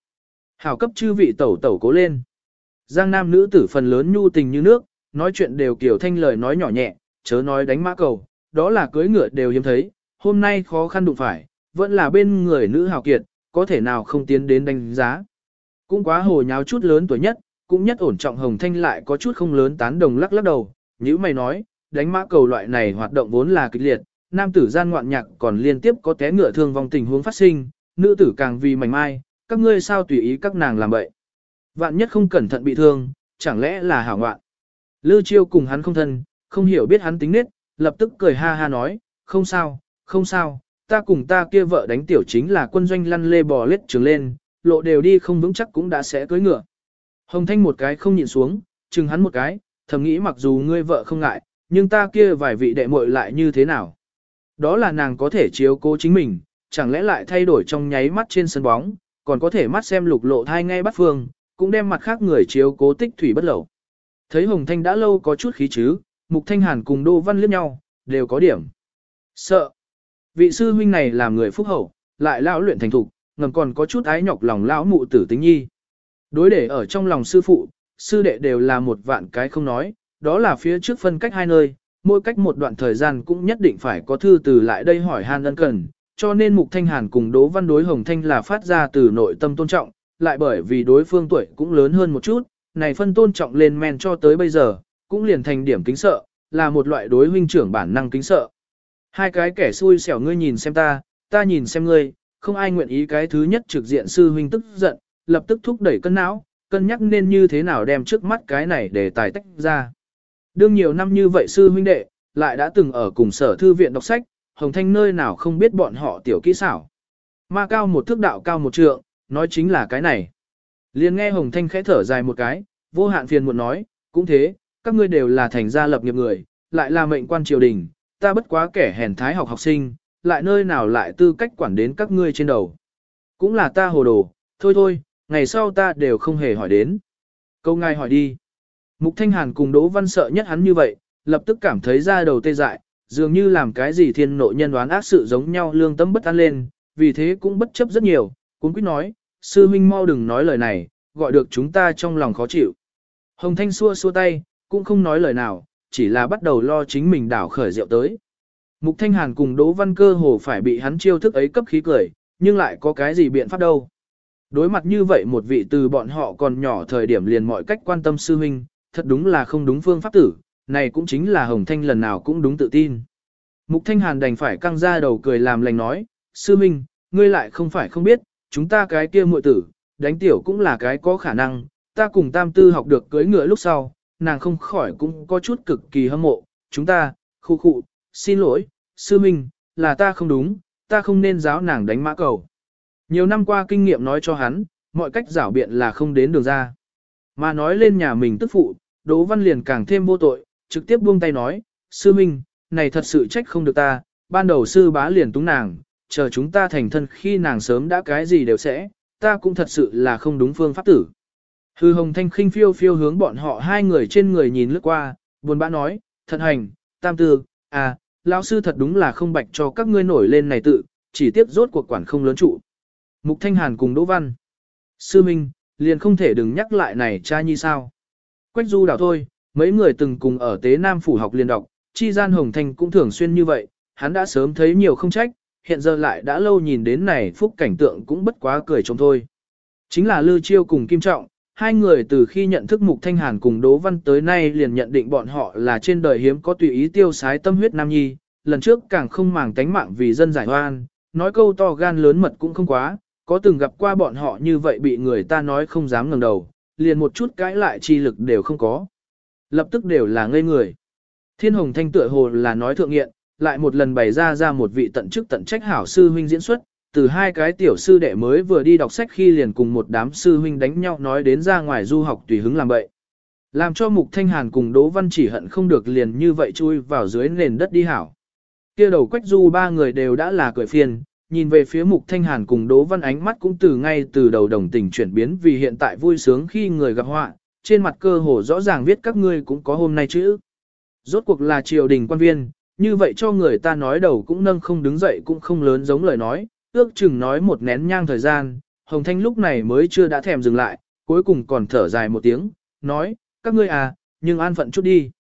Hảo cấp chư vị tẩu tẩu cố lên. Giang nam nữ tử phần lớn nhu tình như nước, nói chuyện đều kiểu thanh lời nói nhỏ nhẹ, chớ nói đánh mã cầu, đó là cưới ngựa đều hiếm thấy, hôm nay khó khăn đụng phải, vẫn là bên người nữ hào kiệt, có thể nào không tiến đến đánh giá. Cũng quá hồ nháo chút lớn tuổi nhất, cũng nhất ổn trọng hồng thanh lại có chút không lớn tán đồng lắc lắc đầu, như mày nói, đánh mã cầu loại này hoạt động vốn là kịch liệt, nam tử gian ngoạn nhạc còn liên tiếp có té ngựa thương vong tình huống phát sinh, nữ tử càng vì mảnh mai, các ngươi sao tùy ý các nàng làm vậy. Vạn nhất không cẩn thận bị thương, chẳng lẽ là hảo ngoạn. Lư chiêu cùng hắn không thân, không hiểu biết hắn tính nết, lập tức cười ha ha nói, không sao, không sao, ta cùng ta kia vợ đánh tiểu chính là quân doanh lăn lê bò lết trường lên, lộ đều đi không vững chắc cũng đã sẽ cưới ngựa. Hồng Thanh một cái không nhịn xuống, chừng hắn một cái, thầm nghĩ mặc dù ngươi vợ không ngại, nhưng ta kia vài vị đệ muội lại như thế nào. Đó là nàng có thể chiếu cố chính mình, chẳng lẽ lại thay đổi trong nháy mắt trên sân bóng, còn có thể mắt xem lục lộ thai ngay bắt phương, cũng đem mặt khác người chiếu cố tích thủy bất lẩu. Thấy Hồng Thanh đã lâu có chút khí chứ, Mục Thanh Hàn cùng Đô Văn liếc nhau, đều có điểm. Sợ. Vị sư huynh này là người phúc hậu, lại lão luyện thành thục, ngầm còn có chút ái nhọc lòng lão mụ tử tính nhi. Đối để ở trong lòng sư phụ, sư đệ đều là một vạn cái không nói, đó là phía trước phân cách hai nơi, mỗi cách một đoạn thời gian cũng nhất định phải có thư từ lại đây hỏi han ân cần, cho nên Mục Thanh Hàn cùng Đỗ Văn đối Hồng Thanh là phát ra từ nội tâm tôn trọng, lại bởi vì đối phương tuổi cũng lớn hơn một chút, này phân tôn trọng lên men cho tới bây giờ, cũng liền thành điểm kính sợ, là một loại đối huynh trưởng bản năng kính sợ. Hai cái kẻ xui xẻo ngươi nhìn xem ta, ta nhìn xem ngươi, không ai nguyện ý cái thứ nhất trực diện sư huynh tức giận, lập tức thúc đẩy cân não, cân nhắc nên như thế nào đem trước mắt cái này để tài tách ra. Đương nhiều năm như vậy sư huynh đệ, lại đã từng ở cùng sở thư viện đọc sách, Hồng Thanh nơi nào không biết bọn họ tiểu kỹ xảo. Ma cao một thước đạo cao một trượng, nói chính là cái này. Liền nghe Hồng Thanh khẽ thở dài một cái, vô hạn phiền muộn nói, cũng thế, các ngươi đều là thành gia lập nghiệp người, lại là mệnh quan triều đình, ta bất quá kẻ hèn thái học học sinh, lại nơi nào lại tư cách quản đến các ngươi trên đầu. Cũng là ta hồ đồ, thôi thôi, ngày sau ta đều không hề hỏi đến. Câu ngài hỏi đi. Mục Thanh Hàn cùng Đỗ Văn sợ nhất hắn như vậy, lập tức cảm thấy ra đầu tê dại, dường như làm cái gì thiên nội nhân đoán ác sự giống nhau lương tâm bất an lên, vì thế cũng bất chấp rất nhiều, cũng quyết nói, sư huynh mau đừng nói lời này, gọi được chúng ta trong lòng khó chịu. Hồng Thanh xua xua tay, cũng không nói lời nào, chỉ là bắt đầu lo chính mình đảo khởi rượu tới. Mục Thanh Hàn cùng Đỗ Văn Cơ hồ phải bị hắn chiêu thức ấy cấp khí cười, nhưng lại có cái gì biện pháp đâu. Đối mặt như vậy một vị từ bọn họ còn nhỏ thời điểm liền mọi cách quan tâm sư huynh, thật đúng là không đúng phương pháp tử, này cũng chính là Hồng Thanh lần nào cũng đúng tự tin. Mục Thanh Hàn đành phải căng ra đầu cười làm lành nói, sư huynh, ngươi lại không phải không biết, chúng ta cái kia muội tử, đánh tiểu cũng là cái có khả năng, ta cùng tam tư học được cưới ngựa lúc sau, nàng không khỏi cũng có chút cực kỳ hâm mộ, chúng ta, khu khu, xin lỗi, sư minh, là ta không đúng, ta không nên giáo nàng đánh mã cầu. Nhiều năm qua kinh nghiệm nói cho hắn, mọi cách giảo biện là không đến đường ra. Mà nói lên nhà mình tức phụ, Đỗ Văn liền càng thêm vô tội, trực tiếp buông tay nói, sư minh, này thật sự trách không được ta, ban đầu sư bá liền túng nàng, chờ chúng ta thành thân khi nàng sớm đã cái gì đều sẽ, ta cũng thật sự là không đúng phương pháp tử. Hư hồng thanh khinh phiêu phiêu hướng bọn họ hai người trên người nhìn lướt qua, buồn bã nói, thật hành, tam tư, à, lão sư thật đúng là không bạch cho các ngươi nổi lên này tự, chỉ tiếp rốt cuộc quản không lớn trụ. Mục Thanh Hàn cùng Đỗ Văn. Sư Minh, liền không thể đừng nhắc lại này cha nhi sao. Quách du đảo thôi, mấy người từng cùng ở Tế Nam Phủ học liên đọc, chi gian Hồng Thanh cũng thường xuyên như vậy, hắn đã sớm thấy nhiều không trách, hiện giờ lại đã lâu nhìn đến này phúc cảnh tượng cũng bất quá cười trông thôi. Chính là Lư Chiêu cùng Kim Trọng, hai người từ khi nhận thức Mục Thanh Hàn cùng Đỗ Văn tới nay liền nhận định bọn họ là trên đời hiếm có tùy ý tiêu sái tâm huyết nam nhi, lần trước càng không màng tánh mạng vì dân giải oan, nói câu to gan lớn mật cũng không quá, có từng gặp qua bọn họ như vậy bị người ta nói không dám ngẩng đầu, liền một chút cãi lại chi lực đều không có. Lập tức đều là ngây người. Thiên Hồng Thanh tựa hồ là nói thượng nghiện, lại một lần bày ra ra một vị tận chức tận trách hảo sư huynh diễn xuất, từ hai cái tiểu sư đệ mới vừa đi đọc sách khi liền cùng một đám sư huynh đánh nhau nói đến ra ngoài du học tùy hứng làm bậy. Làm cho Mục Thanh Hàn cùng Đỗ Văn chỉ hận không được liền như vậy chui vào dưới nền đất đi hảo. Kia đầu quách du ba người đều đã là cười phiền, nhìn về phía Mục Thanh Hàn cùng Đỗ Văn ánh mắt cũng từ ngay từ đầu đồng tình chuyển biến vì hiện tại vui sướng khi người gặp họa, trên mặt cơ hồ rõ ràng viết các ngươi cũng có hôm nay chữ. Rốt cuộc là triều đình quan viên, như vậy cho người ta nói đầu cũng nâng không đứng dậy cũng không lớn giống lời nói, ước chừng nói một nén nhang thời gian, Hồng Thanh lúc này mới chưa đã thèm dừng lại, cuối cùng còn thở dài một tiếng, nói, các ngươi à, nhưng an phận chút đi.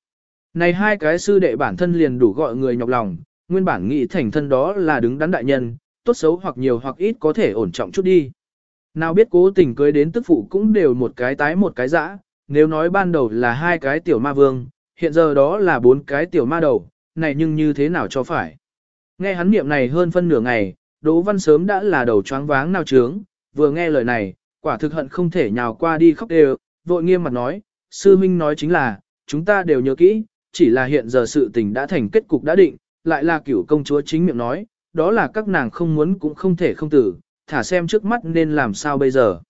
Này hai cái sư đệ bản thân liền đủ gọi người nhọc lòng, nguyên bản nghĩ thành thân đó là đứng đắn đại nhân, tốt xấu hoặc nhiều hoặc ít có thể ổn trọng chút đi. Nào biết cố tình cưới đến tức phụ cũng đều một cái tái một cái dã, nếu nói ban đầu là hai cái tiểu ma vương, hiện giờ đó là bốn cái tiểu ma đầu, này nhưng như thế nào cho phải. Nghe hắn niệm này hơn phân nửa ngày, Đỗ Văn sớm đã là đầu choáng váng nào trướng, vừa nghe lời này, quả thực hận không thể nhào qua đi khóc đều, vội nghiêm mặt nói, sư minh nói chính là, chúng ta đều nhớ kỹ, chỉ là hiện giờ sự tình đã thành kết cục đã định, lại là cửu công chúa chính miệng nói, đó là các nàng không muốn cũng không thể không tử, thả xem trước mắt nên làm sao bây giờ.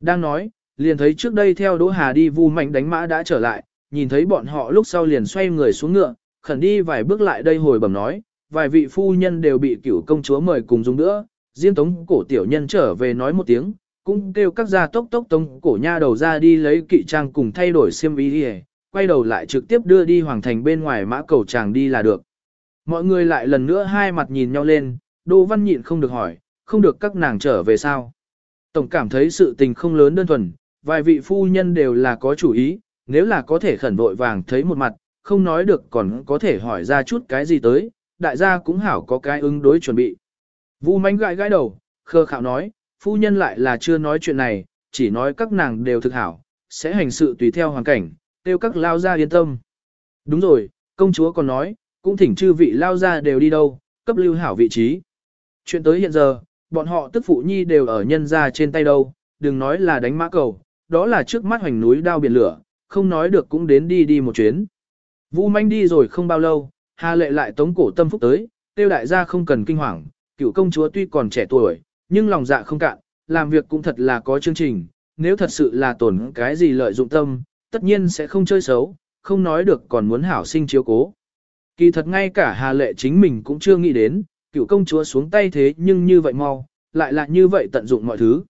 Đang nói, liền thấy trước đây theo Đỗ Hà đi vu mạnh đánh mã đã trở lại, nhìn thấy bọn họ lúc sau liền xoay người xuống ngựa, khẩn đi vài bước lại đây hồi bẩm nói, vài vị phu nhân đều bị cửu công chúa mời cùng dùng nữa, riêng tống cổ tiểu nhân trở về nói một tiếng, cũng kêu các gia tốc tốc tống cổ nha đầu ra đi lấy kỵ trang cùng thay đổi xiêm y đi quay đầu lại trực tiếp đưa đi hoàng thành bên ngoài mã cầu chàng đi là được. Mọi người lại lần nữa hai mặt nhìn nhau lên, Đỗ Văn nhịn không được hỏi, không được các nàng trở về sao. Tổng cảm thấy sự tình không lớn đơn thuần, vài vị phu nhân đều là có chủ ý, nếu là có thể khẩn vội vàng thấy một mặt, không nói được còn có thể hỏi ra chút cái gì tới, đại gia cũng hảo có cái ứng đối chuẩn bị. Vu mánh gãi gãi đầu, khơ khạo nói, phu nhân lại là chưa nói chuyện này, chỉ nói các nàng đều thực hảo, sẽ hành sự tùy theo hoàn cảnh, tiêu các lao gia yên tâm. Đúng rồi, công chúa còn nói, cũng thỉnh chư vị lao gia đều đi đâu, cấp lưu hảo vị trí. Chuyện tới hiện giờ, bọn họ tức phụ nhi đều ở nhân gia trên tay đâu, đừng nói là đánh mã cầu, đó là trước mắt hoành núi đao biển lửa, không nói được cũng đến đi đi một chuyến. Vũ manh đi rồi không bao lâu, Hà lệ lại tống cổ tâm phúc tới, tiêu đại gia không cần kinh hoàng, cựu công chúa tuy còn trẻ tuổi, nhưng lòng dạ không cạn, làm việc cũng thật là có chương trình, nếu thật sự là tổn cái gì lợi dụng tâm, tất nhiên sẽ không chơi xấu, không nói được còn muốn hảo sinh chiếu cố. Kỳ thật ngay cả Hà Lệ chính mình cũng chưa nghĩ đến, cựu công chúa xuống tay thế nhưng như vậy mau, lại là như vậy tận dụng mọi thứ.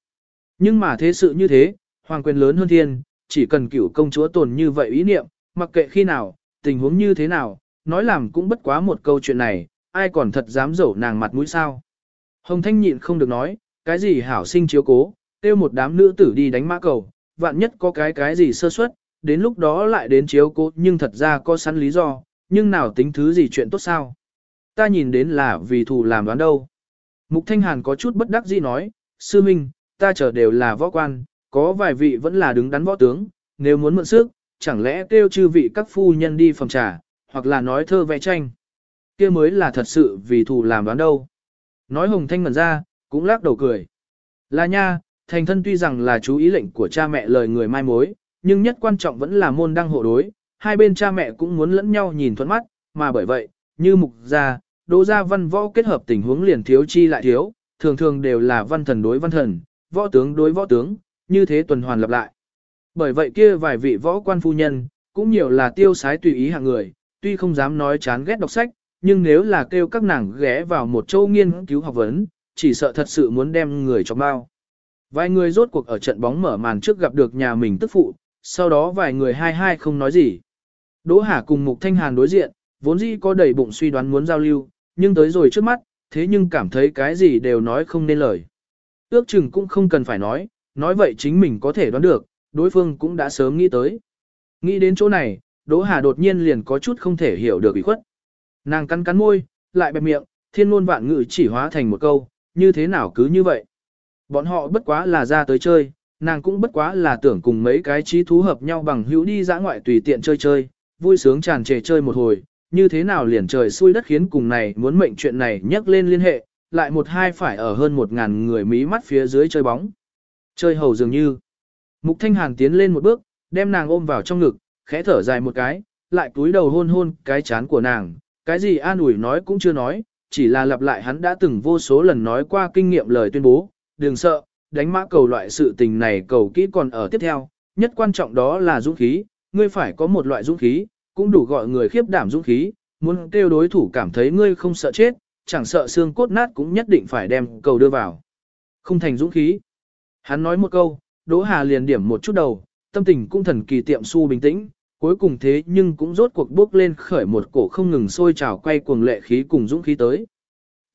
Nhưng mà thế sự như thế, hoàng quyền lớn hơn thiên, chỉ cần cửu công chúa tồn như vậy ý niệm, mặc kệ khi nào, tình huống như thế nào, nói làm cũng bất quá một câu chuyện này, ai còn thật dám dẫu nàng mặt mũi sao. Hồng Thanh nhịn không được nói, cái gì hảo sinh chiếu cố, tiêu một đám nữ tử đi đánh mã cầu, vạn nhất có cái cái gì sơ suất, đến lúc đó lại đến chiếu cố nhưng thật ra có sẵn lý do, nhưng nào tính thứ gì chuyện tốt sao. Ta nhìn đến là vì thù làm đoán đâu. Mục Thanh Hàn có chút bất đắc dĩ nói, sư minh, ta chờ đều là võ quan, có vài vị vẫn là đứng đắn võ tướng, nếu muốn mượn sức, chẳng lẽ kêu chư vị các phu nhân đi phòng trà, hoặc là nói thơ vẽ tranh. kia mới là thật sự vì thù làm đoán đâu. Nói hồng thanh ngẩn ra, cũng lắc đầu cười. Là nha, thành thân tuy rằng là chú ý lệnh của cha mẹ lời người mai mối, nhưng nhất quan trọng vẫn là môn đăng hộ đối, hai bên cha mẹ cũng muốn lẫn nhau nhìn thuận mắt, mà bởi vậy, như mục gia, đỗ gia văn võ kết hợp tình huống liền thiếu chi lại thiếu, thường thường đều là văn thần đối văn thần, võ tướng đối võ tướng, như thế tuần hoàn lặp lại. Bởi vậy kia vài vị võ quan phu nhân, cũng nhiều là tiêu sái tùy ý hạng người, tuy không dám nói chán ghét đọc sách, nhưng nếu là kêu các nàng ghé vào một châu nghiên cứu học vấn, chỉ sợ thật sự muốn đem người cho bao. Vài người rốt cuộc ở trận bóng mở màn trước gặp được nhà mình tức phụ, sau đó vài người hai hai không nói gì. Đỗ Hà cùng Mục Thanh Hàn đối diện, vốn dĩ có đầy bụng suy đoán muốn giao lưu, nhưng tới rồi trước mắt, thế nhưng cảm thấy cái gì đều nói không nên lời. Ước chừng cũng không cần phải nói, nói vậy chính mình có thể đoán được, đối phương cũng đã sớm nghĩ tới. Nghĩ đến chỗ này, Đỗ Hà đột nhiên liền có chút không thể hiểu được ủy khuất. Nàng cắn cắn môi, lại bẹp miệng, thiên ngôn vạn ngữ chỉ hóa thành một câu, như thế nào cứ như vậy. Bọn họ bất quá là ra tới chơi, nàng cũng bất quá là tưởng cùng mấy cái trí thú hợp nhau bằng hữu đi dã ngoại tùy tiện chơi chơi, vui sướng tràn trề chơi một hồi, như thế nào liền trời xui đất khiến cùng này muốn mệnh chuyện này nhắc lên liên hệ, lại một hai phải ở hơn một ngàn người mí mắt phía dưới chơi bóng. Chơi hầu dường như. Mục Thanh Hàn tiến lên một bước, đem nàng ôm vào trong ngực, khẽ thở dài một cái, lại túi đầu hôn hôn cái chán của nàng, cái gì an ủi nói cũng chưa nói, chỉ là lặp lại hắn đã từng vô số lần nói qua kinh nghiệm lời tuyên bố, đừng sợ, đánh mã cầu loại sự tình này cầu kỹ còn ở tiếp theo, nhất quan trọng đó là dũng khí, ngươi phải có một loại dũng khí, cũng đủ gọi người khiếp đảm dũng khí, muốn kêu đối thủ cảm thấy ngươi không sợ chết, chẳng sợ xương cốt nát cũng nhất định phải đem cầu đưa vào. Không thành dũng khí. Hắn nói một câu, Đỗ Hà liền điểm một chút đầu, tâm tình cũng thần kỳ tiệm su bình tĩnh, cuối cùng thế nhưng cũng rốt cuộc bước lên khởi một cổ không ngừng sôi trào quay cuồng lệ khí cùng dũng khí tới.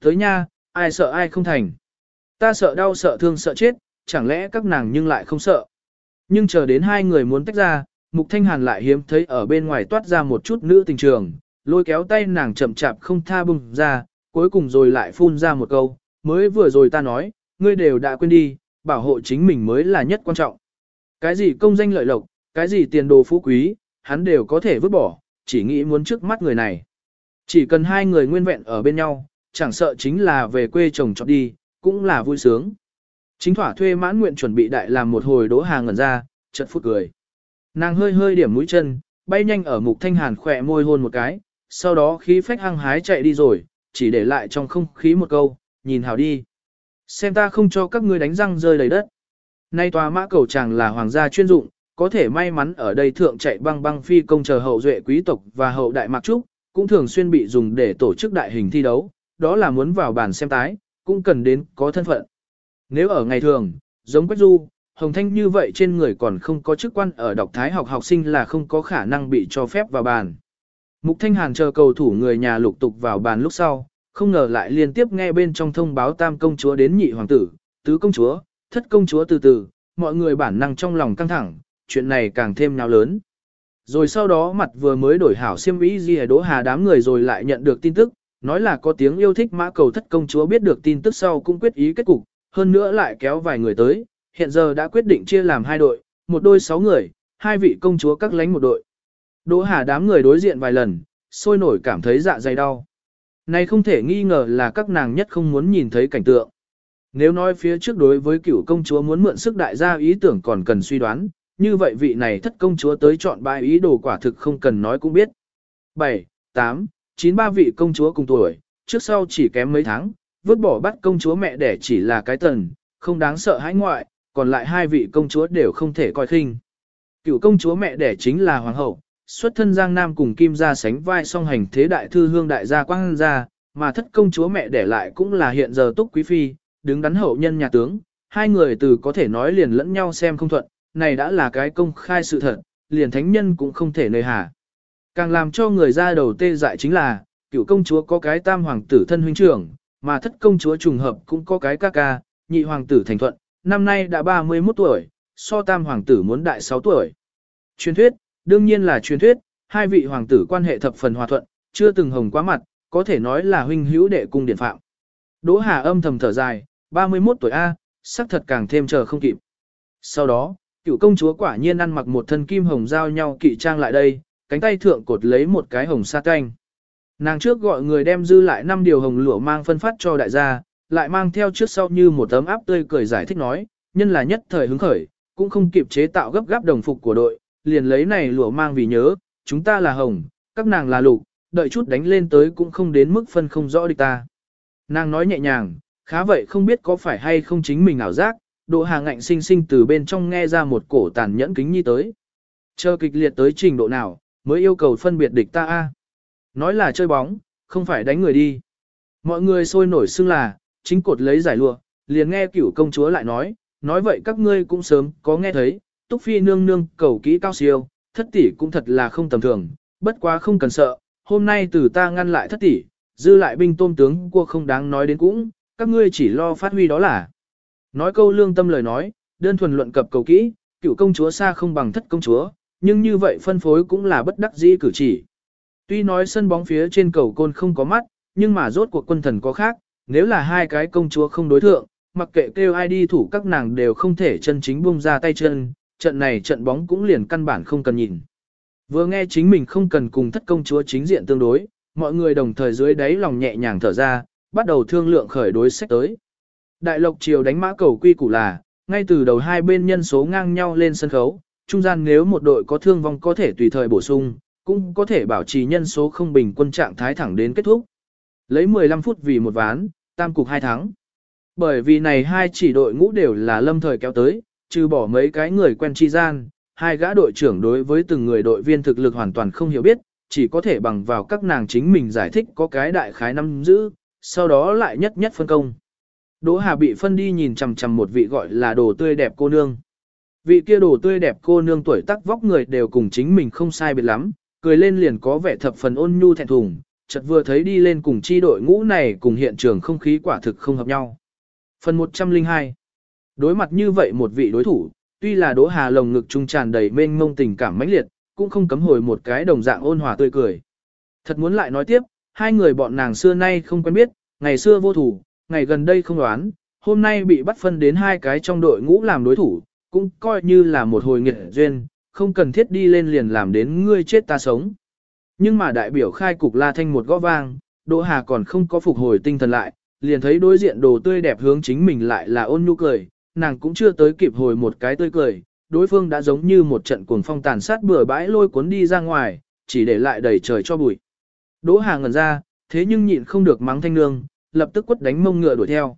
Tới nha, ai sợ ai không thành. Ta sợ đau sợ thương sợ chết, chẳng lẽ các nàng nhưng lại không sợ. Nhưng chờ đến hai người muốn tách ra, Mục Thanh Hàn lại hiếm thấy ở bên ngoài toát ra một chút nữ tình trường, lôi kéo tay nàng chậm chạp không tha bùng ra, cuối cùng rồi lại phun ra một câu, mới vừa rồi ta nói, ngươi đều đã quên đi, bảo hộ chính mình mới là nhất quan trọng. Cái gì công danh lợi lộc, cái gì tiền đồ phú quý, hắn đều có thể vứt bỏ, chỉ nghĩ muốn trước mắt người này. Chỉ cần hai người nguyên vẹn ở bên nhau, chẳng sợ chính là về quê chồng chọn đi, cũng là vui sướng. Chính thỏa thuê mãn nguyện chuẩn bị đại làm một hồi đỗ hàng ngẩn ra, chợt phút cười. Nàng hơi hơi điểm mũi chân, bay nhanh ở mục thanh hàn khỏe môi hôn một cái, sau đó khí phách hăng hái chạy đi rồi, chỉ để lại trong không khí một câu, nhìn hào đi. Xem ta không cho các ngươi đánh răng rơi đầy đất. Nay tòa mã cầu chàng là hoàng gia chuyên dụng, có thể may mắn ở đây thượng chạy băng băng phi công chờ hậu duệ quý tộc và hậu đại mạc trúc, cũng thường xuyên bị dùng để tổ chức đại hình thi đấu, đó là muốn vào bàn xem tái, cũng cần đến có thân phận. Nếu ở ngày thường, giống Quách Du, Hồng Thanh như vậy trên người còn không có chức quan ở đọc thái học học sinh là không có khả năng bị cho phép vào bàn. Mục Thanh Hàn chờ cầu thủ người nhà lục tục vào bàn lúc sau, không ngờ lại liên tiếp nghe bên trong thông báo tam công chúa đến nhị hoàng tử, tứ công chúa, thất công chúa từ từ, mọi người bản năng trong lòng căng thẳng, chuyện này càng thêm nào lớn. Rồi sau đó mặt vừa mới đổi hảo siêm ý gì đỗ hà đám người rồi lại nhận được tin tức, nói là có tiếng yêu thích mã cầu thất công chúa biết được tin tức sau cũng quyết ý kết cục, hơn nữa lại kéo vài người tới, hiện giờ đã quyết định chia làm hai đội, một đôi sáu người, hai vị công chúa các lánh một đội. Đỗ hà đám người đối diện vài lần, sôi nổi cảm thấy dạ dày đau. Này không thể nghi ngờ là các nàng nhất không muốn nhìn thấy cảnh tượng. Nếu nói phía trước đối với cựu công chúa muốn mượn sức đại gia ý tưởng còn cần suy đoán, như vậy vị này thất công chúa tới chọn ba ý đồ quả thực không cần nói cũng biết. 7, 8, 9 ba vị công chúa cùng tuổi, trước sau chỉ kém mấy tháng, vứt bỏ bắt công chúa mẹ đẻ chỉ là cái tần, không đáng sợ hãi ngoại, còn lại hai vị công chúa đều không thể coi khinh. Cựu công chúa mẹ đẻ chính là hoàng hậu, xuất thân Giang Nam cùng Kim gia sánh vai song hành thế đại thư hương đại gia quang gia, mà thất công chúa mẹ để lại cũng là hiện giờ túc quý phi, đứng đắn hậu nhân nhà tướng, hai người từ có thể nói liền lẫn nhau xem không thuận, này đã là cái công khai sự thật, liền thánh nhân cũng không thể nơi hà. Càng làm cho người ra đầu tê dại chính là, cựu công chúa có cái tam hoàng tử thân huynh trưởng, mà thất công chúa trùng hợp cũng có cái ca ca, nhị hoàng tử thành thuận, năm nay đã 31 tuổi, so tam hoàng tử muốn đại 6 tuổi. Truyền thuyết, đương nhiên là truyền thuyết, hai vị hoàng tử quan hệ thập phần hòa thuận, chưa từng hồng quá mặt, có thể nói là huynh hữu đệ cung điển phạm. Đỗ Hà âm thầm thở dài, 31 tuổi A, sắc thật càng thêm chờ không kịp. Sau đó, cựu công chúa quả nhiên ăn mặc một thân kim hồng giao nhau kỵ trang lại đây, cánh tay thượng cột lấy một cái hồng sa canh. Nàng trước gọi người đem dư lại năm điều hồng lụa mang phân phát cho đại gia, lại mang theo trước sau như một tấm áp tươi cười giải thích nói, nhân là nhất thời hứng khởi, cũng không kịp chế tạo gấp gáp đồng phục của đội, liền lấy này lụa mang vì nhớ, chúng ta là hồng, các nàng là lục, đợi chút đánh lên tới cũng không đến mức phân không rõ địch ta. Nàng nói nhẹ nhàng, khá vậy không biết có phải hay không chính mình ảo giác, độ hàng ngạnh sinh sinh từ bên trong nghe ra một cổ tàn nhẫn kính nhi tới. Chờ kịch liệt tới trình độ nào, mới yêu cầu phân biệt địch ta a. Nói là chơi bóng, không phải đánh người đi. Mọi người sôi nổi xưng là, chính cột lấy giải lụa, liền nghe cửu công chúa lại nói, nói vậy các ngươi cũng sớm có nghe thấy, túc phi nương nương cầu kỹ cao siêu, thất tỷ cũng thật là không tầm thường, bất quá không cần sợ, hôm nay từ ta ngăn lại thất tỷ, dư lại binh tôm tướng cua không đáng nói đến cũng, các ngươi chỉ lo phát huy đó là. Nói câu lương tâm lời nói, đơn thuần luận cập cầu kỹ, cựu công chúa xa không bằng thất công chúa, nhưng như vậy phân phối cũng là bất đắc dĩ cử chỉ. Tuy nói sân bóng phía trên cầu côn không có mắt, nhưng mà rốt cuộc quân thần có khác, nếu là hai cái công chúa không đối thượng, mặc kệ kêu ai đi thủ các nàng đều không thể chân chính buông ra tay chân, trận này trận bóng cũng liền căn bản không cần nhìn. Vừa nghe chính mình không cần cùng thất công chúa chính diện tương đối, mọi người đồng thời dưới đáy lòng nhẹ nhàng thở ra, bắt đầu thương lượng khởi đối sách tới. Đại lộc triều đánh mã cầu quy củ là, ngay từ đầu hai bên nhân số ngang nhau lên sân khấu, trung gian nếu một đội có thương vong có thể tùy thời bổ sung, cũng có thể bảo trì nhân số không bình quân trạng thái thẳng đến kết thúc. Lấy 15 phút vì một ván, tam cục hai thắng. Bởi vì này hai chỉ đội ngũ đều là lâm thời kéo tới, trừ bỏ mấy cái người quen chi gian, hai gã đội trưởng đối với từng người đội viên thực lực hoàn toàn không hiểu biết, chỉ có thể bằng vào các nàng chính mình giải thích có cái đại khái năm giữ, sau đó lại nhất nhất phân công. Đỗ Hà bị phân đi nhìn chằm chằm một vị gọi là đồ tươi đẹp cô nương. Vị kia đồ tươi đẹp cô nương tuổi tác vóc người đều cùng chính mình không sai biệt lắm, cười lên liền có vẻ thập phần ôn nhu thẹn thùng, chợt vừa thấy đi lên cùng chi đội ngũ này cùng hiện trường không khí quả thực không hợp nhau. Phần 102 Đối mặt như vậy một vị đối thủ, tuy là Đỗ Hà lồng ngực trung tràn đầy mênh mông tình cảm mãnh liệt, cũng không cấm hồi một cái đồng dạng ôn hòa tươi cười. Thật muốn lại nói tiếp, hai người bọn nàng xưa nay không quen biết, ngày xưa vô thủ, ngày gần đây không đoán, hôm nay bị bắt phân đến hai cái trong đội ngũ làm đối thủ, cũng coi như là một hồi nghiệt duyên, không cần thiết đi lên liền làm đến ngươi chết ta sống. Nhưng mà đại biểu khai cục la thanh một gõ vang, Đỗ Hà còn không có phục hồi tinh thần lại, liền thấy đối diện đồ tươi đẹp hướng chính mình lại là ôn nhu cười, nàng cũng chưa tới kịp hồi một cái tươi cười, đối phương đã giống như một trận cuồng phong tàn sát bừa bãi lôi cuốn đi ra ngoài, chỉ để lại đầy trời cho bụi. Đỗ Hà ngẩn ra, thế nhưng nhịn không được mắng thanh nương, lập tức quất đánh mông ngựa đuổi theo.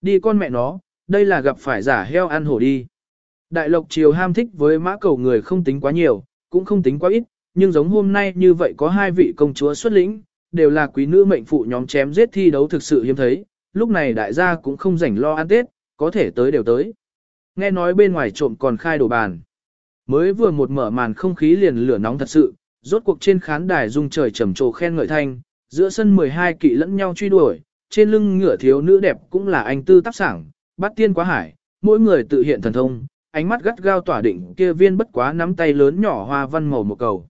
Đi con mẹ nó, đây là gặp phải giả heo ăn hổ đi. Đại lộc triều ham thích với mã cầu người không tính quá nhiều, cũng không tính quá ít, nhưng giống hôm nay như vậy có hai vị công chúa xuất lĩnh, đều là quý nữ mệnh phụ nhóm chém giết thi đấu thực sự hiếm thấy, lúc này đại gia cũng không rảnh lo ăn Tết, có thể tới đều tới. Nghe nói bên ngoài trộm còn khai đổ bàn. Mới vừa một mở màn không khí liền lửa nóng thật sự, rốt cuộc trên khán đài rung trời trầm trồ khen ngợi thanh, giữa sân 12 kỵ lẫn nhau truy đuổi, trên lưng ngựa thiếu nữ đẹp cũng là anh tư tác sảng, bắt tiên quá hải, mỗi người tự hiện thần thông, ánh mắt gắt gao tỏa định kia viên bất quá nắm tay lớn nhỏ hoa văn màu một cầu.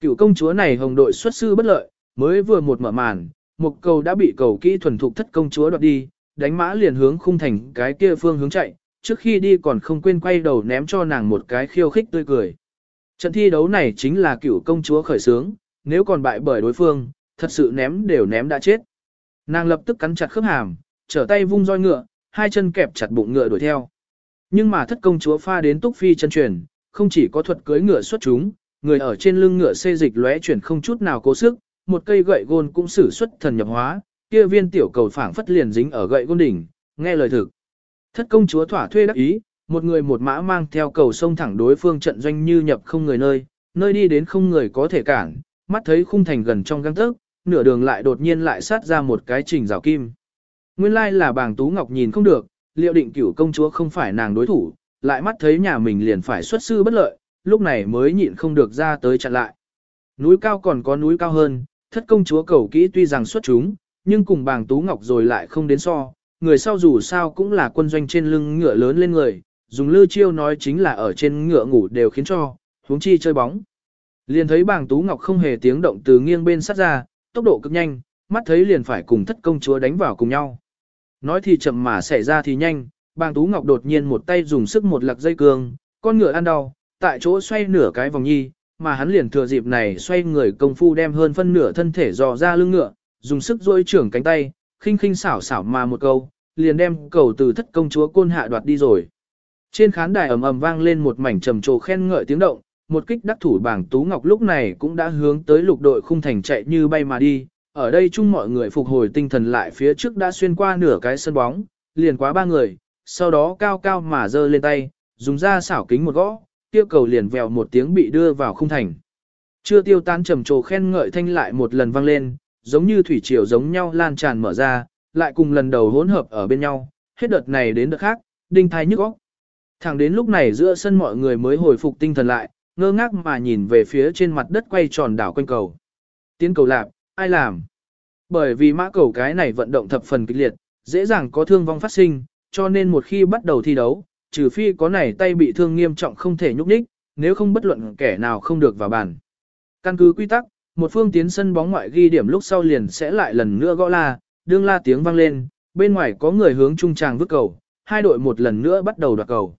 Cựu công chúa này hồng đội xuất sư bất lợi, mới vừa một mở màn, một cầu đã bị cầu kỹ thuần thục thất công chúa đoạt đi, đánh mã liền hướng khung thành cái kia phương hướng chạy, trước khi đi còn không quên quay đầu ném cho nàng một cái khiêu khích tươi cười. Trận thi đấu này chính là cựu công chúa khởi sướng, nếu còn bại bởi đối phương, thật sự ném đều ném đã chết. Nàng lập tức cắn chặt khớp hàm, trở tay vung roi ngựa, hai chân kẹp chặt bụng ngựa đuổi theo. Nhưng mà thất công chúa pha đến túc phi chân truyền, không chỉ có thuật cưới ngựa xuất chúng, người ở trên lưng ngựa xê dịch lóe chuyển không chút nào cố sức, một cây gậy gôn cũng sử xuất thần nhập hóa, kia viên tiểu cầu phảng phất liền dính ở gậy gôn đỉnh, nghe lời thực. Thất công chúa thỏa thuê đắc ý, một người một mã mang theo cầu sông thẳng đối phương trận doanh như nhập không người nơi, nơi đi đến không người có thể cản, mắt thấy khung thành gần trong găng tấc, nửa đường lại đột nhiên lại sát ra một cái trình rào kim. Nguyên lai là bàng Tú Ngọc nhìn không được, liệu định cửu công chúa không phải nàng đối thủ, lại mắt thấy nhà mình liền phải xuất sư bất lợi, lúc này mới nhịn không được ra tới chặn lại. Núi cao còn có núi cao hơn, thất công chúa cầu kỹ tuy rằng xuất chúng, nhưng cùng bàng Tú Ngọc rồi lại không đến so, người sau dù sao cũng là quân doanh trên lưng ngựa lớn lên người, dùng lư chiêu nói chính là ở trên ngựa ngủ đều khiến cho, huống chi chơi bóng. Liền thấy bàng Tú Ngọc không hề tiếng động từ nghiêng bên sát ra, tốc độ cực nhanh, mắt thấy liền phải cùng thất công chúa đánh vào cùng nhau. Nói thì chậm mà xảy ra thì nhanh, bàng Tú Ngọc đột nhiên một tay dùng sức một lặc dây cương, con ngựa ăn đau, tại chỗ xoay nửa cái vòng nhi, mà hắn liền thừa dịp này xoay người công phu đem hơn phân nửa thân thể dò ra lưng ngựa, dùng sức duỗi trưởng cánh tay, khinh khinh xảo xảo mà một câu, liền đem cầu từ thất công chúa côn hạ đoạt đi rồi. Trên khán đài ầm ầm vang lên một mảnh trầm trồ khen ngợi tiếng động, một kích đắc thủ bảng Tú Ngọc lúc này cũng đã hướng tới lục đội khung thành chạy như bay mà đi. Ở đây chung mọi người phục hồi tinh thần lại phía trước đã xuyên qua nửa cái sân bóng, liền quá ba người, sau đó cao cao mà giơ lên tay, dùng ra xảo kính một gõ, tiêu cầu liền vèo một tiếng bị đưa vào khung thành. Chưa tiêu tan trầm trồ khen ngợi thanh lại một lần vang lên, giống như thủy triều giống nhau lan tràn mở ra, lại cùng lần đầu hỗn hợp ở bên nhau, hết đợt này đến đợt khác, đinh thai nhức óc. Thẳng đến lúc này giữa sân mọi người mới hồi phục tinh thần lại, ngơ ngác mà nhìn về phía trên mặt đất quay tròn đảo quanh cầu. Tiến cầu lạp, ai làm? Bởi vì mã cầu cái này vận động thập phần kịch liệt, dễ dàng có thương vong phát sinh, cho nên một khi bắt đầu thi đấu, trừ phi có này tay bị thương nghiêm trọng không thể nhúc nhích, nếu không bất luận kẻ nào không được vào bàn. Căn cứ quy tắc, một phương tiến sân bóng ngoại ghi điểm lúc sau liền sẽ lại lần nữa gõ la, đương la tiếng vang lên, bên ngoài có người hướng trung tràng vứt cầu, hai đội một lần nữa bắt đầu đoạt cầu.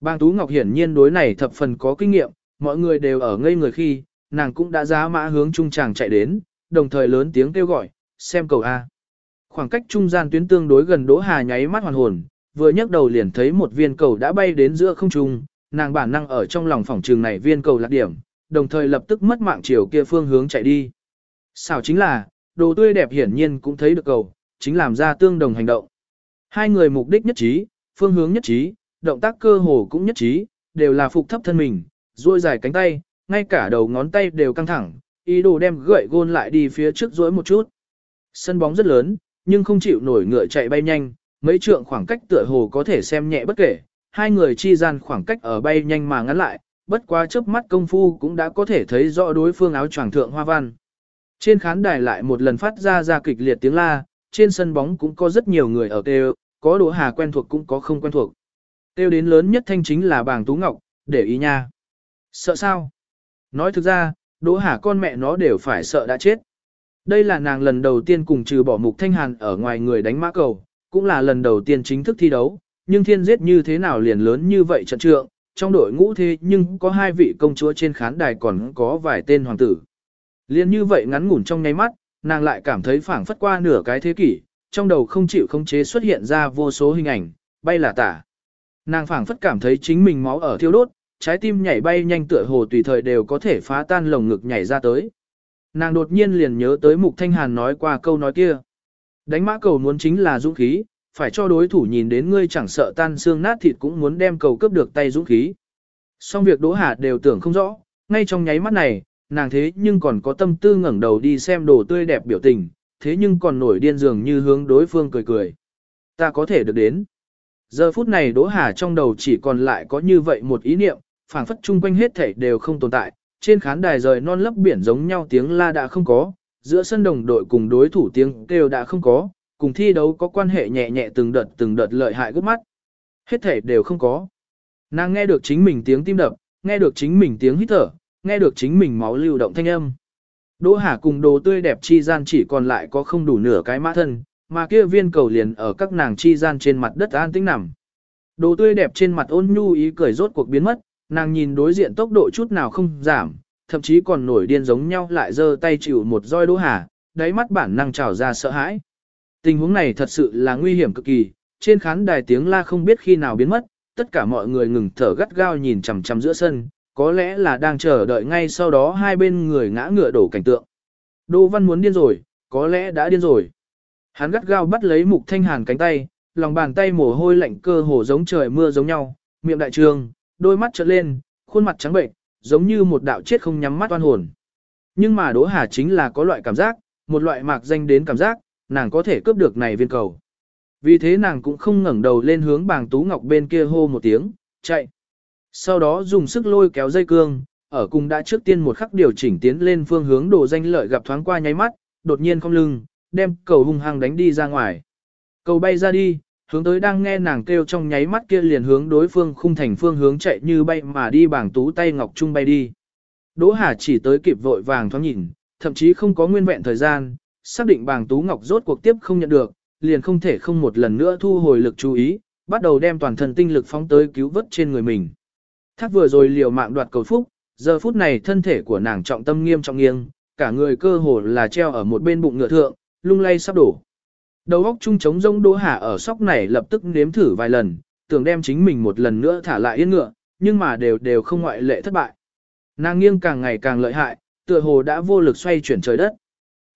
Bang Tú Ngọc hiển nhiên đối này thập phần có kinh nghiệm, mọi người đều ở ngây người khi, nàng cũng đã giá mã hướng trung tràng chạy đến, đồng thời lớn tiếng kêu gọi, xem cầu A. Khoảng cách trung gian tuyến tương đối gần Đỗ Hà nháy mắt hoàn hồn, vừa nhấc đầu liền thấy một viên cầu đã bay đến giữa không trung, nàng bản năng ở trong lòng phòng trường này viên cầu lạc điểm, đồng thời lập tức mất mạng chiều kia phương hướng chạy đi. Xảo chính là, đồ tươi đẹp hiển nhiên cũng thấy được cầu, chính làm ra tương đồng hành động. Hai người mục đích nhất trí, phương hướng nhất trí, động tác cơ hồ cũng nhất trí, đều là phục thấp thân mình, duỗi dài cánh tay, ngay cả đầu ngón tay đều căng thẳng, ý đồ đem gậy gôn lại đi phía trước duỗi một chút. Sân bóng rất lớn, nhưng không chịu nổi ngựa chạy bay nhanh, mấy trượng khoảng cách tựa hồ có thể xem nhẹ bất kể, hai người chi gian khoảng cách ở bay nhanh mà ngắn lại, bất quá chớp mắt công phu cũng đã có thể thấy rõ đối phương áo choàng thượng hoa văn. Trên khán đài lại một lần phát ra ra kịch liệt tiếng la, trên sân bóng cũng có rất nhiều người ở kêu, có Đỗ Hà quen thuộc cũng có không quen thuộc. Kêu đến lớn nhất thanh chính là bàng Tú Ngọc, để ý nha. Sợ sao? Nói thực ra, Đỗ Hà con mẹ nó đều phải sợ đã chết. Đây là nàng lần đầu tiên cùng trừ bỏ mục thanh hàn ở ngoài người đánh mã cầu, cũng là lần đầu tiên chính thức thi đấu, nhưng thiên giết như thế nào liền lớn như vậy trận trượng, trong đội ngũ thế nhưng có hai vị công chúa trên khán đài còn có vài tên hoàng tử. Liên như vậy ngắn ngủn trong nháy mắt, nàng lại cảm thấy phảng phất qua nửa cái thế kỷ, trong đầu không chịu khống chế xuất hiện ra vô số hình ảnh, bay là tả. Nàng phảng phất cảm thấy chính mình máu ở thiêu đốt, trái tim nhảy bay nhanh tựa hồ tùy thời đều có thể phá tan lồng ngực nhảy ra tới. Nàng đột nhiên liền nhớ tới Mục Thanh Hàn nói qua câu nói kia. Đánh mã cầu muốn chính là dũng khí, phải cho đối thủ nhìn đến ngươi chẳng sợ tan xương nát thịt cũng muốn đem cầu cướp được tay dũng khí. Xong việc Đỗ Hà đều tưởng không rõ, ngay trong nháy mắt này, nàng thế nhưng còn có tâm tư ngẩng đầu đi xem đồ tươi đẹp biểu tình, thế nhưng còn nổi điên dường như hướng đối phương cười cười. Ta có thể được đến. Giờ phút này Đỗ Hà trong đầu chỉ còn lại có như vậy một ý niệm, phảng phất chung quanh hết thảy đều không tồn tại, trên khán đài rời non lấp biển giống nhau tiếng la đã không có, giữa sân đồng đội cùng đối thủ tiếng kêu đã không có, cùng thi đấu có quan hệ nhẹ nhẹ từng đợt từng đợt lợi hại gấp mắt. Hết thể đều không có. Nàng nghe được chính mình tiếng tim đập, nghe được chính mình tiếng hít thở, nghe được chính mình máu lưu động thanh âm. Đỗ Hà cùng đồ tươi đẹp chi gian chỉ còn lại có không đủ nửa cái mã thân, mà kia viên cầu liền ở các nàng chi gian trên mặt đất an tĩnh nằm. Đồ tươi đẹp trên mặt ôn nhu ý cười rốt cuộc biến mất, nàng nhìn đối diện tốc độ chút nào không giảm, thậm chí còn nổi điên giống nhau lại giơ tay chịu một roi Đỗ Hà, đáy mắt bản năng trào ra sợ hãi. Tình huống này thật sự là nguy hiểm cực kỳ, trên khán đài tiếng la không biết khi nào biến mất, tất cả mọi người ngừng thở gắt gao nhìn chằm chằm giữa sân, có lẽ là đang chờ đợi ngay sau đó hai bên người ngã ngựa đổ cảnh tượng. Đỗ Văn muốn điên rồi, có lẽ đã điên rồi. Hắn gắt gao bắt lấy Mục Thanh Hàn cánh tay, lòng bàn tay mồ hôi lạnh cơ hồ giống trời mưa giống nhau, miệng đại trường, đôi mắt trợn lên, khuôn mặt trắng bệnh, giống như một đạo chết không nhắm mắt oan hồn. Nhưng mà Đỗ Hà chính là có loại cảm giác, một loại mạc danh đến cảm giác, nàng có thể cướp được này viên cầu. Vì thế nàng cũng không ngẩng đầu lên hướng bàng tú ngọc bên kia hô một tiếng, chạy. Sau đó dùng sức lôi kéo dây cương, ở cùng đã trước tiên một khắc điều chỉnh tiến lên phương hướng đồ danh lợi gặp thoáng qua nháy mắt, đột nhiên không lưng, đem cầu hung hăng đánh đi ra ngoài. Cầu bay ra đi, hướng tới đang nghe nàng kêu trong nháy mắt kia liền hướng đối phương khung thành phương hướng chạy như bay mà đi bảng tú tay ngọc trung bay đi. Đỗ Hà chỉ tới kịp vội vàng thoáng nhìn, thậm chí không có nguyên vẹn thời gian, xác định Bàng tú ngọc rốt cuộc tiếp không nhận được, liền không thể không một lần nữa thu hồi lực chú ý, bắt đầu đem toàn thân tinh lực phóng tới cứu vớt trên người mình. Thác vừa rồi liều mạng đoạt cầu phúc, giờ phút này thân thể của nàng trọng tâm nghiêm trọng nghiêng, cả người cơ hồ là treo ở một bên bụng ngựa thượng, lung lay sắp đổ. Đầu óc trung trống rông Đỗ Hà ở sóc này lập tức nếm thử vài lần, tưởng đem chính mình một lần nữa thả lại yên ngựa, nhưng mà đều đều không ngoại lệ thất bại. Nàng nghiêng càng ngày càng lợi hại, tựa hồ đã vô lực xoay chuyển trời đất.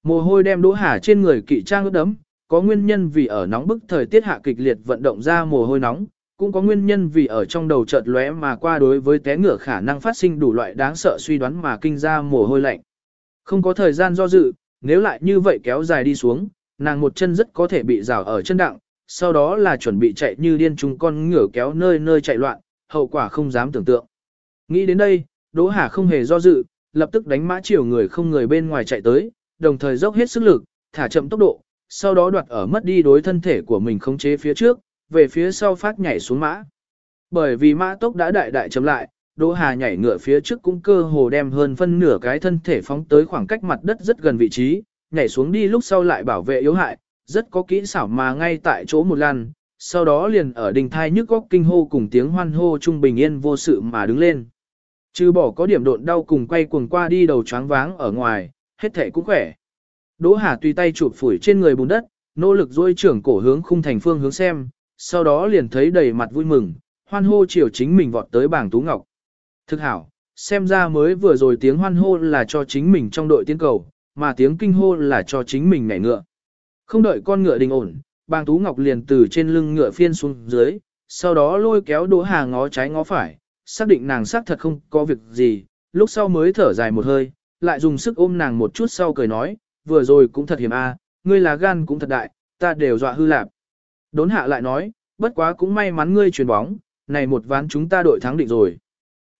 Mồ hôi đem Đỗ Hà trên người kỵ trang ướt đấm, có nguyên nhân vì ở nóng bức thời tiết hạ kịch liệt vận động ra mồ hôi nóng, cũng có nguyên nhân vì ở trong đầu chợt lóe mà qua đối với té ngửa khả năng phát sinh đủ loại đáng sợ suy đoán mà kinh ra mồ hôi lạnh. Không có thời gian do dự, nếu lại như vậy kéo dài đi xuống, nàng một chân rất có thể bị rào ở chân đặng, sau đó là chuẩn bị chạy như điên chúng con ngửa kéo nơi nơi chạy loạn, hậu quả không dám tưởng tượng. Nghĩ đến đây, Đỗ Hà không hề do dự, lập tức đánh mã chiều người không người bên ngoài chạy tới, đồng thời dốc hết sức lực, thả chậm tốc độ, sau đó đoạt ở mất đi đối thân thể của mình khống chế phía trước, về phía sau phát nhảy xuống mã. Bởi vì mã tốc đã đại đại chậm lại, Đỗ Hà nhảy ngựa phía trước cũng cơ hồ đem hơn phân nửa cái thân thể phóng tới khoảng cách mặt đất rất gần vị trí, nhảy xuống đi lúc sau lại bảo vệ yếu hại, rất có kỹ xảo mà ngay tại chỗ một lần, sau đó liền ở đình thai nhức góc kinh hô cùng tiếng hoan hô trung bình yên vô sự mà đứng lên. Trừ bỏ có điểm độn đau cùng quay cuồng qua đi đầu choáng váng ở ngoài, hết thể cũng khỏe. Đỗ Hà tùy tay chụp phủi trên người bùn đất, nỗ lực dôi trưởng cổ hướng khung thành phương hướng xem, sau đó liền thấy đầy mặt vui mừng, hoan hô chiều chính mình vọt tới bảng tú ngọc. Thực hảo, xem ra mới vừa rồi tiếng hoan hô là cho chính mình trong đội tiến cầu, mà tiếng kinh hô là cho chính mình nhảy ngựa. Không đợi con ngựa đình ổn, bàng tú ngọc liền từ trên lưng ngựa phiên xuống dưới, sau đó lôi kéo đỗ hà ngó trái ngó phải, xác định nàng xác thật không có việc gì, lúc sau mới thở dài một hơi, lại dùng sức ôm nàng một chút sau cười nói, vừa rồi cũng thật hiểm a, ngươi là gan cũng thật đại, ta đều dọa hư lạp. Đốn hạ lại nói, bất quá cũng may mắn ngươi chuyền bóng, này một ván chúng ta đội thắng định rồi.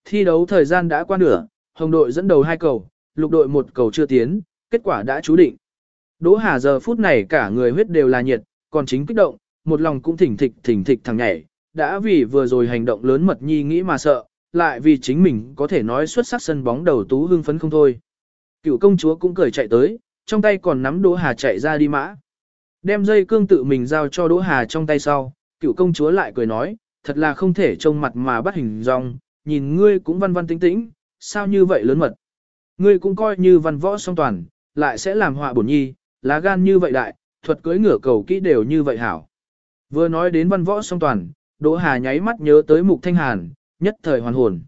Thi đấu thời gian đã qua nửa, hồng đội dẫn đầu hai cầu, lục đội một cầu chưa tiến, kết quả đã chú định. Đỗ Hà giờ phút này cả người huyết đều là nhiệt, còn chính kích động, một lòng cũng thỉnh thịch thỉnh thịch thằng nhảy, đã vì vừa rồi hành động lớn mật nhi nghĩ mà sợ, lại vì chính mình có thể nói xuất sắc sân bóng đầu tú hưng phấn không thôi. Cựu công chúa cũng cười chạy tới, trong tay còn nắm Đỗ Hà chạy ra đi mã. Đem dây cương tự mình giao cho Đỗ Hà trong tay sau, cựu công chúa lại cười nói, thật là không thể trông mặt mà bắt hình dong, nhìn ngươi cũng văn văn tính tĩnh, sao như vậy lớn mật. Ngươi cũng coi như văn võ song toàn, lại sẽ làm họa bổn nhi, lá gan như vậy đại, thuật cưỡi ngửa cầu kỹ đều như vậy hảo. Vừa nói đến văn võ song toàn, Đỗ Hà nháy mắt nhớ tới Mục Thanh Hàn, nhất thời hoàn hồn.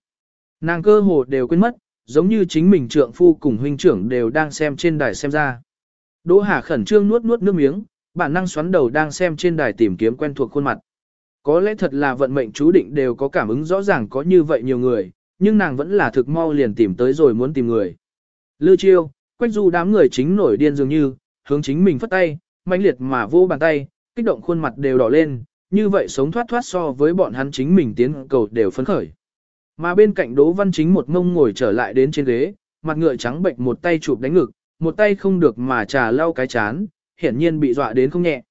Nàng cơ hồ đều quên mất, giống như chính mình trượng phu cùng huynh trưởng đều đang xem trên đài xem ra. Đỗ Hà khẩn trương nuốt nuốt nước miếng, bản năng xoắn đầu đang xem trên đài tìm kiếm quen thuộc khuôn mặt. Có lẽ thật là vận mệnh chú định đều có cảm ứng rõ ràng có như vậy nhiều người, nhưng nàng vẫn là thực mau liền tìm tới rồi muốn tìm người. Lư chiêu, quách du đám người chính nổi điên dường như, hướng chính mình phất tay, mãnh liệt mà vô bàn tay, kích động khuôn mặt đều đỏ lên, như vậy sống thoát thoát so với bọn hắn chính mình tiến cầu đều phấn khởi. Mà bên cạnh Đỗ Văn Chính một ngông ngồi trở lại đến trên ghế, mặt ngựa trắng bệnh một tay chụp đánh ngực, một tay không được mà trà lau cái chán, hiển nhiên bị dọa đến không nhẹ.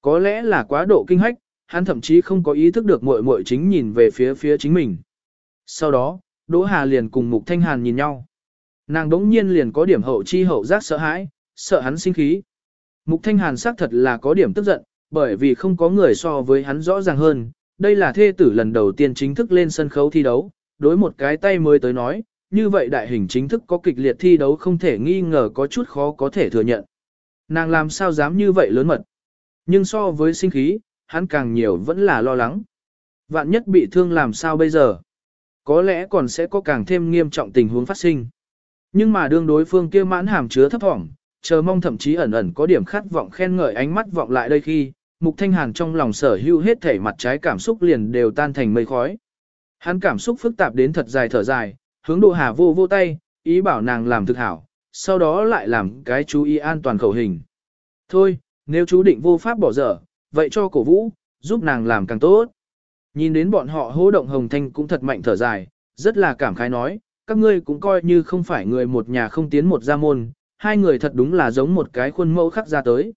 Có lẽ là quá độ kinh hách, hắn thậm chí không có ý thức được muội muội chính nhìn về phía phía chính mình. Sau đó, Đỗ Hà liền cùng Mục Thanh Hàn nhìn nhau. Nàng đống nhiên liền có điểm hậu chi hậu giác sợ hãi, sợ hắn sinh khí. Mục Thanh Hàn xác thật là có điểm tức giận, bởi vì không có người so với hắn rõ ràng hơn. Đây là thê tử lần đầu tiên chính thức lên sân khấu thi đấu, đối một cái tay mới tới nói, như vậy đại hình chính thức có kịch liệt thi đấu không thể nghi ngờ có chút khó có thể thừa nhận. Nàng làm sao dám như vậy lớn mật. Nhưng so với sinh khí, hắn càng nhiều vẫn là lo lắng. Vạn nhất bị thương làm sao bây giờ? Có lẽ còn sẽ có càng thêm nghiêm trọng tình huống phát sinh. Nhưng mà đương đối phương kia mãn hàm chứa thấp thỏm, chờ mong thậm chí ẩn ẩn có điểm khát vọng khen ngợi ánh mắt vọng lại đây khi, Mục Thanh Hàn trong lòng sở hữu hết thể mặt trái cảm xúc liền đều tan thành mây khói. Hắn cảm xúc phức tạp đến thật dài thở dài, hướng Đỗ Hà vô vô tay, ý bảo nàng làm thực hảo, sau đó lại làm cái chú ý an toàn khẩu hình. Thôi, nếu chú định vô pháp bỏ dở, vậy cho cổ vũ, giúp nàng làm càng tốt. Nhìn đến bọn họ hô động hồng thanh cũng thật mạnh thở dài, rất là cảm khái nói, các ngươi cũng coi như không phải người một nhà không tiến một gia môn, hai người thật đúng là giống một cái khuôn mẫu khắc ra tới.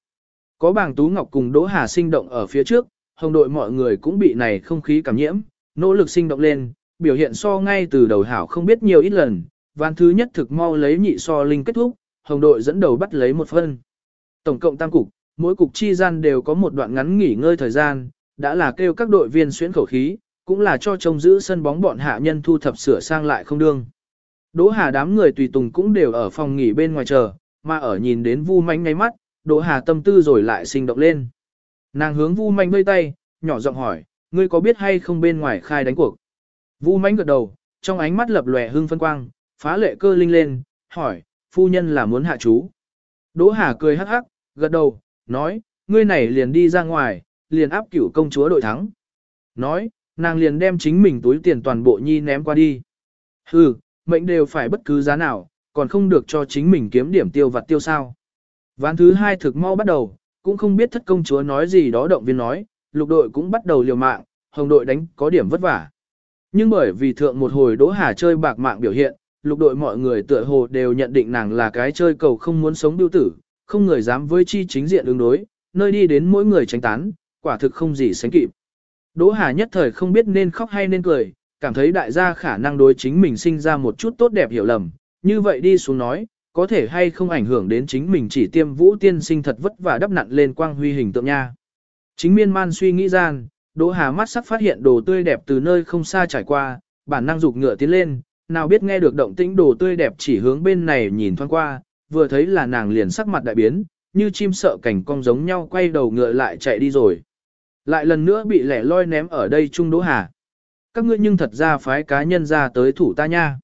Có bàng Tú Ngọc cùng Đỗ Hà sinh động ở phía trước, hồng đội mọi người cũng bị này không khí cảm nhiễm, nỗ lực sinh động lên, biểu hiện so ngay từ đầu hảo không biết nhiều ít lần, ván thứ nhất thực mau lấy nhị so linh kết thúc, hồng đội dẫn đầu bắt lấy một phân. Tổng cộng tam cục, mỗi cục chi gian đều có một đoạn ngắn nghỉ ngơi thời gian, đã là kêu các đội viên xuyến khẩu khí, cũng là cho trông giữ sân bóng bọn hạ nhân thu thập sửa sang lại không đương. Đỗ Hà đám người tùy tùng cũng đều ở phòng nghỉ bên ngoài chờ, mà ở nhìn đến Vu Manh ngay mắt, Đỗ Hà tâm tư rồi lại sinh động lên. Nàng hướng Vu Manh vây tay, nhỏ giọng hỏi, ngươi có biết hay không bên ngoài khai đánh cuộc? Vu Manh gật đầu, trong ánh mắt lập lòe hưng phân quang, phá lệ cơ linh lên, hỏi, phu nhân là muốn hạ chú. Đỗ Hà cười hắc hắc, gật đầu, nói, ngươi này liền đi ra ngoài, liền áp cửu công chúa đội thắng. Nói, nàng liền đem chính mình túi tiền toàn bộ nhi ném qua đi. Hừ, mệnh đều phải bất cứ giá nào, còn không được cho chính mình kiếm điểm tiêu vặt tiêu sao. Ván thứ hai thực mau bắt đầu, cũng không biết thất công chúa nói gì đó động viên nói, lục đội cũng bắt đầu liều mạng, hồng đội đánh có điểm vất vả. Nhưng bởi vì thượng một hồi Đỗ Hà chơi bạc mạng biểu hiện, lục đội mọi người tựa hồ đều nhận định nàng là cái chơi cầu không muốn sống biêu tử, không người dám với chi chính diện ứng đối, nơi đi đến mỗi người tránh tán, quả thực không gì sánh kịp. Đỗ Hà nhất thời không biết nên khóc hay nên cười, cảm thấy đại gia khả năng đối chính mình sinh ra một chút tốt đẹp hiểu lầm, như vậy đi xuống nói, có thể hay không ảnh hưởng đến chính mình chỉ tiêm vũ tiên sinh thật vất vả đắp nặn lên quang huy hình tượng nha. Chính miên man suy nghĩ gian, Đỗ Hà mắt sắc phát hiện đồ tươi đẹp từ nơi không xa trải qua, bản năng dục ngựa tiến lên, nào biết nghe được động tĩnh đồ tươi đẹp chỉ hướng bên này nhìn thoáng qua, vừa thấy là nàng liền sắc mặt đại biến, như chim sợ cảnh cong giống nhau quay đầu ngựa lại chạy đi rồi. Lại lần nữa bị lẻ loi ném ở đây Trung Đỗ Hà. Các ngươi nhưng thật ra phái cá nhân ra tới thủ ta nha.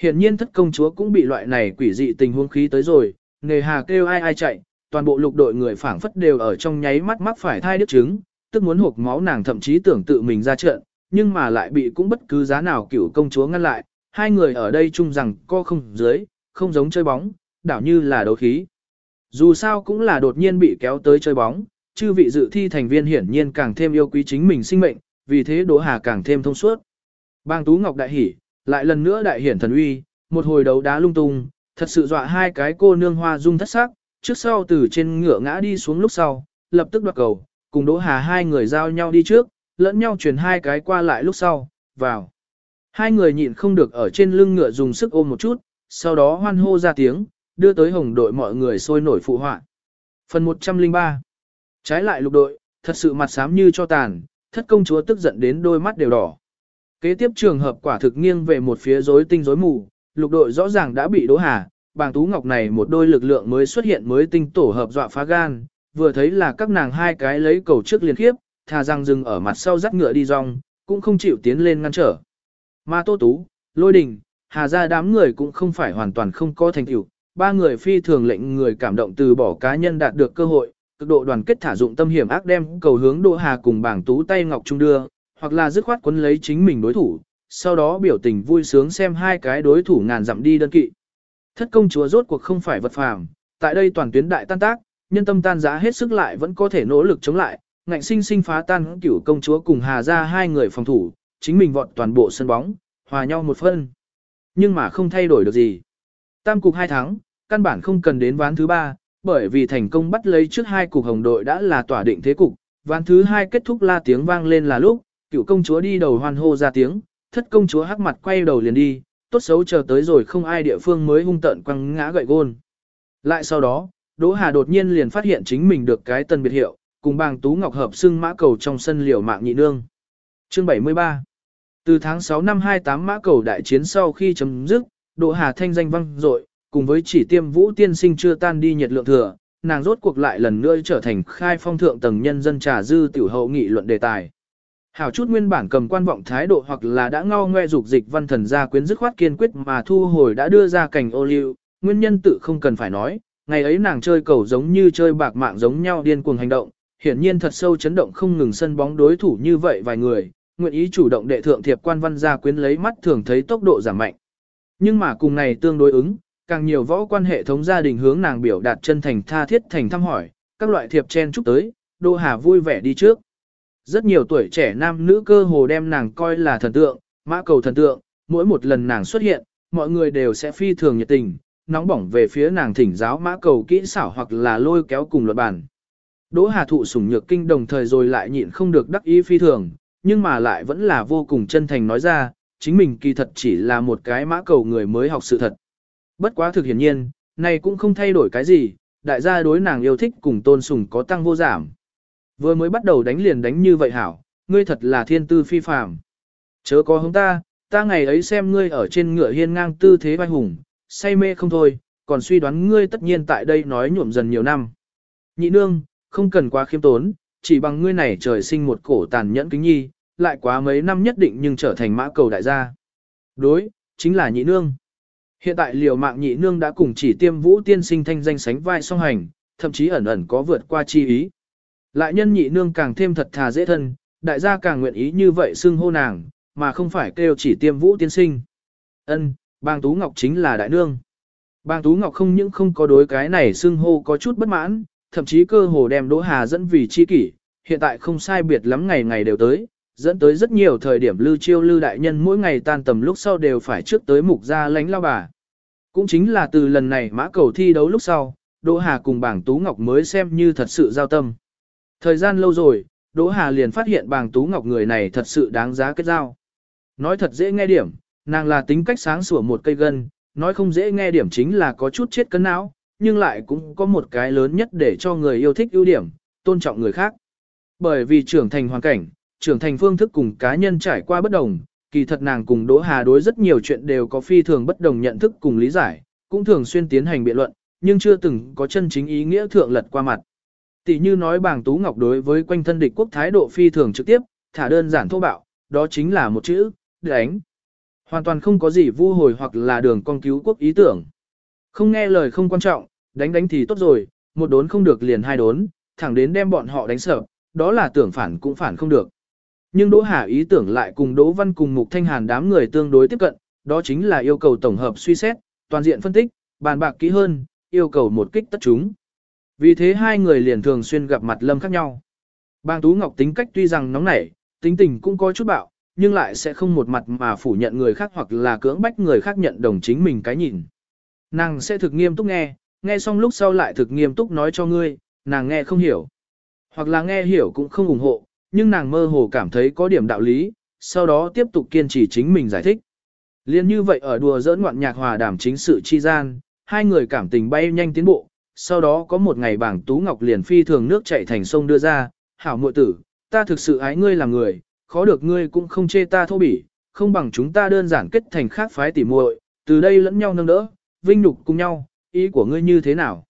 Hiện nhiên thất công chúa cũng bị loại này quỷ dị tình huống khí tới rồi, nghề hà kêu ai ai chạy, toàn bộ lục đội người phảng phất đều ở trong nháy mắt mắc phải thai đứt trứng, tức muốn hộp máu nàng thậm chí tưởng tự mình ra trận, nhưng mà lại bị cũng bất cứ giá nào cửu công chúa ngăn lại, hai người ở đây chung rằng co không dưới, không giống chơi bóng, đảo như là đấu khí. Dù sao cũng là đột nhiên bị kéo tới chơi bóng, chư vị dự thi thành viên hiển nhiên càng thêm yêu quý chính mình sinh mệnh, vì thế Đỗ Hà càng thêm thông suốt. Bang Tú Ngọc đại hỉ, lại lần nữa đại hiển thần uy, một hồi đấu đá lung tung, thật sự dọa hai cái cô nương hoa dung thất sắc, trước sau từ trên ngựa ngã đi xuống lúc sau, lập tức đoạt cầu, cùng Đỗ Hà hai người giao nhau đi trước, lẫn nhau chuyển hai cái qua lại lúc sau, vào. Hai người nhịn không được ở trên lưng ngựa dùng sức ôm một chút, sau đó hoan hô ra tiếng, đưa tới hồng đội mọi người sôi nổi phụ họa. Phần 103 Trái lại lục đội, thật sự mặt xám như cho tàn, thất công chúa tức giận đến đôi mắt đều đỏ. Kế tiếp trường hợp quả thực nghiêng về một phía rối tinh rối mù, lục đội rõ ràng đã bị đố hà, bàng tú ngọc này một đôi lực lượng mới xuất hiện mới tinh tổ hợp dọa phá gan, vừa thấy là các nàng hai cái lấy cầu trước liên khiếp, thà rằng dừng ở mặt sau dắt ngựa đi rong, cũng không chịu tiến lên ngăn trở. Mà Tô Tú, Lôi Đình, Hà ra đám người cũng không phải hoàn toàn không có thành tựu, ba người phi thường lệnh người cảm động từ bỏ cá nhân đạt được cơ hội, cực độ đoàn kết thả dụng tâm hiểm ác đem cầu hướng Đỗ Hà cùng bảng tú tay ngọc trung đưa, hoặc là dứt khoát quấn lấy chính mình đối thủ, sau đó biểu tình vui sướng xem hai cái đối thủ ngàn dặm đi đơn kỵ. Thất công chúa rốt cuộc không phải vật phàm, tại đây toàn tuyến đại tan tác, nhân tâm tan giá hết sức lại vẫn có thể nỗ lực chống lại, ngạnh sinh sinh phá tan cửu công chúa cùng Hà ra hai người phòng thủ, chính mình vọt toàn bộ sân bóng, hòa nhau một phân. Nhưng mà không thay đổi được gì. Tam cục hai thắng, căn bản không cần đến ván thứ ba, bởi vì thành công bắt lấy trước hai cục hồng đội đã là tỏa định thế cục. Ván thứ hai kết thúc la tiếng vang lên là lúc, cựu công chúa đi đầu hoan hô ra tiếng, thất công chúa hắc mặt quay đầu liền đi, tốt xấu chờ tới rồi không ai địa phương mới hung tận quăng ngã gậy gôn. Lại sau đó, Đỗ Hà đột nhiên liền phát hiện chính mình được cái tân biệt hiệu, cùng bàng tú ngọc hợp xưng mã cầu trong sân liều mạng nhị nương. Chương 73 Từ tháng 6 năm 28 mã cầu đại chiến sau khi chấm dứt, Đỗ Hà thanh danh vang dội, cùng với chỉ tiêm vũ tiên sinh chưa tan đi nhiệt lượng thừa, nàng rốt cuộc lại lần nữa trở thành khai phong thượng tầng nhân dân trà dư tiểu hậu nghị luận đề tài. Hảo chút nguyên bản cầm quan vọng thái độ hoặc là đã ngao ngoe dục dịch văn thần gia quyến dứt khoát kiên quyết mà thu hồi đã đưa ra cảnh ô liu, nguyên nhân tự không cần phải nói, ngày ấy nàng chơi cầu giống như chơi bạc mạng giống nhau điên cuồng hành động, hiển nhiên thật sâu chấn động không ngừng sân bóng đối thủ như vậy vài người, nguyện ý chủ động đệ thượng thiệp quan văn gia quyến lấy mắt thường thấy tốc độ giảm mạnh. Nhưng mà cùng này tương đối ứng, càng nhiều võ quan hệ thống gia đình hướng nàng biểu đạt chân thành tha thiết thành thăm hỏi, các loại thiệp chen chúc tới, Đô Hà vui vẻ đi trước. Rất nhiều tuổi trẻ nam nữ cơ hồ đem nàng coi là thần tượng, mã cầu thần tượng, mỗi một lần nàng xuất hiện, mọi người đều sẽ phi thường nhiệt tình, nóng bỏng về phía nàng thỉnh giáo mã cầu kỹ xảo hoặc là lôi kéo cùng luật bản. Đỗ Hà thụ sủng nhược kinh đồng thời rồi lại nhịn không được đắc ý phi thường, nhưng mà lại vẫn là vô cùng chân thành nói ra, chính mình kỳ thật chỉ là một cái mã cầu người mới học sự thật. Bất quá thực hiển nhiên, này cũng không thay đổi cái gì, đại gia đối nàng yêu thích cùng tôn sùng có tăng vô giảm. Vừa mới bắt đầu đánh liền đánh như vậy hảo, ngươi thật là thiên tư phi phàm. Chớ có hứng ta, ta ngày ấy xem ngươi ở trên ngựa hiên ngang tư thế vai hùng, say mê không thôi, còn suy đoán ngươi tất nhiên tại đây nói nhuộm dần nhiều năm. Nhị nương, không cần quá khiêm tốn, chỉ bằng ngươi này trời sinh một cổ tàn nhẫn kính nhi, lại quá mấy năm nhất định nhưng trở thành mã cầu đại gia. Đối, chính là nhị nương. Hiện tại liều mạng nhị nương đã cùng chỉ tiêm vũ tiên sinh thanh danh sánh vai song hành, thậm chí ẩn ẩn có vượt qua chi ý. Lại nhân nhị nương càng thêm thật thà dễ thân, đại gia càng nguyện ý như vậy xưng hô nàng, mà không phải kêu chỉ tiêm vũ tiên sinh. Ân, bang Tú Ngọc chính là đại nương. Bang Tú Ngọc không những không có đối cái này xưng hô có chút bất mãn, thậm chí cơ hồ đem Đỗ Hà dẫn vì chi kỷ, hiện tại không sai biệt lắm ngày ngày đều tới, dẫn tới rất nhiều thời điểm lưu chiêu lưu đại nhân mỗi ngày tan tầm lúc sau đều phải trước tới mục gia lánh lao bà. Cũng chính là từ lần này mã cầu thi đấu lúc sau, Đỗ Hà cùng bảng Tú Ngọc mới xem như thật sự giao tâm. Thời gian lâu rồi, Đỗ Hà liền phát hiện Bàng Tú Ngọc người này thật sự đáng giá kết giao. Nói thật dễ nghe điểm, nàng là tính cách sáng sủa một cây gân, nói không dễ nghe điểm chính là có chút chết cân não, nhưng lại cũng có một cái lớn nhất để cho người yêu thích ưu điểm, tôn trọng người khác. Bởi vì trưởng thành hoàn cảnh, trưởng thành phương thức cùng cá nhân trải qua bất đồng, kỳ thật nàng cùng Đỗ Hà đối rất nhiều chuyện đều có phi thường bất đồng nhận thức cùng lý giải, cũng thường xuyên tiến hành biện luận, nhưng chưa từng có chân chính ý nghĩa thượng lật qua mặt. Tỷ như nói bảng Tú Ngọc đối với quanh thân địch quốc thái độ phi thường trực tiếp, thả đơn giản thô bạo, đó chính là một chữ, đánh. Hoàn toàn không có gì vu hồi hoặc là đường con cứu quốc ý tưởng. Không nghe lời không quan trọng, đánh đánh thì tốt rồi, một đốn không được liền hai đốn, thẳng đến đem bọn họ đánh sợ, đó là tưởng phản cũng phản không được. Nhưng Đỗ Hà ý tưởng lại cùng Đỗ Văn cùng Mục Thanh Hàn đám người tương đối tiếp cận, đó chính là yêu cầu tổng hợp suy xét, toàn diện phân tích, bàn bạc kỹ hơn, yêu cầu một kích tất chúng. Vì thế hai người liền thường xuyên gặp mặt lâm khác nhau. Bang Tú Ngọc tính cách tuy rằng nóng nảy, tính tình cũng có chút bạo, nhưng lại sẽ không một mặt mà phủ nhận người khác hoặc là cưỡng bách người khác nhận đồng chính mình cái nhìn. Nàng sẽ thực nghiêm túc nghe, nghe xong lúc sau lại thực nghiêm túc nói cho ngươi, nàng nghe không hiểu. Hoặc là nghe hiểu cũng không ủng hộ, nhưng nàng mơ hồ cảm thấy có điểm đạo lý, sau đó tiếp tục kiên trì chính mình giải thích. Liên như vậy ở đùa giỡn ngoạn nhạc hòa đảm chính sự chi gian, hai người cảm tình bay nhanh tiến bộ, sau đó có một ngày bảng Tú Ngọc liền phi thường nước chạy thành sông đưa ra, hảo muội tử, ta thực sự ái ngươi làm người, khó được ngươi cũng không chê ta thô bỉ, không bằng chúng ta đơn giản kết thành khác phái tỉ muội, từ đây lẫn nhau nâng đỡ, vinh nhục cùng nhau, ý của ngươi như thế nào?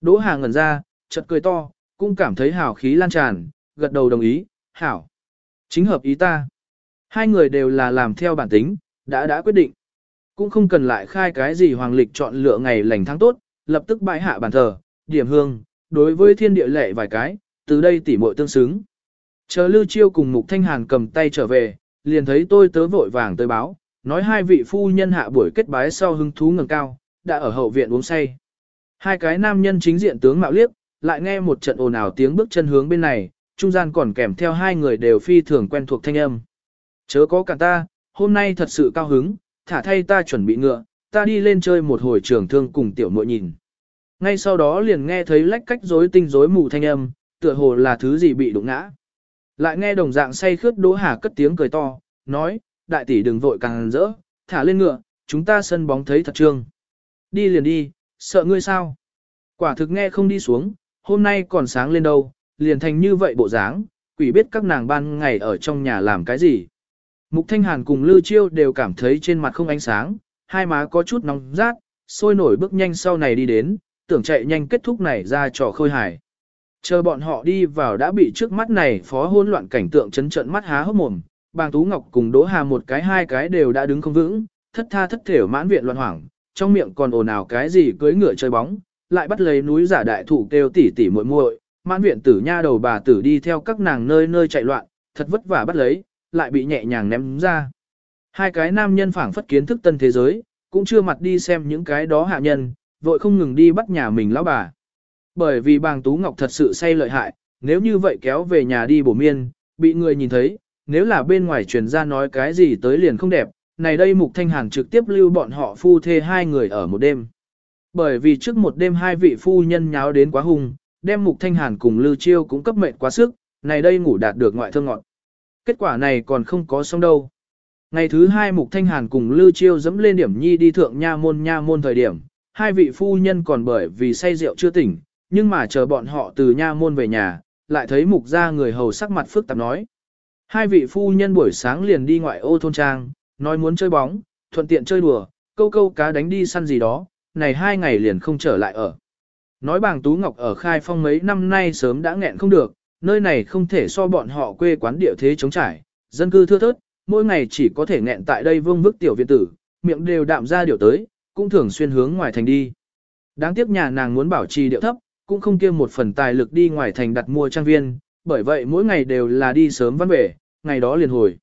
Đỗ Hà ngẩn ra, chợt cười to, cũng cảm thấy hào khí lan tràn, gật đầu đồng ý, hảo. Chính hợp ý ta. Hai người đều là làm theo bản tính, đã đã quyết định. Cũng không cần lại khai cái gì hoàng lịch chọn lựa ngày lành tháng tốt, lập tức bãi hạ bàn thờ, điểm hương, đối với thiên địa lệ vài cái, từ đây tỉ muội tương xứng. Chờ Lưu Chiêu cùng Mục Thanh Hàn cầm tay trở về, liền thấy tôi tớ vội vàng tới báo, nói hai vị phu nhân hạ buổi kết bái sau hứng thú ngẩng cao, đã ở hậu viện uống say. Hai cái nam nhân chính diện tướng mạo liếc, lại nghe một trận ồn ào tiếng bước chân hướng bên này, trung gian còn kèm theo hai người đều phi thường quen thuộc thanh âm. Chớ có cả ta, hôm nay thật sự cao hứng, thả thay ta chuẩn bị ngựa, ta đi lên chơi một hồi trường thương cùng tiểu muội nhìn. Ngay sau đó liền nghe thấy lách cách rối tinh rối mù thanh âm, tựa hồ là thứ gì bị đụng ngã. Lại nghe đồng dạng say khướt Đỗ Hà cất tiếng cười to, nói, đại tỷ đừng vội càng rỡ, thả lên ngựa, chúng ta sân bóng thấy thật trương. Đi liền đi, sợ ngươi sao? Quả thực nghe không đi xuống, hôm nay còn sáng lên đâu, liền thành như vậy bộ dáng, quỷ biết các nàng ban ngày ở trong nhà làm cái gì. Mục Thanh Hàn cùng Lư Chiêu đều cảm thấy trên mặt không ánh sáng, hai má có chút nóng rát, sôi nổi bước nhanh sau này đi đến, tưởng chạy nhanh kết thúc này ra trò khôi hài. Chờ bọn họ đi vào đã bị trước mắt này phó hỗn loạn cảnh tượng chấn trận mắt há hốc mồm, bàng Tú Ngọc cùng Đỗ Hà một cái hai cái đều đã đứng không vững, thất tha thất thểu mãn viện loạn hoảng, trong miệng còn ồn ào cái gì cưới ngựa chơi bóng, lại bắt lấy núi giả đại thủ kêu tỉ tỉ muội muội, mãn viện tử nha đầu bà tử đi theo các nàng nơi nơi chạy loạn, thật vất vả bắt lấy, lại bị nhẹ nhàng ném ra. Hai cái nam nhân phảng phất kiến thức tân thế giới, cũng chưa mặt đi xem những cái đó hạ nhân, vội không ngừng đi bắt nhà mình lão bà. Bởi vì bàng Tú Ngọc thật sự say lợi hại, nếu như vậy kéo về nhà đi bổ miên, bị người nhìn thấy, nếu là bên ngoài truyền ra nói cái gì tới liền không đẹp, này đây Mục Thanh Hàn trực tiếp lưu bọn họ phu thê hai người ở một đêm. Bởi vì trước một đêm hai vị phu nhân nháo đến quá hung, đem Mục Thanh Hàn cùng Lưu Chiêu cũng cấp mệnh quá sức, này đây ngủ đạt được ngoại thương ngọn. Kết quả này còn không có xong đâu. Ngày thứ hai Mục Thanh Hàn cùng Lưu Chiêu dẫm lên điểm nhi đi thượng nha môn nha môn thời điểm, hai vị phu nhân còn bởi vì say rượu chưa tỉnh, nhưng mà chờ bọn họ từ nha môn về nhà, lại thấy Mục gia người hầu sắc mặt phức tạp nói. Hai vị phu nhân buổi sáng liền đi ngoại ô thôn trang, nói muốn chơi bóng, thuận tiện chơi đùa, câu câu cá đánh đi săn gì đó, này hai ngày liền không trở lại ở. Nói bàng Tú Ngọc ở khai phong mấy năm nay sớm đã nghẹn không được, nơi này không thể so bọn họ quê quán địa thế chống trải, dân cư thưa thớt, mỗi ngày chỉ có thể nghẹn tại đây vương vức tiểu viện tử, miệng đều đạm ra điều tới, cũng thường xuyên hướng ngoài thành đi. Đáng tiếc nhà nàng muốn bảo trì điệu thấp, cũng không kiêm một phần tài lực đi ngoài thành đặt mua trang viên, bởi vậy mỗi ngày đều là đi sớm văn về, ngày đó liền hồi.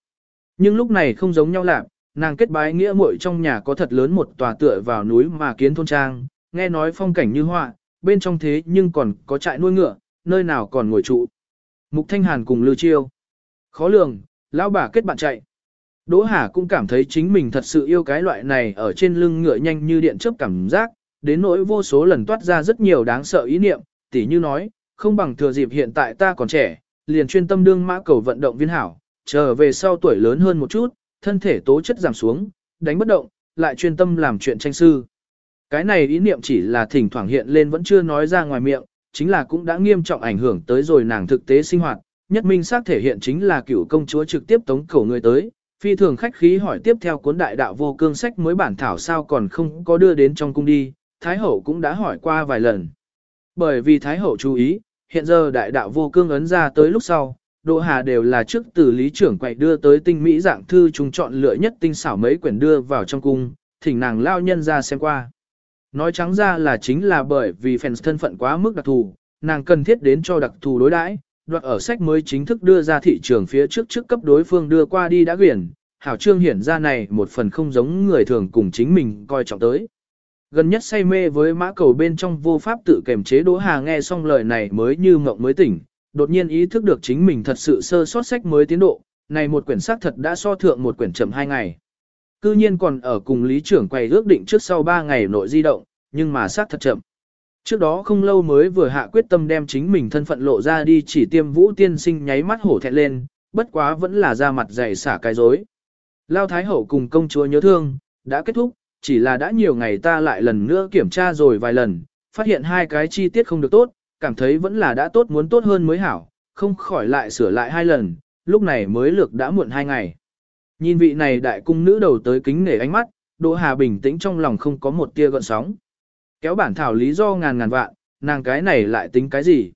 Nhưng lúc này không giống nhau lạc, nàng kết bái nghĩa muội trong nhà có thật lớn một tòa tựa vào núi mà kiến thôn trang, nghe nói phong cảnh như họa, bên trong thế nhưng còn có trại nuôi ngựa, nơi nào còn ngồi trụ. Mục Thanh Hàn cùng Lưu Chiêu. Khó lường, lão bà kết bạn chạy. Đỗ Hà cũng cảm thấy chính mình thật sự yêu cái loại này ở trên lưng ngựa nhanh như điện chớp cảm giác, đến nỗi vô số lần toát ra rất nhiều đáng sợ ý niệm, tỉ như nói, không bằng thừa dịp hiện tại ta còn trẻ, liền chuyên tâm đương mã cầu vận động viên hảo, trở về sau tuổi lớn hơn một chút, thân thể tố chất giảm xuống, đánh bất động, lại chuyên tâm làm chuyện tranh sư. Cái này ý niệm chỉ là thỉnh thoảng hiện lên vẫn chưa nói ra ngoài miệng, chính là cũng đã nghiêm trọng ảnh hưởng tới rồi nàng thực tế sinh hoạt, nhất minh xác thể hiện chính là cựu công chúa trực tiếp tống cầu người tới, phi thường khách khí hỏi tiếp theo cuốn đại đạo vô cương sách mới bản thảo sao còn không có đưa đến trong cung đi, Thái Hậu cũng đã hỏi qua vài lần. Bởi vì Thái Hậu chú ý, hiện giờ đại đạo vô cương ấn ra tới lúc sau, Đỗ Hà đều là trước từ lý trưởng quậy đưa tới tinh mỹ dạng thư trùng chọn lựa nhất tinh xảo mấy quyển đưa vào trong cung, thỉnh nàng lao nhân ra xem qua. Nói trắng ra là chính là bởi vì fans thân phận quá mức đặc thù, nàng cần thiết đến cho đặc thù đối đãi, đoạt ở sách mới chính thức đưa ra thị trường phía trước trước cấp đối phương đưa qua đi đã quyển, hảo trương hiển ra này một phần không giống người thường cùng chính mình coi trọng tới. Gần nhất say mê với mã cầu bên trong vô pháp tự kềm chế Đỗ Hà nghe xong lời này mới như mộng mới tỉnh, đột nhiên ý thức được chính mình thật sự sơ sót sách mới tiến độ, này một quyển sách thật đã so thượng một quyển chậm hai ngày. Cư nhiên còn ở cùng lý trưởng quầy ước định trước sau 3 ngày nội di động, nhưng mà xác thật chậm. Trước đó không lâu mới vừa hạ quyết tâm đem chính mình thân phận lộ ra đi chỉ tiêm vũ tiên sinh nháy mắt hổ thẹn lên, bất quá vẫn là ra mặt dày xả cái dối. Lao Thái Hậu cùng công chúa nhớ thương, đã kết thúc, chỉ là đã nhiều ngày ta lại lần nữa kiểm tra rồi vài lần, phát hiện hai cái chi tiết không được tốt, cảm thấy vẫn là đã tốt muốn tốt hơn mới hảo, không khỏi lại sửa lại hai lần, lúc này mới lược đã muộn hai ngày. Nhìn vị này đại cung nữ đầu tới kính nể ánh mắt, Đỗ Hà bình tĩnh trong lòng không có một tia gợn sóng. Kéo bản thảo lý do ngàn ngàn vạn, nàng cái này lại tính cái gì?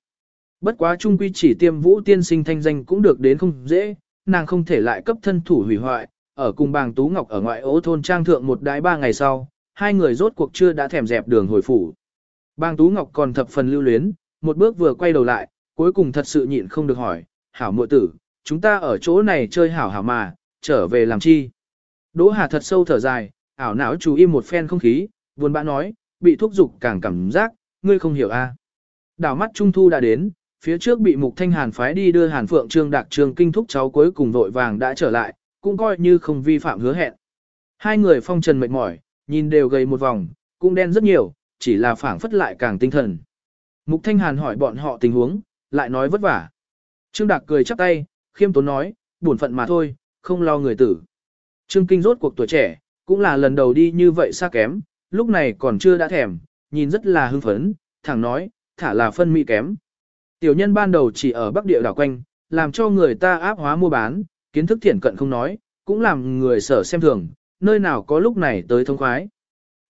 Bất quá trung quy chỉ tiêm vũ tiên sinh thanh danh cũng được đến không dễ, nàng không thể lại cấp thân thủ hủy hoại, ở cùng bàng Tú Ngọc ở ngoại ố thôn trang thượng một đái ba ngày sau, hai người rốt cuộc chưa đã thèm dẹp đường hồi phủ. Bàng Tú Ngọc còn thập phần lưu luyến, một bước vừa quay đầu lại, cuối cùng thật sự nhịn không được hỏi, hảo muội tử, chúng ta ở chỗ này chơi hảo hảo mà, trở về làm chi? Đỗ Hà thật sâu thở dài, ảo não chú im một phen không khí, buồn bã nói, bị thúc giục càng cảm giác, ngươi không hiểu a. À. Đảo mắt Trung Thu đã đến, phía trước bị Mục Thanh Hàn phái đi đưa Hàn Phượng Trương Đạc Trương Kinh thúc cháu cuối cùng vội vàng đã trở lại, cũng coi như không vi phạm hứa hẹn. Hai người phong trần mệt mỏi, nhìn đều gầy một vòng, cũng đen rất nhiều, chỉ là phảng phất lại càng tinh thần. Mục Thanh Hàn hỏi bọn họ tình huống, lại nói vất vả. Trương Đạc cười chắp tay, khiêm tốn nói, buồn phận mà thôi, không lo người tử. Trương Kinh rốt cuộc tuổi trẻ, cũng là lần đầu đi như vậy xa kém, lúc này còn chưa đã thèm, nhìn rất là hưng phấn, thẳng nói, thả là phân mỹ kém. Tiểu nhân ban đầu chỉ ở Bắc Địa đảo quanh, làm cho người ta áp hóa mua bán, kiến thức thiển cận không nói, cũng làm người sở xem thường, nơi nào có lúc này tới thông khoái.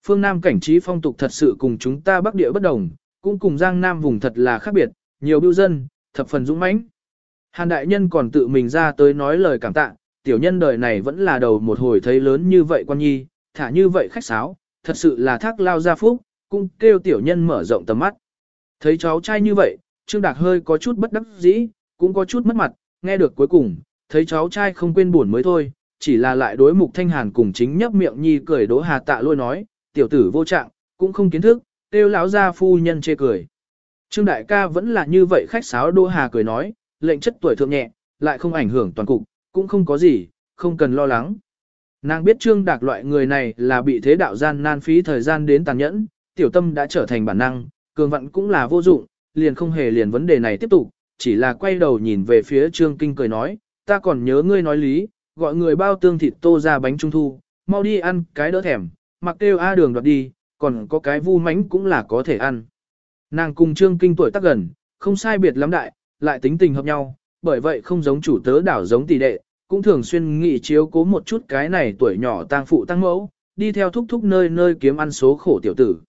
Phương Nam cảnh trí phong tục thật sự cùng chúng ta Bắc Địa bất đồng, cũng cùng Giang Nam vùng thật là khác biệt, nhiều biêu dân, thập phần dũng mãnh. Hàn đại nhân còn tự mình ra tới nói lời cảm tạ, tiểu nhân đời này vẫn là đầu một hồi thấy lớn như vậy quan nhi, thả như vậy khách sáo, thật sự là thác lao gia phúc, cũng kêu tiểu nhân mở rộng tầm mắt. Thấy cháu trai như vậy, Trương Đạc hơi có chút bất đắc dĩ, cũng có chút mất mặt, nghe được cuối cùng, thấy cháu trai không quên buồn mới thôi, chỉ là lại đối mục thanh hàn cùng chính nhấp miệng nhi cười đỗ hà tạ lôi nói, tiểu tử vô trạng, cũng không kiến thức, tiêu lão gia phu nhân chê cười. Trương đại ca vẫn là như vậy khách sáo đỗ hà cười nói, lệnh chất tuổi thượng nhẹ, lại không ảnh hưởng toàn cục, cũng không có gì, không cần lo lắng. Nàng biết Trương Đạc loại người này là bị thế đạo gian nan phí thời gian đến tàn nhẫn, tiểu tâm đã trở thành bản năng, cường vận cũng là vô dụng, liền không hề liền vấn đề này tiếp tục, chỉ là quay đầu nhìn về phía Trương Kinh cười nói, ta còn nhớ ngươi nói lý, gọi người bao tương thịt tô ra bánh trung thu, mau đi ăn cái đỡ thèm, mặc kêu A đường đoạt đi, còn có cái vu mánh cũng là có thể ăn. Nàng cùng Trương Kinh tuổi tác gần, không sai biệt lắm đại, lại tính tình hợp nhau, bởi vậy không giống chủ tớ đảo giống tỷ đệ, cũng thường xuyên nghị chiếu cố một chút cái này tuổi nhỏ tang phụ tăng mẫu, đi theo thúc thúc nơi nơi kiếm ăn số khổ tiểu tử.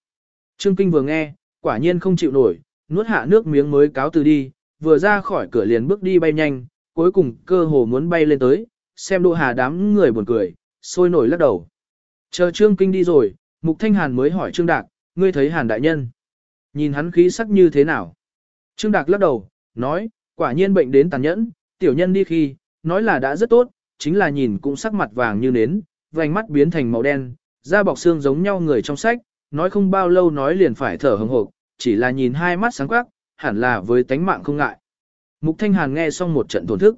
Trương Kinh vừa nghe, quả nhiên không chịu nổi, nuốt hạ nước miếng mới cáo từ đi, vừa ra khỏi cửa liền bước đi bay nhanh, cuối cùng cơ hồ muốn bay lên tới, xem Đỗ Hà đám người buồn cười, sôi nổi lắc đầu. Chờ Trương Kinh đi rồi, Mục Thanh Hàn mới hỏi Trương Đạc, ngươi thấy Hàn đại nhân. Nhìn hắn khí sắc như thế nào? Trương Đạc lắc đầu, nói, quả nhiên bệnh đến tàn nhẫn, tiểu nhân đi khi, nói là đã rất tốt, chính là nhìn cũng sắc mặt vàng như nến, vành mắt biến thành màu đen, da bọc xương giống nhau người trong sách, nói không bao lâu nói liền phải thở hừng hộp, chỉ là nhìn hai mắt sáng quắc, hẳn là với tánh mạng không ngại. Mục Thanh Hàn nghe xong một trận thổn thức.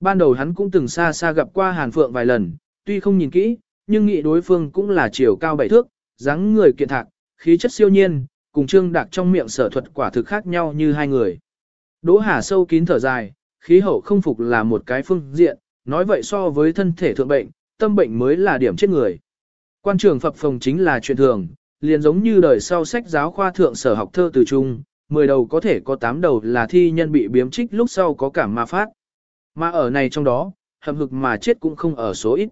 Ban đầu hắn cũng từng xa xa gặp qua Hàn Phượng vài lần, tuy không nhìn kỹ, nhưng nghĩ đối phương cũng là chiều cao bảy thước, dáng người kiện thạc, khí chất siêu nhiên, cùng Trương Đạc trong miệng sở thuật quả thực khác nhau như hai người. Đỗ Hà sâu kín thở dài, khí hậu không phục là một cái phương diện, nói vậy so với thân thể thượng bệnh, tâm bệnh mới là điểm chết người. Quan trường phập phòng chính là chuyện thường, liền giống như đời sau sách giáo khoa thượng sở học thơ từ trung, 10 đầu có thể có 8 đầu là thi nhân bị biếm trích lúc sau có cảm ma phát. Mà ở này trong đó, hầm hực mà chết cũng không ở số ít.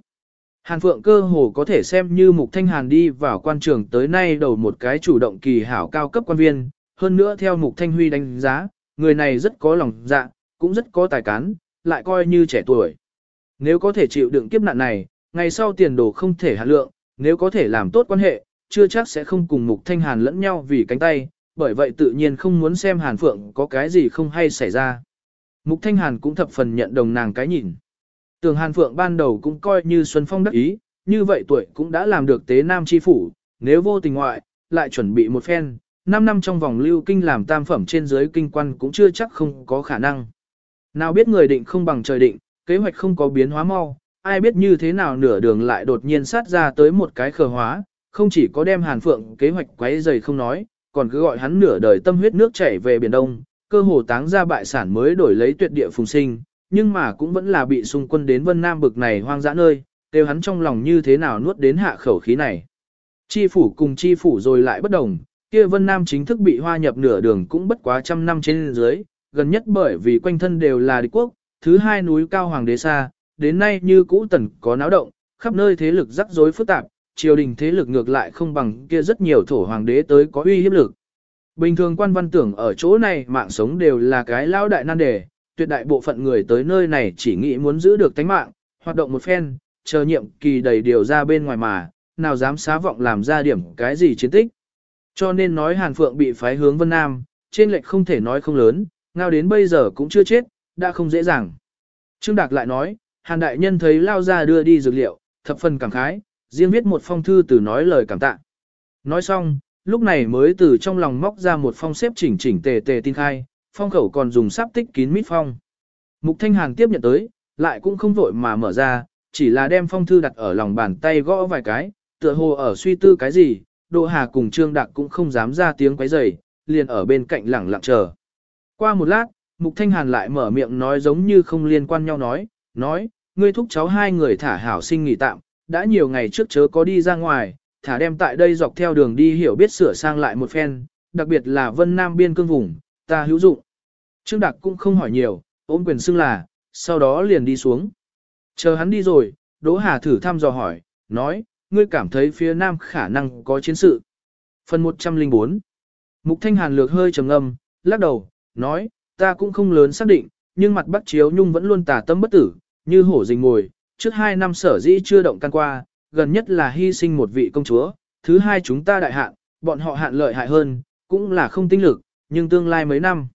Hàn Phượng cơ hồ có thể xem như Mục Thanh Hàn đi vào quan trường tới nay đầu một cái chủ động kỳ hảo cao cấp quan viên, hơn nữa theo Mục Thanh Huy đánh giá, người này rất có lòng dạ, cũng rất có tài cán, lại coi như trẻ tuổi. Nếu có thể chịu đựng kiếp nạn này, ngày sau tiền đồ không thể hạ lượng, nếu có thể làm tốt quan hệ, chưa chắc sẽ không cùng Mục Thanh Hàn lẫn nhau vì cánh tay, bởi vậy tự nhiên không muốn xem Hàn Phượng có cái gì không hay xảy ra. Mục Thanh Hàn cũng thập phần nhận đồng nàng cái nhìn. Tường Hàn Phượng ban đầu cũng coi như Xuân Phong đắc ý, như vậy tuổi cũng đã làm được tế nam chi phủ, nếu vô tình ngoại, lại chuẩn bị một phen, 5 năm trong vòng lưu kinh làm tam phẩm trên dưới kinh quan cũng chưa chắc không có khả năng. Nào biết người định không bằng trời định, kế hoạch không có biến hóa mau, ai biết như thế nào nửa đường lại đột nhiên sát ra tới một cái khờ hóa, không chỉ có đem Hàn Phượng kế hoạch quấy dày không nói, còn cứ gọi hắn nửa đời tâm huyết nước chảy về Biển Đông, cơ hồ táng ra bại sản mới đổi lấy tuyệt địa phùng sinh, nhưng mà cũng vẫn là bị xung quân đến Vân Nam bực này hoang dã nơi, đều hắn trong lòng như thế nào nuốt đến hạ khẩu khí này. Chi phủ cùng chi phủ rồi lại bất đồng, kia Vân Nam chính thức bị hoa nhập nửa đường cũng bất quá trăm năm trên dưới, gần nhất bởi vì quanh thân đều là địch quốc, thứ hai núi cao hoàng đế xa, đến nay như cũ tần có náo động, khắp nơi thế lực rắc rối phức tạp, triều đình thế lực ngược lại không bằng kia rất nhiều thổ hoàng đế tới có uy hiếp lực. Bình thường quan văn tưởng ở chỗ này mạng sống đều là cái lao đại nan đề, tuyệt đại bộ phận người tới nơi này chỉ nghĩ muốn giữ được tánh mạng, hoạt động một phen, chờ nhiệm kỳ đầy điều ra bên ngoài mà, nào dám xá vọng làm ra điểm cái gì chiến tích. Cho nên nói Hàn Phượng bị phái hướng Vân Nam, trên lệch không thể nói không lớn, ngao đến bây giờ cũng chưa chết, đã không dễ dàng. Trương Đạc lại nói, Hàn Đại Nhân thấy lao ra đưa đi dược liệu, thập phần cảm khái, riêng viết một phong thư từ nói lời cảm tạ. Nói xong, lúc này mới từ trong lòng móc ra một phong xếp chỉnh chỉnh tề tề tin khai, phong khẩu còn dùng sáp tích kín mít phong. Mục Thanh Hàn tiếp nhận tới, lại cũng không vội mà mở ra, chỉ là đem phong thư đặt ở lòng bàn tay gõ vài cái, tựa hồ ở suy tư cái gì, Đỗ Hà cùng Trương Đạc cũng không dám ra tiếng quấy rầy, liền ở bên cạnh lẳng lặng chờ. Qua một lát, Mục Thanh Hàn lại mở miệng nói giống như không liên quan nhau nói, nói, ngươi thúc cháu hai người thả hảo sinh nghỉ tạm, đã nhiều ngày trước chớ có đi ra ngoài, thả đem tại đây dọc theo đường đi hiểu biết sửa sang lại một phen, đặc biệt là Vân Nam biên cương vùng, ta hữu dụng. Trương Đạc cũng không hỏi nhiều, ôm quyền xưng là, sau đó liền đi xuống. Chờ hắn đi rồi, Đỗ Hà thử thăm dò hỏi, nói, ngươi cảm thấy phía Nam khả năng có chiến sự. Phần 104 Mục Thanh Hàn lược hơi trầm ngâm, lắc đầu, nói, ta cũng không lớn xác định, nhưng mặt Bắc Chiếu Nhung vẫn luôn tà tâm bất tử, như hổ rình ngồi, trước hai năm sở dĩ chưa động can qua, gần nhất là hy sinh một vị công chúa, thứ hai chúng ta đại hạn, bọn họ hạn lợi hại hơn, cũng là không tinh lực, nhưng tương lai mấy năm.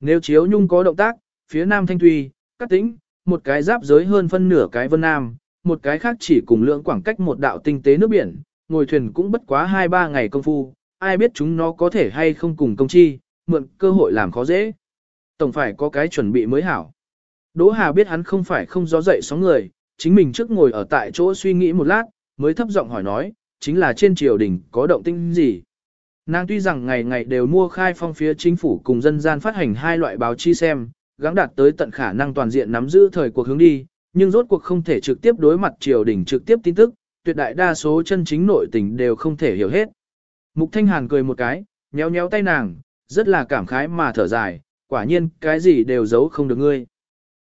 Nếu Chiếu Nhung có động tác, phía Nam Thanh Thùy, Cát Tĩnh, một cái giáp giới hơn phân nửa cái Vân Nam, một cái khác chỉ cùng lượng khoảng cách một đạo tinh tế nước biển, ngồi thuyền cũng bất quá 2-3 ngày công phu, ai biết chúng nó có thể hay không cùng công chi, mượn cơ hội làm khó dễ. Tổng phải có cái chuẩn bị mới hảo. Đỗ Hà biết hắn không phải không gió dậy sóng người, chính mình trước ngồi ở tại chỗ suy nghĩ một lát, mới thấp giọng hỏi nói, chính là trên triều đình có động tinh gì. Nàng tuy rằng ngày ngày đều mua khai phong phía chính phủ cùng dân gian phát hành hai loại báo chi xem, gắng đạt tới tận khả năng toàn diện nắm giữ thời cuộc hướng đi, nhưng rốt cuộc không thể trực tiếp đối mặt triều đình trực tiếp tin tức, tuyệt đại đa số chân chính nội tình đều không thể hiểu hết. Mục Thanh Hàn cười một cái, nhéo nhéo tay nàng, rất là cảm khái mà thở dài, quả nhiên cái gì đều giấu không được ngươi.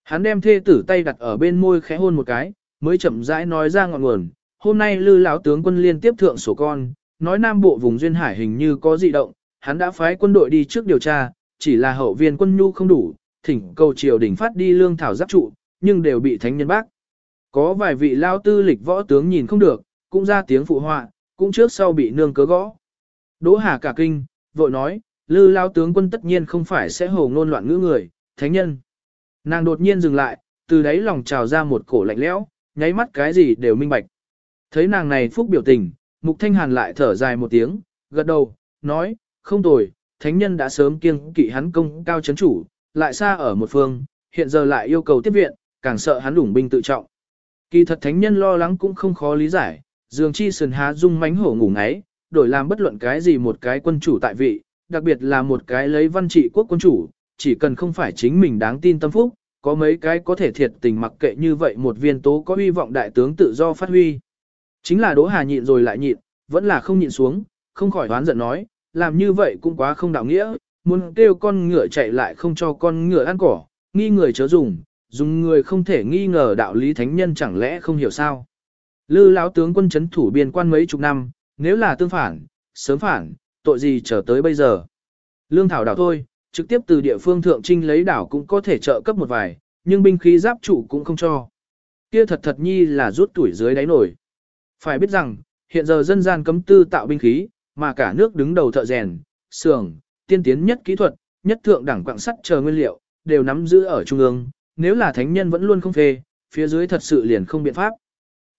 Hắn đem thê tử tay đặt ở bên môi khẽ hôn một cái, mới chậm rãi nói ra ngọn nguồn, hôm nay lư lão tướng quân liên tiếp thượng sổ con, nói nam bộ vùng duyên hải hình như có dị động, hắn đã phái quân đội đi trước điều tra, chỉ là hậu viên quân nhu không đủ, thỉnh cầu triều đình phát đi lương thảo giáp trụ, nhưng đều bị thánh nhân bác. Có vài vị lao tư lịch võ tướng nhìn không được, cũng ra tiếng phụ họa, cũng trước sau bị nương cớ gõ. Đỗ Hà cả kinh, vội nói, lư lao tướng quân tất nhiên không phải sẽ hồ ngôn loạn ngữ người, thánh nhân. Nàng đột nhiên dừng lại, từ đấy lòng trào ra một cổ lạnh lẽo, nháy mắt cái gì đều minh bạch. Thấy nàng này phúc biểu tình, Mục Thanh Hàn lại thở dài một tiếng, gật đầu, nói, không tồi, thánh nhân đã sớm kiêng kỵ hắn công cao chấn chủ, lại xa ở một phương, hiện giờ lại yêu cầu tiếp viện, càng sợ hắn đủng binh tự trọng. Kỳ thật thánh nhân lo lắng cũng không khó lý giải, dường chi sườn há dung mánh hổ ngủ ngáy, đổi làm bất luận cái gì một cái quân chủ tại vị, đặc biệt là một cái lấy văn trị quốc quân chủ, chỉ cần không phải chính mình đáng tin tâm phúc, có mấy cái có thể thiệt tình mặc kệ như vậy một viên tố có hy vọng đại tướng tự do phát huy. Chính là Đỗ Hà nhịn rồi lại nhịn, vẫn là không nhịn xuống, không khỏi đoán giận nói, làm như vậy cũng quá không đạo nghĩa, muốn kêu con ngựa chạy lại không cho con ngựa ăn cỏ, nghi người chớ dùng, dùng người không thể nghi ngờ đạo lý thánh nhân chẳng lẽ không hiểu sao. Lư lão tướng quân chấn thủ biên quan mấy chục năm, nếu là tương phản, sớm phản, tội gì trở tới bây giờ. Lương thảo đảo thôi, trực tiếp từ địa phương thượng trinh lấy đảo cũng có thể trợ cấp một vài, nhưng binh khí giáp trụ cũng không cho. Kia thật thật nhi là rút tuổi dưới đáy nổi. Phải biết rằng, hiện giờ dân gian cấm tư tạo binh khí, mà cả nước đứng đầu thợ rèn, xưởng, tiên tiến nhất kỹ thuật, nhất thượng đẳng quặng sắt chờ nguyên liệu, đều nắm giữ ở trung ương, nếu là thánh nhân vẫn luôn không phê, phía dưới thật sự liền không biện pháp.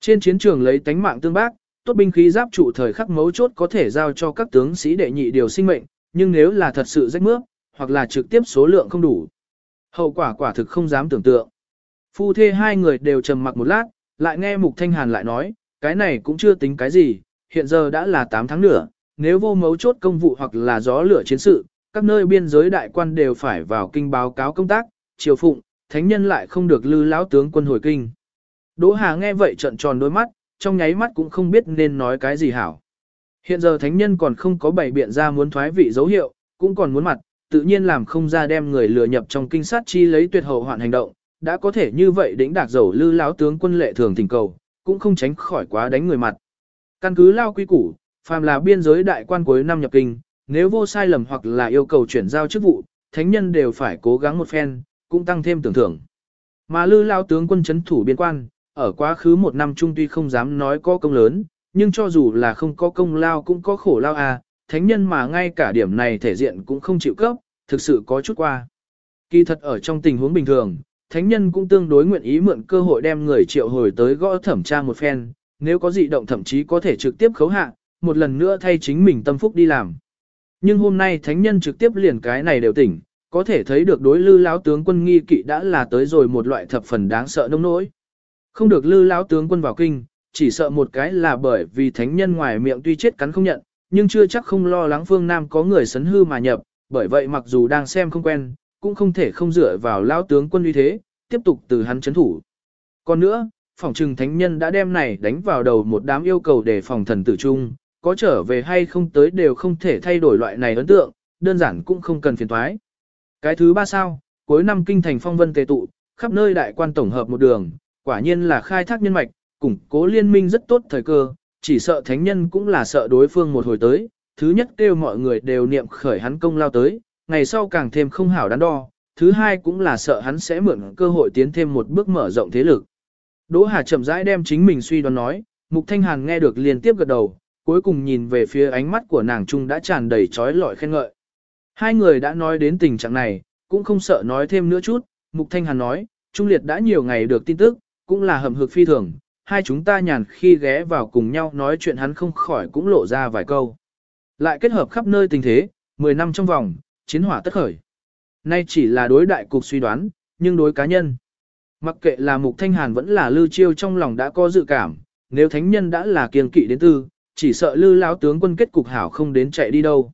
Trên chiến trường lấy tánh mạng tương bác, tốt binh khí giáp trụ thời khắc mấu chốt có thể giao cho các tướng sĩ đệ nhị điều sinh mệnh, nhưng nếu là thật sự rách mướp, hoặc là trực tiếp số lượng không đủ. Hậu quả quả thực không dám tưởng tượng. Phu thê hai người đều trầm mặc một lát, lại nghe Mục Thanh Hàn lại nói, cái này cũng chưa tính cái gì, hiện giờ đã là 8 tháng nữa, nếu vô mấu chốt công vụ hoặc là gió lửa chiến sự, các nơi biên giới đại quan đều phải vào kinh báo cáo công tác, triều phụng, thánh nhân lại không được lư lão tướng quân hồi kinh. Đỗ Hà nghe vậy trận tròn đôi mắt, trong nháy mắt cũng không biết nên nói cái gì hảo. Hiện giờ thánh nhân còn không có bày biện ra muốn thoái vị dấu hiệu, cũng còn muốn mặt, tự nhiên làm không ra đem người lừa nhập trong kinh sát chi lấy tuyệt hậu hoạn hành động, đã có thể như vậy đỉnh đạc dầu lư lão tướng quân lệ thường thỉnh cầu, cũng không tránh khỏi quá đánh người mặt. Căn cứ lao quy củ, phàm là biên giới đại quan cuối năm nhập kinh, nếu vô sai lầm hoặc là yêu cầu chuyển giao chức vụ, thánh nhân đều phải cố gắng một phen, cũng tăng thêm tưởng thưởng. Mà lư lao tướng quân chấn thủ biên quan, ở quá khứ một năm trung tuy không dám nói có công lớn, nhưng cho dù là không có công lao cũng có khổ lao à, thánh nhân mà ngay cả điểm này thể diện cũng không chịu cấp, thực sự có chút qua. Kỳ thật ở trong tình huống bình thường, thánh nhân cũng tương đối nguyện ý mượn cơ hội đem người triệu hồi tới gõ thẩm tra một phen, nếu có dị động thậm chí có thể trực tiếp khấu hạ, một lần nữa thay chính mình tâm phúc đi làm. Nhưng hôm nay thánh nhân trực tiếp liền cái này đều tỉnh, có thể thấy được đối lư lão tướng quân nghi kỵ đã là tới rồi một loại thập phần đáng sợ nông nỗi. Không được lư lão tướng quân vào kinh, chỉ sợ một cái là bởi vì thánh nhân ngoài miệng tuy chết cắn không nhận, nhưng chưa chắc không lo lắng phương Nam có người sấn hư mà nhập, bởi vậy mặc dù đang xem không quen, cũng không thể không dựa vào lão tướng quân uy thế, tiếp tục từ hắn chấn thủ. Còn nữa, phòng trừng thánh nhân đã đem này đánh vào đầu một đám yêu cầu để phòng thần tử trung, có trở về hay không tới đều không thể thay đổi loại này ấn tượng, đơn giản cũng không cần phiền thoái. Cái thứ ba sao, cuối năm kinh thành phong vân tề tụ, khắp nơi đại quan tổng hợp một đường, quả nhiên là khai thác nhân mạch, củng cố liên minh rất tốt thời cơ, chỉ sợ thánh nhân cũng là sợ đối phương một hồi tới, thứ nhất kêu mọi người đều niệm khởi hắn công lao tới, ngày sau càng thêm không hảo đắn đo, thứ hai cũng là sợ hắn sẽ mượn cơ hội tiến thêm một bước mở rộng thế lực. Đỗ Hà chậm rãi đem chính mình suy đoán nói, Mục Thanh Hàn nghe được liên tiếp gật đầu, cuối cùng nhìn về phía ánh mắt của nàng trung đã tràn đầy trói lọi khen ngợi. Hai người đã nói đến tình trạng này, cũng không sợ nói thêm nữa chút, Mục Thanh Hàn nói, Trung Liệt đã nhiều ngày được tin tức, cũng là hầm hực phi thường, hai chúng ta nhàn khi ghé vào cùng nhau nói chuyện hắn không khỏi cũng lộ ra vài câu. Lại kết hợp khắp nơi tình thế, 10 năm trong vòng, chiến hỏa tất khởi. Nay chỉ là đối đại cục suy đoán, nhưng đối cá nhân. Mặc kệ là Mục Thanh Hàn vẫn là Lư Chiêu trong lòng đã có dự cảm, nếu thánh nhân đã là kiêng kỵ đến tư, chỉ sợ Lư lão tướng quân kết cục hảo không đến chạy đi đâu.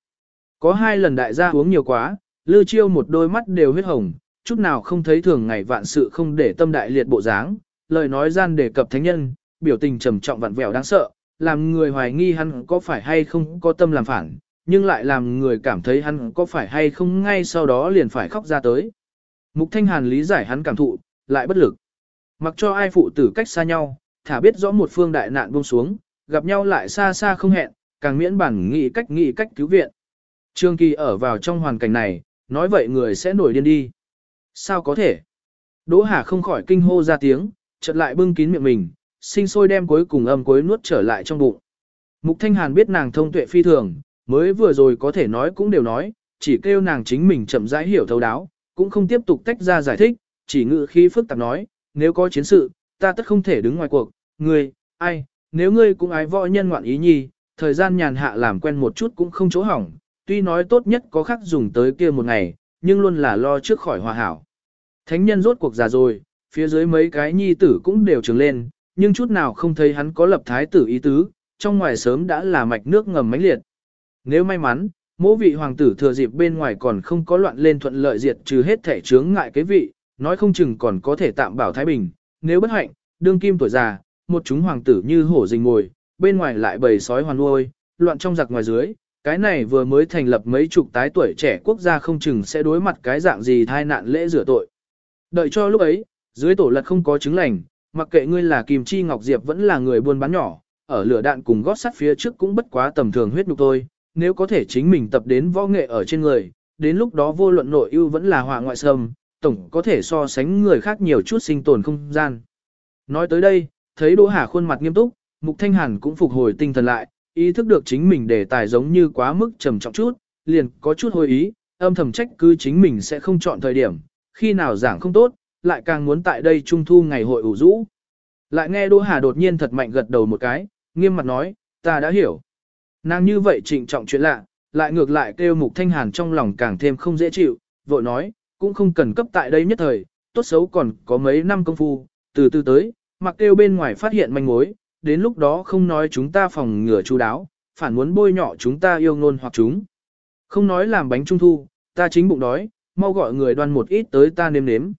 Có hai lần đại gia uống nhiều quá, Lư Chiêu một đôi mắt đều huyết hồng, chút nào không thấy thường ngày vạn sự không để tâm đại liệt bộ dáng, lời nói gian đề cập thánh nhân, biểu tình trầm trọng vặn vẹo đáng sợ, làm người hoài nghi hắn có phải hay không có tâm làm phản, nhưng lại làm người cảm thấy hắn có phải hay không ngay sau đó liền phải khóc ra tới. Mục Thanh Hàn lý giải hắn cảm thụ, lại bất lực. Mặc cho ai phụ tử cách xa nhau, thả biết rõ một phương đại nạn buông xuống, gặp nhau lại xa xa không hẹn, càng miễn bản nghĩ cách nghĩ cách cứu viện. Trương Kỳ ở vào trong hoàn cảnh này, nói vậy người sẽ nổi điên đi. Sao có thể? Đỗ Hà không khỏi kinh hô ra tiếng, chợt lại bưng kín miệng mình, sinh sôi đem cuối cùng âm cuối nuốt trở lại trong bụng. Mục Thanh Hàn biết nàng thông tuệ phi thường, mới vừa rồi có thể nói cũng đều nói, chỉ kêu nàng chính mình chậm rãi hiểu thấu đáo, cũng không tiếp tục tách ra giải thích, chỉ ngự khí phức tạp nói, nếu có chiến sự, ta tất không thể đứng ngoài cuộc, ngươi, ai, nếu ngươi cũng ái võ nhân ngoạn ý nhi, thời gian nhàn hạ làm quen một chút cũng không chỗ hỏng, tuy nói tốt nhất có khắc dùng tới kia một ngày, nhưng luôn là lo trước khỏi hòa hảo. Thánh nhân rốt cuộc già rồi, phía dưới mấy cái nhi tử cũng đều trưởng lên, nhưng chút nào không thấy hắn có lập thái tử ý tứ, trong ngoài sớm đã là mạch nước ngầm mãnh liệt. Nếu may mắn, mỗi vị hoàng tử thừa dịp bên ngoài còn không có loạn lên thuận lợi diệt trừ hết thể chướng ngại cái vị, nói không chừng còn có thể tạm bảo Thái Bình, nếu bất hạnh, đương kim tuổi già, một chúng hoàng tử như hổ rình ngồi, bên ngoài lại bầy sói hoàn nuôi, loạn trong giặc ngoài dưới, cái này vừa mới thành lập mấy chục tái tuổi trẻ quốc gia không chừng sẽ đối mặt cái dạng gì thai nạn lễ rửa tội. Đợi cho lúc ấy, dưới tổ lật không có chứng lành, mặc kệ ngươi là Kim Chi Ngọc Diệp vẫn là người buôn bán nhỏ, ở lửa đạn cùng gót sắt phía trước cũng bất quá tầm thường huyết nhục thôi, nếu có thể chính mình tập đến võ nghệ ở trên người, đến lúc đó vô luận nội ưu vẫn là họa ngoại sâm, tổng có thể so sánh người khác nhiều chút sinh tồn không gian. Nói tới đây, thấy Đỗ Hà khuôn mặt nghiêm túc, Mục Thanh Hàn cũng phục hồi tinh thần lại, ý thức được chính mình đề tài giống như quá mức trầm trọng chút, liền có chút hồi ý, âm thầm trách cứ chính mình sẽ không chọn thời điểm, khi nào giảng không tốt, lại càng muốn tại đây trung thu ngày hội ủ rũ. Lại nghe Đỗ Hà đột nhiên thật mạnh gật đầu một cái, nghiêm mặt nói, ta đã hiểu. Nàng như vậy trịnh trọng chuyện lạ, lại ngược lại kêu Mục Thanh Hàn trong lòng càng thêm không dễ chịu, vội nói, cũng không cần cấp tại đây nhất thời, tốt xấu còn có mấy năm công phu, từ từ tới, mặc kêu bên ngoài phát hiện manh mối, đến lúc đó không nói chúng ta phòng ngừa chú đáo, phản muốn bôi nhọ chúng ta yêu ngôn hoặc chúng. Không nói làm bánh trung thu, ta chính bụng đói, mau gọi người đoan một ít tới ta nếm nếm.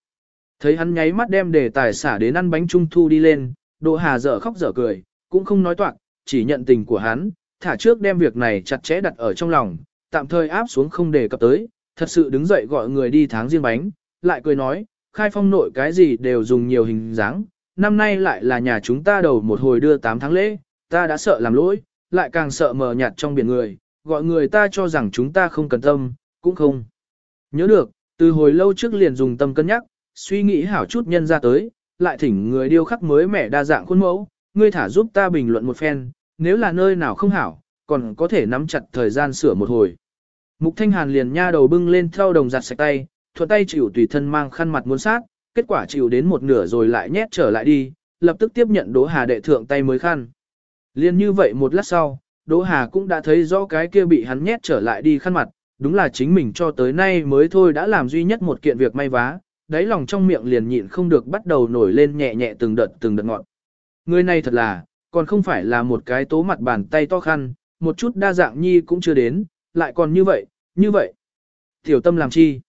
Thấy hắn nháy mắt đem đề tài xả đến ăn bánh trung thu đi lên, Đỗ Hà dở khóc dở cười, cũng không nói toạc, chỉ nhận tình của hắn, thả trước đem việc này chặt chẽ đặt ở trong lòng, tạm thời áp xuống không đề cập tới, thật sự đứng dậy gọi người đi tháng riêng bánh, lại cười nói, khai phong nội cái gì đều dùng nhiều hình dáng, năm nay lại là nhà chúng ta đầu một hồi đưa 8 tháng lễ, ta đã sợ làm lỗi, lại càng sợ mờ nhạt trong biển người, gọi người ta cho rằng chúng ta không cần tâm, cũng không. Nhớ được, từ hồi lâu trước liền dùng tâm cân nhắc, suy nghĩ hảo chút nhân ra tới, lại thỉnh người điêu khắc mới mẻ đa dạng khuôn mẫu, ngươi thả giúp ta bình luận một phen, nếu là nơi nào không hảo, còn có thể nắm chặt thời gian sửa một hồi. Mục Thanh Hàn liền nha đầu bưng lên theo đồng giặt sạch tay, thuận tay chịu tùy thân mang khăn mặt muốn sát, kết quả chịu đến một nửa rồi lại nhét trở lại đi, lập tức tiếp nhận Đỗ Hà đệ thượng tay mới khăn. Liên như vậy một lát sau, Đỗ Hà cũng đã thấy rõ cái kia bị hắn nhét trở lại đi khăn mặt, đúng là chính mình cho tới nay mới thôi đã làm duy nhất một kiện việc may vá, đáy lòng trong miệng liền nhịn không được bắt đầu nổi lên nhẹ nhẹ từng đợt từng đợt ngọn. Người này thật là, còn không phải là một cái tố mặt bàn tay to khăn, một chút đa dạng nhi cũng chưa đến, lại còn như vậy, như vậy. Tiểu tâm làm chi?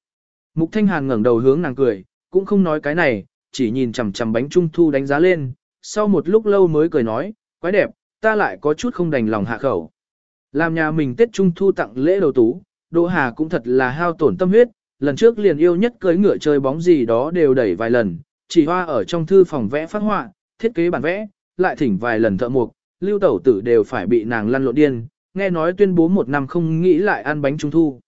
Mục Thanh Hàn ngẩng đầu hướng nàng cười, cũng không nói cái này, chỉ nhìn chằm chằm bánh trung thu đánh giá lên, sau một lúc lâu mới cười nói, quái đẹp, ta lại có chút không đành lòng hạ khẩu. Làm nhà mình Tết Trung Thu tặng lễ đầu tú, Đỗ Hà cũng thật là hao tổn tâm huyết, lần trước liền yêu nhất cưới ngựa chơi bóng gì đó đều đẩy vài lần, chỉ hoa ở trong thư phòng vẽ phát họa, thiết kế bản vẽ, lại thỉnh vài lần thợ mộc, lưu tẩu tử đều phải bị nàng lăn lộn điên, nghe nói tuyên bố một năm không nghĩ lại ăn bánh trung thu.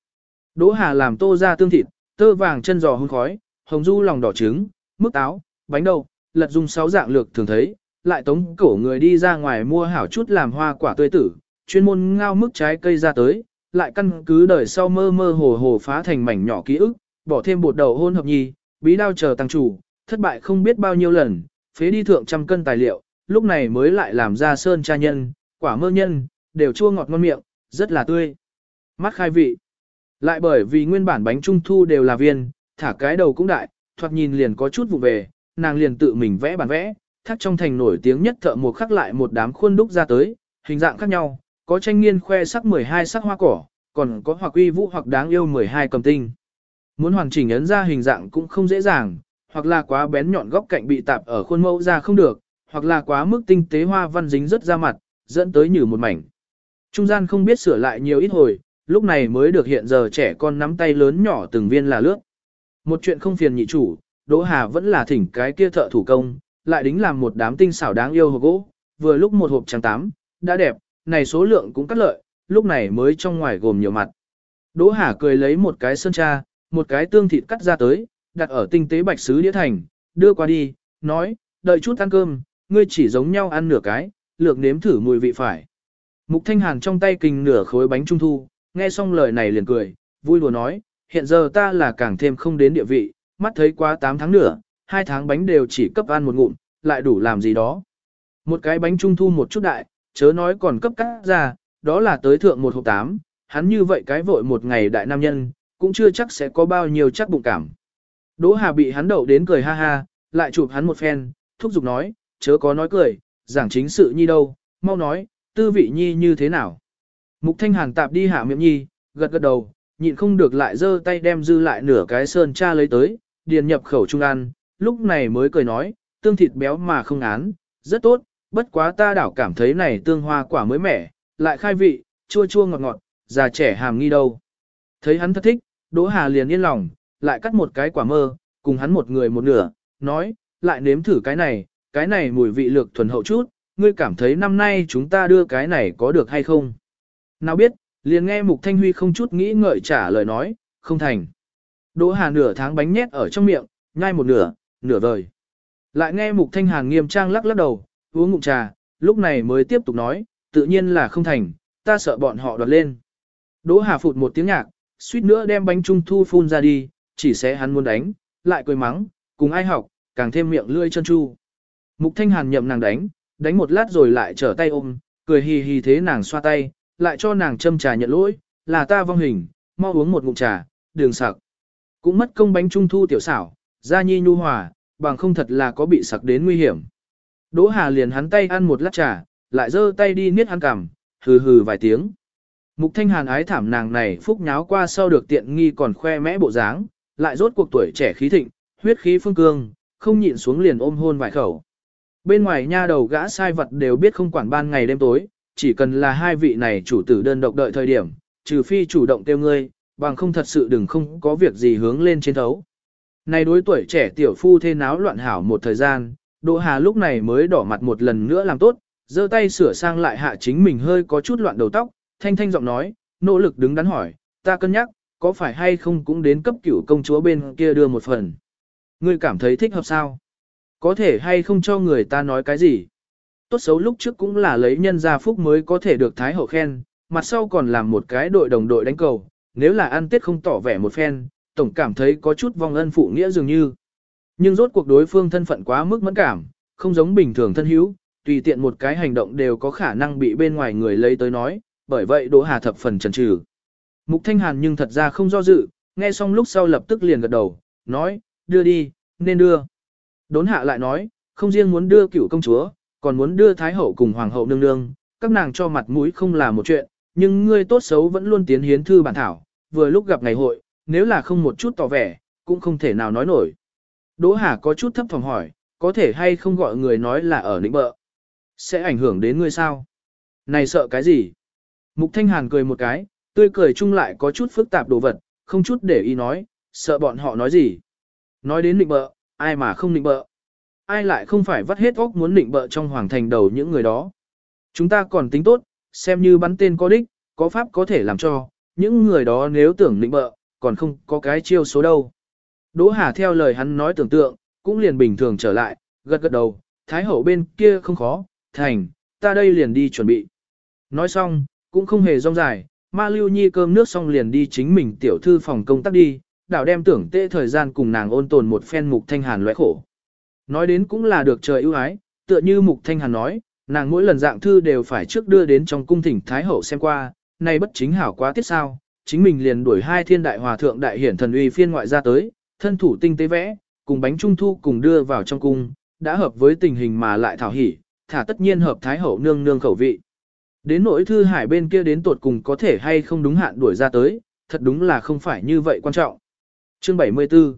Đỗ Hà làm tô ra tương thịt, tơ vàng chân giò hương khói, hồng du lòng đỏ trứng, mức táo, bánh đậu, lật dùng sáu dạng lược thường thấy, lại tống cổ người đi ra ngoài mua hảo chút làm hoa quả tươi tử, chuyên môn ngao mức trái cây ra tới, lại căn cứ đời sau mơ mơ hồ hồ phá thành mảnh nhỏ ký ức, bỏ thêm bột đầu hôn hợp nhi, bí đao chờ tăng chủ, thất bại không biết bao nhiêu lần, phế đi thượng trăm cân tài liệu, lúc này mới lại làm ra sơn cha nhân, quả mơ nhân, đều chua ngọt ngon miệng, rất là tươi. Mắt khai vị. Lại bởi vì nguyên bản bánh trung thu đều là viên, thả cái đầu cũng đại, thoạt nhìn liền có chút vụ về, nàng liền tự mình vẽ bản vẽ, thắt trong thành nổi tiếng nhất thợ một khắc lại một đám khuôn đúc ra tới, hình dạng khác nhau, có tranh nghiên khoe sắc 12 sắc hoa cỏ, còn có hoặc uy vũ hoặc đáng yêu 12 cầm tinh. Muốn hoàn chỉnh ấn ra hình dạng cũng không dễ dàng, hoặc là quá bén nhọn góc cạnh bị tạp ở khuôn mẫu ra không được, hoặc là quá mức tinh tế hoa văn dính rất ra mặt, dẫn tới nhử một mảnh. Trung gian không biết sửa lại nhiều ít hồi, lúc này mới được hiện giờ trẻ con nắm tay lớn nhỏ từng viên là lướt. Một chuyện không phiền nhị chủ, Đỗ Hà vẫn là thỉnh cái kia thợ thủ công, lại đính làm một đám tinh xảo đáng yêu hộp gỗ, vừa lúc một hộp trắng tám, đã đẹp, này số lượng cũng cắt lợi, lúc này mới trong ngoài gồm nhiều mặt. Đỗ Hà cười lấy một cái sơn cha, một cái tương thịt cắt ra tới, đặt ở tinh tế bạch sứ đĩa thành, đưa qua đi, nói, đợi chút ăn cơm, ngươi chỉ giống nhau ăn nửa cái, lược nếm thử mùi vị phải. Mục Thanh Hàn trong tay kình nửa khối bánh trung thu, nghe xong lời này liền cười, vui đùa nói, hiện giờ ta là càng thêm không đến địa vị, mắt thấy quá 8 tháng nữa, hai tháng bánh đều chỉ cấp ăn một ngụm, lại đủ làm gì đó. Một cái bánh trung thu một chút đại, chớ nói còn cấp cắt ra, đó là tới thượng một hộp tám, hắn như vậy cái vội một ngày đại nam nhân, cũng chưa chắc sẽ có bao nhiêu chắc bụng cảm. Đỗ Hà bị hắn đậu đến cười ha ha, lại chụp hắn một phen, thúc giục nói, chớ có nói cười, giảng chính sự nhi đâu, mau nói, tư vị nhi như thế nào. Mục Thanh Hàn tạp đi hạ miệng nhi, gật gật đầu, nhịn không được lại giơ tay đem dư lại nửa cái sơn cha lấy tới, điền nhập khẩu trung ăn, lúc này mới cười nói, tương thịt béo mà không án, rất tốt, bất quá ta đảo cảm thấy này tương hoa quả mới mẻ, lại khai vị, chua chua ngọt ngọt, già trẻ hàm nghi đâu. Thấy hắn thật thích, Đỗ Hà liền yên lòng, lại cắt một cái quả mơ, cùng hắn một người một nửa, nói, lại nếm thử cái này, cái này mùi vị lược thuần hậu chút, ngươi cảm thấy năm nay chúng ta đưa cái này có được hay không? Nào biết, liền nghe Mục Thanh Huy không chút nghĩ ngợi trả lời nói, không thành. Đỗ Hà nửa tháng bánh nhét ở trong miệng, nhai một nửa, nửa vời. Lại nghe Mục Thanh Hàn nghiêm trang lắc lắc đầu, uống ngụm trà, lúc này mới tiếp tục nói, tự nhiên là không thành, ta sợ bọn họ đoạt lên. Đỗ Hà phụt một tiếng nhạc, suýt nữa đem bánh trung thu phun ra đi, chỉ sẽ hắn muốn đánh, lại cười mắng, cùng ai học, càng thêm miệng lươi chân chu. Mục Thanh Hàn nhậm nàng đánh, đánh một lát rồi lại trở tay ôm, cười hì hì thế nàng xoa tay, lại cho nàng châm trà nhận lỗi, là ta vong hình, mau uống một ngụm trà, đường sặc. Cũng mất công bánh trung thu tiểu xảo, Gia Nhi nhu hòa, bằng không thật là có bị sặc đến nguy hiểm. Đỗ Hà liền hắn tay ăn một lát trà, lại giơ tay đi niết hắn cằm, hừ hừ vài tiếng. Mục Thanh Hàn ái thảm nàng này phúc nháo qua sau được tiện nghi còn khoe mẽ bộ dáng, lại rốt cuộc tuổi trẻ khí thịnh, huyết khí phương cương, không nhịn xuống liền ôm hôn vài khẩu. Bên ngoài nha đầu gã sai vật đều biết không quản ban ngày đêm tối, chỉ cần là hai vị này chủ tử đơn độc đợi thời điểm, trừ phi chủ động tiêu ngươi, bằng không thật sự đừng không có việc gì hướng lên trên thấu. Này đối tuổi trẻ tiểu phu thê náo loạn hảo một thời gian, Đỗ Hà lúc này mới đỏ mặt một lần nữa làm tốt, giơ tay sửa sang lại hạ chính mình hơi có chút loạn đầu tóc, thanh thanh giọng nói, nỗ lực đứng đắn hỏi, ta cân nhắc, có phải hay không cũng đến cấp cửu công chúa bên kia đưa một phần. Ngươi cảm thấy thích hợp sao? Có thể hay không cho người ta nói cái gì? Tốt xấu lúc trước cũng là lấy nhân gia phúc mới có thể được Thái Hậu khen, mặt sau còn làm một cái đội đồng đội đánh cầu, nếu là ăn tết không tỏ vẻ một phen, tổng cảm thấy có chút vong ân phụ nghĩa dường như. Nhưng rốt cuộc đối phương thân phận quá mức mẫn cảm, không giống bình thường thân hữu, tùy tiện một cái hành động đều có khả năng bị bên ngoài người lấy tới nói, bởi vậy Đỗ Hà thập phần chần chừ. Mục Thanh Hàn nhưng thật ra không do dự, nghe xong lúc sau lập tức liền gật đầu, nói, đưa đi, nên đưa. Đốn hạ lại nói, không riêng muốn đưa cửu công chúa, còn muốn đưa Thái Hậu cùng Hoàng hậu nương nương, các nàng cho mặt mũi không là một chuyện, nhưng ngươi tốt xấu vẫn luôn tiến hiến thư bản thảo, vừa lúc gặp ngày hội, nếu là không một chút tỏ vẻ, cũng không thể nào nói nổi. Đỗ Hà có chút thấp phòng hỏi, có thể hay không gọi người nói là ở nịnh bợ. Sẽ ảnh hưởng đến ngươi sao? Này sợ cái gì? Mục Thanh Hàn cười một cái, tươi cười chung lại có chút phức tạp đồ vật, không chút để ý nói, sợ bọn họ nói gì. Nói đến nịnh bợ, ai mà không nịnh bợ. Ai lại không phải vắt hết óc muốn nịnh bợ trong hoàng thành đầu những người đó. Chúng ta còn tính tốt, xem như bắn tên có đích, có pháp có thể làm cho, những người đó nếu tưởng nịnh bợ, còn không có cái chiêu số đâu. Đỗ Hà theo lời hắn nói tưởng tượng, cũng liền bình thường trở lại, gật gật đầu, thái hậu bên kia không khó, thành, ta đây liền đi chuẩn bị. Nói xong, cũng không hề rong dài, ma lưu nhi cơm nước xong liền đi chính mình tiểu thư phòng công tác đi, đảo đem tưởng tệ thời gian cùng nàng ôn tồn một phen mục thanh hàn loại khổ. Nói đến cũng là được trời ưu ái, tựa như mục thanh hàn nói, nàng mỗi lần dạng thư đều phải trước đưa đến trong cung thỉnh thái hậu xem qua, nay bất chính hảo quá tiết sao, chính mình liền đuổi hai thiên đại hòa thượng đại hiển thần uy phiên ngoại ra tới, thân thủ tinh tế vẽ, cùng bánh trung thu cùng đưa vào trong cung, đã hợp với tình hình mà lại thảo hỉ, thả tất nhiên hợp thái hậu nương nương khẩu vị. Đến nỗi thư hải bên kia đến tột cùng có thể hay không đúng hạn đuổi ra tới, thật đúng là không phải như vậy quan trọng. Chương 74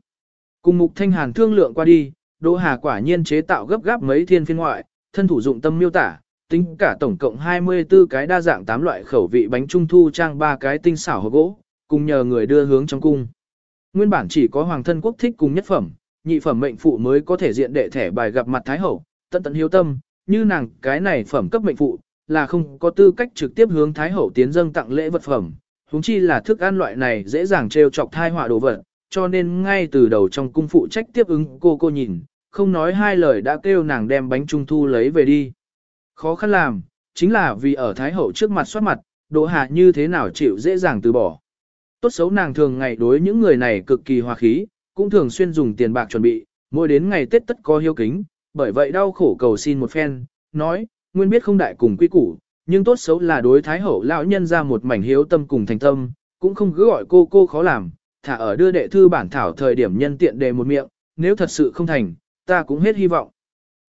Cùng mục thanh hàn thương lượng qua đi, Đỗ Hà quả nhiên chế tạo gấp gáp mấy thiên phiên ngoại, thân thủ dụng tâm miêu tả, tính cả tổng cộng 24 cái đa dạng 8 loại khẩu vị bánh trung thu trang ba cái tinh xảo hộp gỗ, cùng nhờ người đưa hướng trong cung. Nguyên bản chỉ có hoàng thân quốc thích cùng nhất phẩm, nhị phẩm mệnh phụ mới có thể diện đệ thẻ bài gặp mặt thái hậu, tận tận hiếu tâm, như nàng cái này phẩm cấp mệnh phụ, là không có tư cách trực tiếp hướng thái hậu tiến dâng tặng lễ vật phẩm, huống chi là thức ăn loại này dễ dàng trêu chọc thai họa đồ vật, cho nên ngay từ đầu trong cung phụ trách tiếp ứng cô cô nhìn, không nói hai lời đã kêu nàng đem bánh trung thu lấy về đi. Khó khăn làm, chính là vì ở thái hậu trước mặt soát mặt, Đỗ Hà như thế nào chịu dễ dàng từ bỏ. Tốt xấu nàng thường ngày đối những người này cực kỳ hòa khí, cũng thường xuyên dùng tiền bạc chuẩn bị, mỗi đến ngày Tết tất có hiếu kính, bởi vậy đau khổ cầu xin một phen, nói, nguyên biết không đại cùng quy củ, nhưng tốt xấu là đối thái hậu lão nhân ra một mảnh hiếu tâm cùng thành tâm, cũng không cứ gọi cô cô khó làm, thả ở đưa đệ thư bản thảo thời điểm nhân tiện đề một miệng, nếu thật sự không thành, ta cũng hết hy vọng.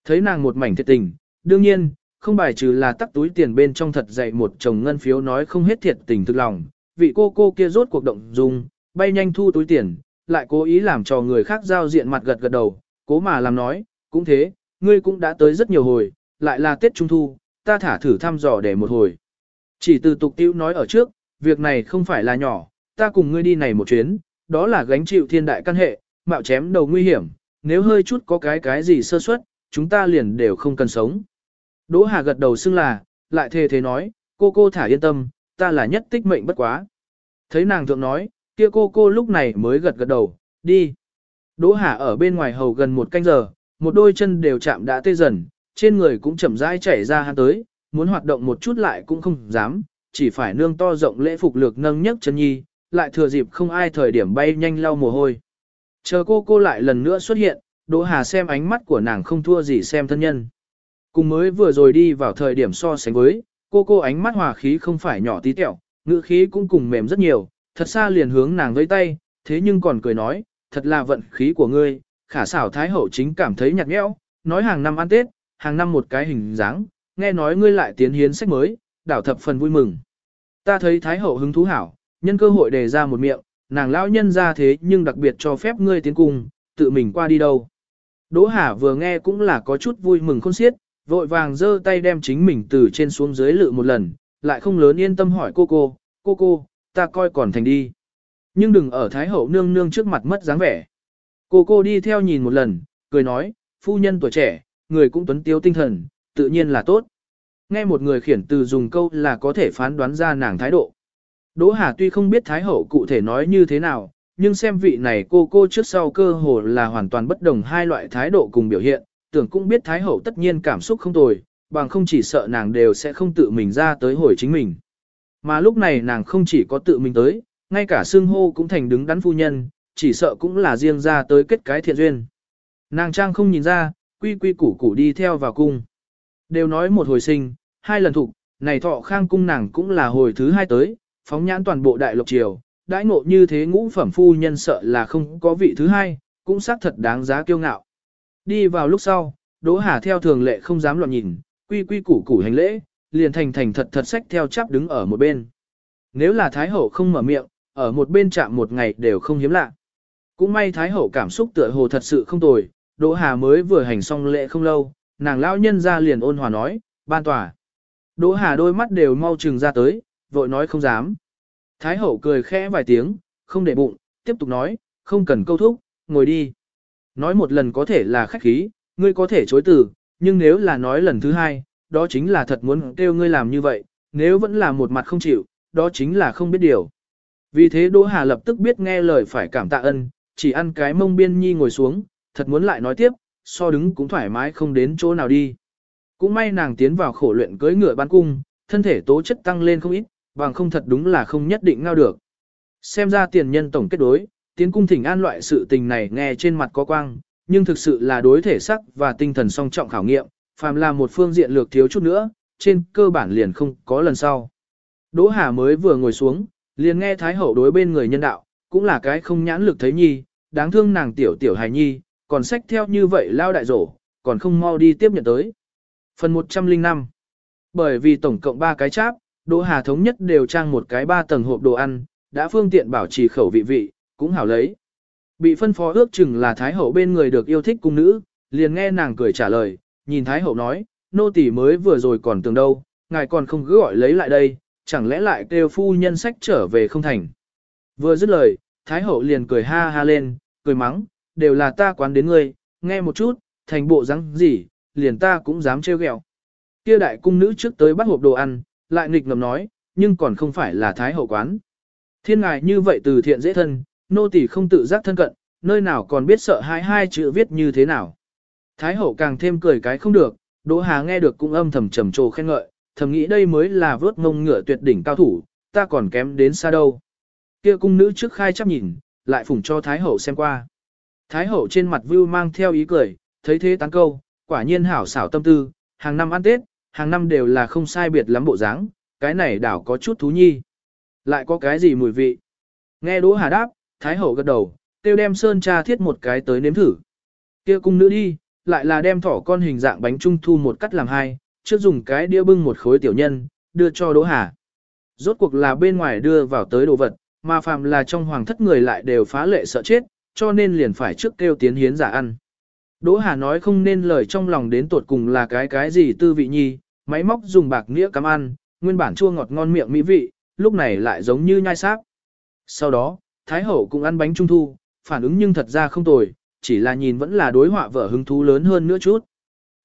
Thấy nàng một mảnh thiệt tình, đương nhiên, không bài trừ là tắc túi tiền bên trong thật dậy một chồng ngân phiếu nói không hết thiệt tình thực lòng, vị cô cô kia rốt cuộc động dung, bay nhanh thu túi tiền, lại cố ý làm cho người khác giao diện mặt gật gật đầu, cố mà làm nói, cũng thế, ngươi cũng đã tới rất nhiều hồi, lại là Tết Trung Thu, ta thả thử thăm dò để một hồi. Chỉ từ tục tiêu nói ở trước, việc này không phải là nhỏ, ta cùng ngươi đi này một chuyến, đó là gánh chịu thiên đại căn hệ, mạo chém đầu nguy hiểm, nếu hơi chút có cái cái gì sơ suất, chúng ta liền đều không cần sống. Đỗ Hà gật đầu xưng là, lại thề thế nói, cô cô thả yên tâm, ta là nhất tích mệnh bất quá. Thấy nàng thượng nói, kia cô cô lúc này mới gật gật đầu, đi. Đỗ Hà ở bên ngoài hầu gần một canh giờ, một đôi chân đều chạm đã tê dần, trên người cũng chậm rãi chảy ra hắn tới, muốn hoạt động một chút lại cũng không dám, chỉ phải nương to rộng lễ phục lược nâng nhấc chân nhi, lại thừa dịp không ai thời điểm bay nhanh lau mồ hôi. Chờ cô cô lại lần nữa xuất hiện, Đỗ Hà xem ánh mắt của nàng không thua gì xem thân nhân. Cùng mới vừa rồi đi vào thời điểm so sánh với, cô cô ánh mắt hòa khí không phải nhỏ tí tẹo, ngữ khí cũng cùng mềm rất nhiều, thật xa liền hướng nàng với tay, thế nhưng còn cười nói, thật là vận khí của ngươi, khả xảo Thái Hậu chính cảm thấy nhạt nhẽo, nói hàng năm ăn Tết, hàng năm một cái hình dáng, nghe nói ngươi lại tiến hiến sách mới, đảo thập phần vui mừng. Ta thấy Thái Hậu hứng thú hảo, nhân cơ hội đề ra một miệng, nàng lão nhân ra thế nhưng đặc biệt cho phép ngươi tiến cùng, tự mình qua đi đâu. Đỗ Hà vừa nghe cũng là có chút vui mừng khôn xiết, vội vàng giơ tay đem chính mình từ trên xuống dưới lự một lần, lại không lớn yên tâm hỏi cô cô, cô cô, ta coi còn thành đi. Nhưng đừng ở Thái Hậu nương nương trước mặt mất dáng vẻ. Cô cô đi theo nhìn một lần, cười nói, phu nhân tuổi trẻ, người cũng tuấn tiêu tinh thần, tự nhiên là tốt. Nghe một người khiển từ dùng câu là có thể phán đoán ra nàng thái độ. Đỗ Hà tuy không biết Thái Hậu cụ thể nói như thế nào, nhưng xem vị này cô cô trước sau cơ hồ là hoàn toàn bất đồng hai loại thái độ cùng biểu hiện, tưởng cũng biết Thái Hậu tất nhiên cảm xúc không tồi, bằng không chỉ sợ nàng đều sẽ không tự mình ra tới hồi chính mình. Mà lúc này nàng không chỉ có tự mình tới, ngay cả xương hô cũng thành đứng đắn phu nhân, chỉ sợ cũng là riêng ra tới kết cái thiện duyên. Nàng trang không nhìn ra, quy quy củ củ đi theo vào cung. Đều nói một hồi sinh, hai lần thục, này thọ khang cung nàng cũng là hồi thứ hai tới, phóng nhãn toàn bộ đại lục triều, đãi ngộ như thế ngũ phẩm phu nhân sợ là không có vị thứ hai, cũng xác thật đáng giá kiêu ngạo. Đi vào lúc sau, Đỗ Hà theo thường lệ không dám loạn nhìn, quy quy củ củ hành lễ, liền thành thành thật thật sách theo chắp đứng ở một bên. Nếu là Thái Hậu không mở miệng, ở một bên chạm một ngày đều không hiếm lạ. Cũng may Thái Hậu cảm xúc tựa hồ thật sự không tồi, Đỗ Hà mới vừa hành xong lễ không lâu, nàng lão nhân ra liền ôn hòa nói, ban tòa. Đỗ Hà đôi mắt đều mau trừng ra tới, vội nói không dám. Thái hậu cười khẽ vài tiếng, không để bụng, tiếp tục nói, không cần câu thúc, ngồi đi. Nói một lần có thể là khách khí, ngươi có thể chối từ, nhưng nếu là nói lần thứ hai, đó chính là thật muốn kêu ngươi làm như vậy, nếu vẫn là một mặt không chịu, đó chính là không biết điều. Vì thế Đỗ Hà lập tức biết nghe lời phải cảm tạ ân, chỉ ăn cái mông biên nhi ngồi xuống, thật muốn lại nói tiếp, so đứng cũng thoải mái không đến chỗ nào đi. Cũng may nàng tiến vào khổ luyện cưỡi ngựa ban cung, thân thể tố chất tăng lên không ít, bằng không thật đúng là không nhất định ngao được. Xem ra tiền nhân tổng kết đối, tiến cung thỉnh an loại sự tình này nghe trên mặt có quang, nhưng thực sự là đối thể sắc và tinh thần song trọng khảo nghiệm, phàm là một phương diện lược thiếu chút nữa, trên cơ bản liền không có lần sau. Đỗ Hà mới vừa ngồi xuống, liền nghe Thái Hậu đối bên người nhân đạo, cũng là cái không nhãn lực thấy nhi, đáng thương nàng tiểu tiểu hài nhi, còn sách theo như vậy lao đại rổ, còn không mau đi tiếp nhận tới. Phần 105 Bởi vì tổng cộng 3 cái cháp, Đỗ Hà thống nhất đều trang một cái 3 tầng hộp đồ ăn, đã phương tiện bảo trì khẩu vị vị, cũng hảo lấy. Bị phân phó ước chừng là Thái Hậu bên người được yêu thích cung nữ, liền nghe nàng cười trả lời, nhìn Thái Hậu nói, nô tỳ mới vừa rồi còn tưởng đâu, ngài còn không cứ gọi lấy lại đây, chẳng lẽ lại kêu phu nhân sách trở về không thành. Vừa dứt lời, Thái Hậu liền cười ha ha lên, cười mắng, đều là ta quán đến ngươi, nghe một chút, thành bộ răng gì, liền ta cũng dám trêu ghẹo. Kia đại cung nữ trước tới bắt hộp đồ ăn, lại nghịch ngầm nói, nhưng còn không phải là thái hậu quán. Thiên ngài như vậy từ thiện dễ thân, nô tỳ không tự giác thân cận, nơi nào còn biết sợ hai hai chữ viết như thế nào. Thái hậu càng thêm cười cái không được, Đỗ Hà nghe được cũng âm thầm trầm trồ khen ngợi, thầm nghĩ đây mới là vớt ngông ngựa tuyệt đỉnh cao thủ, ta còn kém đến xa đâu. Kia cung nữ trước khai chấp nhìn, lại phủng cho Thái hậu xem qua. Thái hậu trên mặt view mang theo ý cười, thấy thế tán câu, quả nhiên hảo xảo tâm tư, hàng năm ăn Tết, hàng năm đều là không sai biệt lắm bộ dáng, cái này đảo có chút thú nhi. Lại có cái gì mùi vị? Nghe Đỗ Hà đáp, Thái hậu gật đầu, tiêu đem sơn cha thiết một cái tới nếm thử. Kia cung nữ đi, lại là đem thỏ con hình dạng bánh trung thu một cắt làm hai, trước dùng cái đĩa bưng một khối tiểu nhân, đưa cho Đỗ Hà. Rốt cuộc là bên ngoài đưa vào tới đồ vật, mà phàm là trong hoàng thất người lại đều phá lệ sợ chết, cho nên liền phải trước kêu tiến hiến giả ăn. Đỗ Hà nói không nên lời trong lòng đến tột cùng là cái cái gì tư vị nhi, máy móc dùng bạc nghĩa cắm ăn, nguyên bản chua ngọt ngon miệng mỹ vị, lúc này lại giống như nhai sáp. Sau đó, Thái Hậu cũng ăn bánh trung thu, phản ứng nhưng thật ra không tồi, chỉ là nhìn vẫn là đối họa vở hứng thú lớn hơn nữa chút.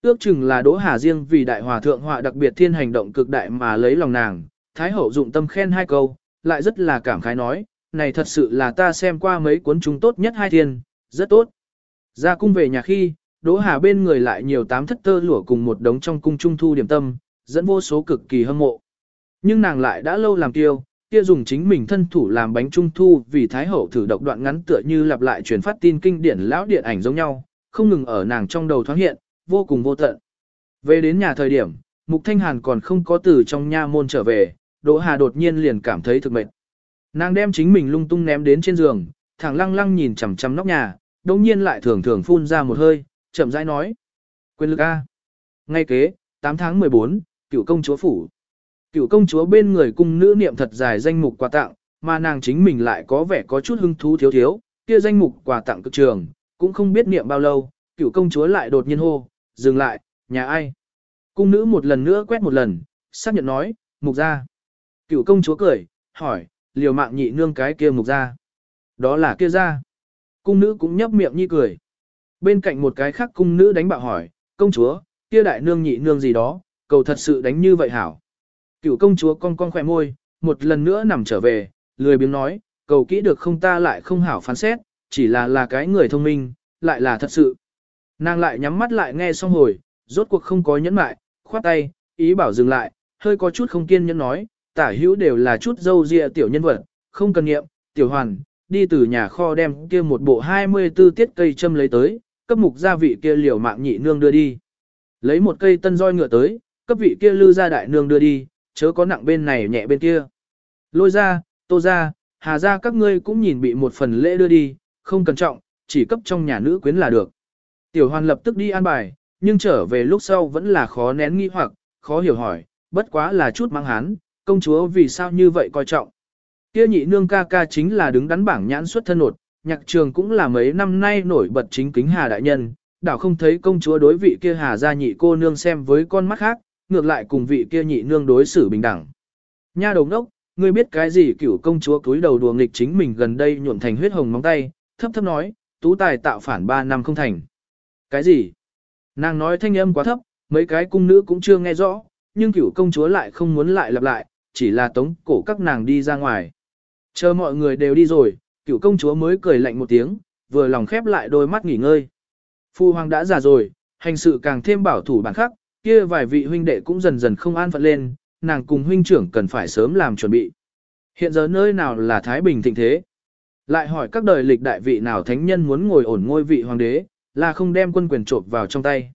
Ước chừng là Đỗ Hà riêng vì đại hòa thượng họa đặc biệt thiên hành động cực đại mà lấy lòng nàng, Thái Hậu dụng tâm khen hai câu, lại rất là cảm khái nói, này thật sự là ta xem qua mấy cuốn chúng tốt nhất hai thiên, rất tốt. Ra cung về nhà khi, Đỗ Hà bên người lại nhiều tám thất tơ lụa cùng một đống trong cung trung thu điểm tâm, dẫn vô số cực kỳ hâm mộ. Nhưng nàng lại đã lâu làm tiêu, kia dùng chính mình thân thủ làm bánh trung thu vì Thái Hậu thử độc đoạn ngắn tựa như lặp lại truyền phát tin kinh điển lão điện ảnh giống nhau, không ngừng ở nàng trong đầu thoáng hiện, vô cùng vô tận. Về đến nhà thời điểm, Mục Thanh Hàn còn không có từ trong nha môn trở về, Đỗ Hà đột nhiên liền cảm thấy thực mệt. Nàng đem chính mình lung tung ném đến trên giường, thẳng lăng lăng nhìn chằm chằm nóc nhà, đồng nhiên lại thường thường phun ra một hơi, chậm rãi nói. Quyền lực A. Ngay kế, 8 tháng 14, cựu công chúa phủ. Cựu công chúa bên người cung nữ niệm thật dài danh mục quà tặng, mà nàng chính mình lại có vẻ có chút hứng thú thiếu thiếu, kia danh mục quà tặng cực trường, cũng không biết niệm bao lâu, cựu công chúa lại đột nhiên hô, dừng lại, nhà ai. Cung nữ một lần nữa quét một lần, xác nhận nói, mục ra. Cựu công chúa cười, hỏi, liều mạng nhị nương cái kia mục ra. Đó là kia ra. Cung nữ cũng nhấp miệng nhi cười. Bên cạnh một cái khác cung nữ đánh bạo hỏi, công chúa, kia đại nương nhị nương gì đó, cầu thật sự đánh như vậy hảo. Cựu công chúa con con khỏe môi, một lần nữa nằm trở về, lười biếng nói, cầu kỹ được không ta lại không hảo phán xét, chỉ là là cái người thông minh, lại là thật sự. Nàng lại nhắm mắt lại nghe xong hồi, rốt cuộc không có nhẫn mại, khoát tay, ý bảo dừng lại, hơi có chút không kiên nhẫn nói, tả hữu đều là chút dâu dịa tiểu nhân vật, không cần nghiệm, tiểu hoàn, đi từ nhà kho đem kia một bộ 24 tiết cây châm lấy tới, cấp mục gia vị kia liều mạng nhị nương đưa đi. Lấy một cây tân roi ngựa tới, cấp vị kia lư gia đại nương đưa đi, chớ có nặng bên này nhẹ bên kia. Lôi ra, tô ra, hà ra các ngươi cũng nhìn bị một phần lễ đưa đi, không cần trọng, chỉ cấp trong nhà nữ quyến là được. Tiểu hoàn lập tức đi an bài, nhưng trở về lúc sau vẫn là khó nén nghi hoặc, khó hiểu hỏi, bất quá là chút mang hán, công chúa vì sao như vậy coi trọng. Kia nhị nương ca ca chính là đứng đắn bảng nhãn xuất thân nột, nhạc trường cũng là mấy năm nay nổi bật chính kính hà đại nhân, đảo không thấy công chúa đối vị kia hà gia nhị cô nương xem với con mắt khác, ngược lại cùng vị kia nhị nương đối xử bình đẳng. Nha đầu ngốc, ngươi biết cái gì cửu công chúa cúi đầu đùa nghịch chính mình gần đây nhuộm thành huyết hồng móng tay, thấp thấp nói, tú tài tạo phản 3 năm không thành. Cái gì? Nàng nói thanh âm quá thấp, mấy cái cung nữ cũng chưa nghe rõ, nhưng cửu công chúa lại không muốn lại lặp lại, chỉ là tống cổ các nàng đi ra ngoài. Chờ mọi người đều đi rồi, cửu công chúa mới cười lạnh một tiếng, vừa lòng khép lại đôi mắt nghỉ ngơi. Phu hoàng đã già rồi, hành sự càng thêm bảo thủ bản khắc, kia vài vị huynh đệ cũng dần dần không an phận lên, nàng cùng huynh trưởng cần phải sớm làm chuẩn bị. Hiện giờ nơi nào là Thái Bình thịnh thế? Lại hỏi các đời lịch đại vị nào thánh nhân muốn ngồi ổn ngôi vị hoàng đế, là không đem quân quyền trộm vào trong tay.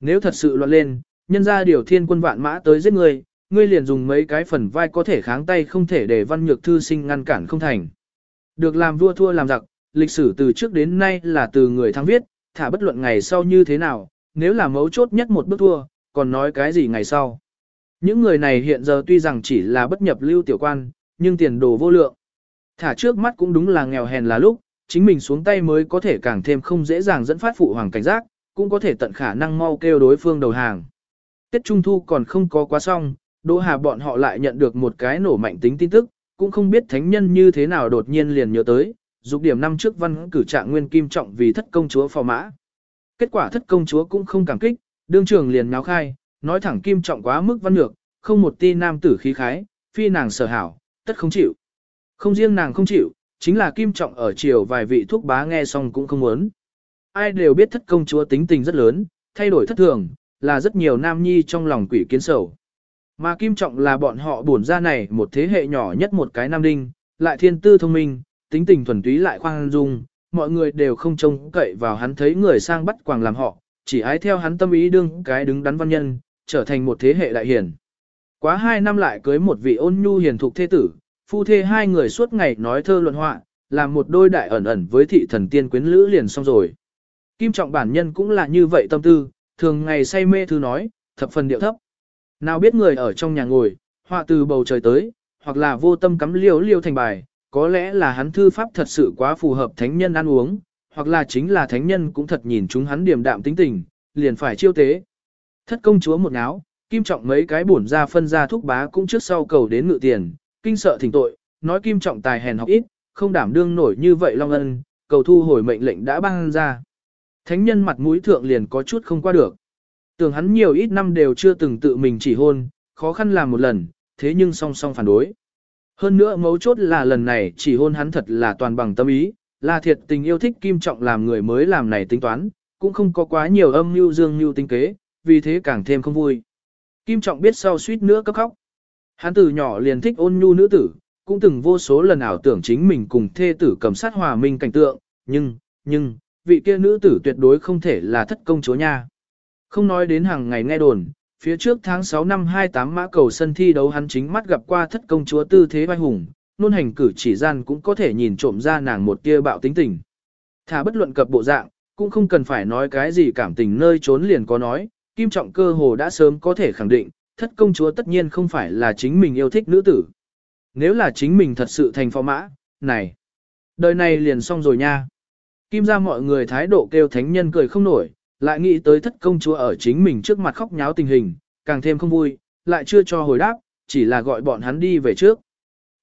Nếu thật sự loạn lên, nhân ra điều thiên quân vạn mã tới giết người, ngươi liền dùng mấy cái phần vai có thể kháng tay không thể để văn nhược thư sinh ngăn cản không thành. Được làm vua thua làm giặc, lịch sử từ trước đến nay là từ người thắng viết, thả bất luận ngày sau như thế nào, nếu là mấu chốt nhất một bước thua, còn nói cái gì ngày sau. Những người này hiện giờ tuy rằng chỉ là bất nhập lưu tiểu quan, nhưng tiền đồ vô lượng. Thả trước mắt cũng đúng là nghèo hèn là lúc, chính mình xuống tay mới có thể càng thêm không dễ dàng dẫn phát phụ hoàng cảnh giác, cũng có thể tận khả năng mau kêu đối phương đầu hàng. Tết Trung Thu còn không có quá xong, Đỗ Hà bọn họ lại nhận được một cái nổ mạnh tính tin tức, cũng không biết thánh nhân như thế nào đột nhiên liền nhớ tới, dục điểm năm trước văn cử trạng nguyên kim trọng vì thất công chúa phò mã. Kết quả thất công chúa cũng không cảm kích, đương trường liền náo khai, nói thẳng kim trọng quá mức văn lược, không một ti nam tử khí khái, phi nàng sở hảo, tất không chịu. Không riêng nàng không chịu, chính là kim trọng ở chiều vài vị thuốc bá nghe xong cũng không muốn. Ai đều biết thất công chúa tính tình rất lớn, thay đổi thất thường, là rất nhiều nam nhi trong lòng quỷ kiến sầu. Mà kim trọng là bọn họ buồn ra này một thế hệ nhỏ nhất một cái nam đinh, lại thiên tư thông minh, tính tình thuần túy lại khoan dung, mọi người đều không trông cậy vào hắn thấy người sang bắt quàng làm họ, chỉ ái theo hắn tâm ý đương cái đứng đắn văn nhân, trở thành một thế hệ đại hiền. Quá hai năm lại cưới một vị ôn nhu hiền thục thế tử, phu thê hai người suốt ngày nói thơ luận họa, làm một đôi đại ẩn ẩn với thị thần tiên quyến lữ liền xong rồi. Kim trọng bản nhân cũng là như vậy tâm tư, thường ngày say mê thư nói, thập phần điệu thấp. Nào biết người ở trong nhà ngồi, họa từ bầu trời tới, hoặc là vô tâm cắm liêu liêu thành bài, có lẽ là hắn thư pháp thật sự quá phù hợp thánh nhân ăn uống, hoặc là chính là thánh nhân cũng thật nhìn chúng hắn điềm đạm tính tình, liền phải chiêu tế. Thất công chúa một áo, kim trọng mấy cái bổn ra phân ra thúc bá cũng trước sau cầu đến ngự tiền, kinh sợ thỉnh tội, nói kim trọng tài hèn học ít, không đảm đương nổi như vậy long ân, cầu thu hồi mệnh lệnh đã ban ra. Thánh nhân mặt mũi thượng liền có chút không qua được. Tưởng hắn nhiều ít năm đều chưa từng tự mình chỉ hôn, khó khăn làm một lần, thế nhưng song song phản đối. Hơn nữa mấu chốt là lần này chỉ hôn hắn thật là toàn bằng tâm ý, là thiệt tình yêu thích kim trọng làm người mới làm này tính toán, cũng không có quá nhiều âm mưu dương mưu tính kế, vì thế càng thêm không vui. Kim trọng biết sau suýt nữa cấp khóc. Hắn từ nhỏ liền thích ôn nhu nữ tử, cũng từng vô số lần ảo tưởng chính mình cùng thê tử cầm sát hòa minh cảnh tượng, nhưng, nhưng, vị kia nữ tử tuyệt đối không thể là thất công chúa nha. Không nói đến hàng ngày nghe đồn, phía trước tháng 6 năm 28 mã cầu sân thi đấu hắn chính mắt gặp qua thất công chúa tư thế vai hùng, nôn hành cử chỉ gian cũng có thể nhìn trộm ra nàng một tia bạo tính tình. Thả bất luận cập bộ dạng, cũng không cần phải nói cái gì cảm tình nơi trốn liền có nói, Kim Trọng cơ hồ đã sớm có thể khẳng định, thất công chúa tất nhiên không phải là chính mình yêu thích nữ tử. Nếu là chính mình thật sự thành phò mã, này, đời này liền xong rồi nha. Kim ra mọi người thái độ kêu thánh nhân cười không nổi, lại nghĩ tới thất công chúa ở chính mình trước mặt khóc nháo tình hình, càng thêm không vui, lại chưa cho hồi đáp, chỉ là gọi bọn hắn đi về trước.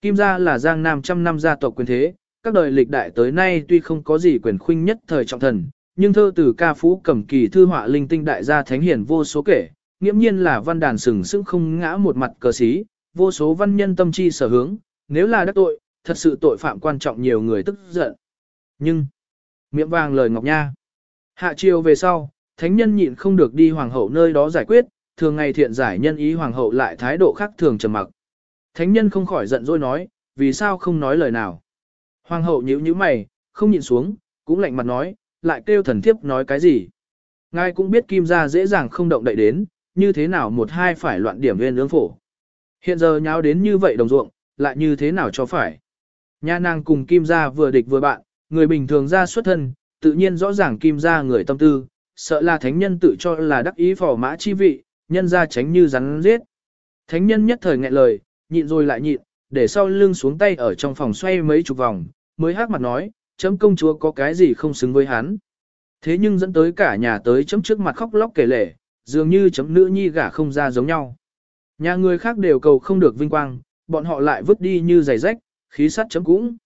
Kim gia là giang nam trăm năm gia tộc quyền thế, các đời lịch đại tới nay tuy không có gì quyền khuynh nhất thời trọng thần, nhưng thơ từ ca phú cầm kỳ thư họa linh tinh đại gia thánh hiển vô số kể, nghiễm nhiên là văn đàn sừng sững không ngã một mặt cờ xí, vô số văn nhân tâm chi sở hướng, nếu là đắc tội, thật sự tội phạm quan trọng nhiều người tức giận. Nhưng, miệng vàng lời ngọc nha. Hạ chiều về sau, thánh nhân nhịn không được đi hoàng hậu nơi đó giải quyết, thường ngày thiện giải nhân ý hoàng hậu lại thái độ khác thường trầm mặc. Thánh nhân không khỏi giận dỗi nói, vì sao không nói lời nào. Hoàng hậu nhíu nhíu mày, không nhìn xuống, cũng lạnh mặt nói, lại kêu thần thiếp nói cái gì. Ngài cũng biết kim gia dễ dàng không động đậy đến, như thế nào một hai phải loạn điểm viên ương phổ. Hiện giờ nháo đến như vậy đồng ruộng, lại như thế nào cho phải. Nha nàng cùng kim gia vừa địch vừa bạn, người bình thường ra xuất thân, tự nhiên rõ ràng kim gia người tâm tư, sợ là thánh nhân tự cho là đắc ý phò mã chi vị, nhân ra tránh như rắn giết. Thánh nhân nhất thời nghẹn lời, nhịn rồi lại nhịn, để sau lưng xuống tay ở trong phòng xoay mấy chục vòng, mới hát mặt nói, chấm công chúa có cái gì không xứng với hắn. Thế nhưng dẫn tới cả nhà tới chấm trước mặt khóc lóc kể lể, dường như chấm nữ nhi gả không ra giống nhau. Nhà người khác đều cầu không được vinh quang, bọn họ lại vứt đi như giày rách, khí sắt chấm cũng.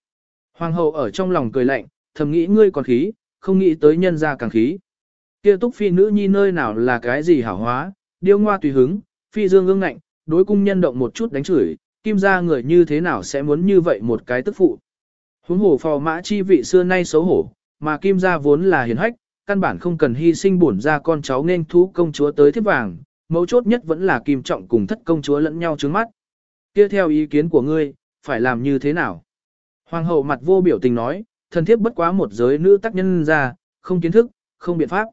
Hoàng hậu ở trong lòng cười lạnh, thầm nghĩ ngươi còn khí, không nghĩ tới nhân ra càng khí. Kia túc phi nữ nhi nơi nào là cái gì hảo hóa, điêu ngoa tùy hứng, phi dương ương ngạnh, đối cung nhân động một chút đánh chửi, kim ra người như thế nào sẽ muốn như vậy một cái tức phụ. Huống hồ phò mã chi vị xưa nay xấu hổ, mà kim gia vốn là hiền hách, căn bản không cần hy sinh bổn ra con cháu nên thú công chúa tới thiếp vàng, mấu chốt nhất vẫn là kim trọng cùng thất công chúa lẫn nhau trướng mắt. Kia theo ý kiến của ngươi, phải làm như thế nào? Hoàng hậu mặt vô biểu tình nói, thần thiếp bất quá một giới nữ tác nhân ra, không kiến thức, không biện pháp.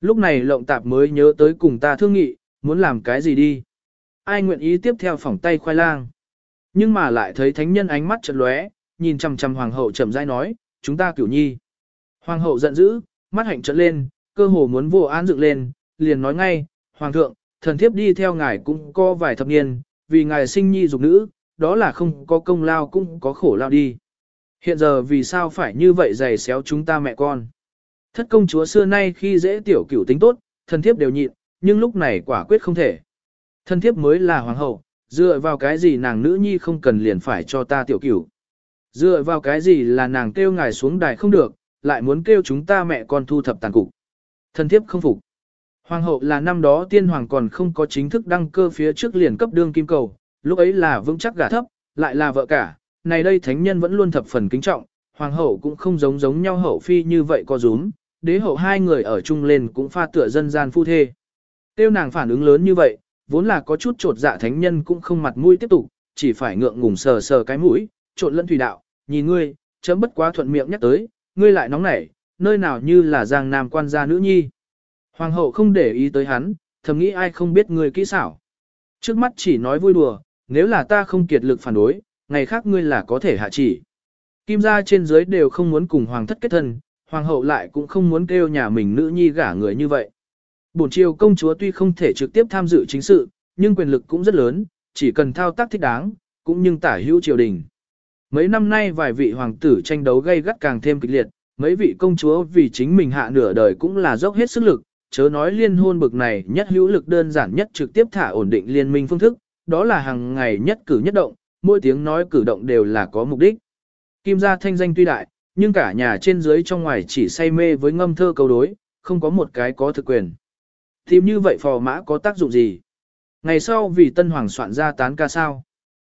Lúc này lộng tạp mới nhớ tới cùng ta thương nghị, muốn làm cái gì đi. Ai nguyện ý tiếp theo phỏng tay khoai lang. Nhưng mà lại thấy thánh nhân ánh mắt chợt lóe, nhìn chằm chằm hoàng hậu chậm rãi nói, chúng ta cửu nhi. Hoàng hậu giận dữ, mắt hạnh trợn lên, cơ hồ muốn vô án dựng lên, liền nói ngay, hoàng thượng, thần thiếp đi theo ngài cũng có vài thập niên, vì ngài sinh nhi dục nữ, đó là không có công lao cũng có khổ lao đi. Hiện giờ vì sao phải như vậy giày xéo chúng ta mẹ con. Thất công chúa xưa nay khi dễ tiểu cửu tính tốt, thần thiếp đều nhịn, nhưng lúc này quả quyết không thể. Thân thiếp mới là hoàng hậu, dựa vào cái gì nàng nữ nhi không cần liền phải cho ta tiểu cửu. Dựa vào cái gì là nàng kêu ngài xuống đài không được, lại muốn kêu chúng ta mẹ con thu thập tàn cục. Thân thiếp không phục. Hoàng hậu là năm đó tiên hoàng còn không có chính thức đăng cơ phía trước liền cấp đương kim cầu, lúc ấy là vững chắc gả thấp, lại là vợ cả, này đây thánh nhân vẫn luôn thập phần kính trọng, hoàng hậu cũng không giống giống nhau hậu phi như vậy có rúm, đế hậu hai người ở chung lên cũng pha tựa dân gian phu thê. Tiêu nàng phản ứng lớn như vậy, vốn là có chút trột dạ thánh nhân cũng không mặt mũi tiếp tục, chỉ phải ngượng ngùng sờ sờ cái mũi, trộn lẫn thủy đạo, nhìn ngươi, chấm bất quá thuận miệng nhắc tới, ngươi lại nóng nảy, nơi nào như là giang nam quan gia nữ nhi. Hoàng hậu không để ý tới hắn, thầm nghĩ ai không biết ngươi kỹ xảo. Trước mắt chỉ nói vui đùa, nếu là ta không kiệt lực phản đối, ngày khác ngươi là có thể hạ chỉ. Kim gia trên dưới đều không muốn cùng hoàng thất kết thân, hoàng hậu lại cũng không muốn kêu nhà mình nữ nhi gả người như vậy. Bổn triều công chúa tuy không thể trực tiếp tham dự chính sự, nhưng quyền lực cũng rất lớn, chỉ cần thao tác thích đáng, cũng nhưng tả hữu triều đình. Mấy năm nay vài vị hoàng tử tranh đấu gay gắt càng thêm kịch liệt, mấy vị công chúa vì chính mình hạ nửa đời cũng là dốc hết sức lực, chớ nói liên hôn bực này nhất hữu lực đơn giản nhất trực tiếp thả ổn định liên minh phương thức, đó là hàng ngày nhất cử nhất động, mỗi tiếng nói cử động đều là có mục đích. Kim gia thanh danh tuy đại, nhưng cả nhà trên dưới trong ngoài chỉ say mê với ngâm thơ câu đối, không có một cái có thực quyền. Tìm như vậy phò mã có tác dụng gì? Ngày sau vì tân hoàng soạn ra tán ca sao?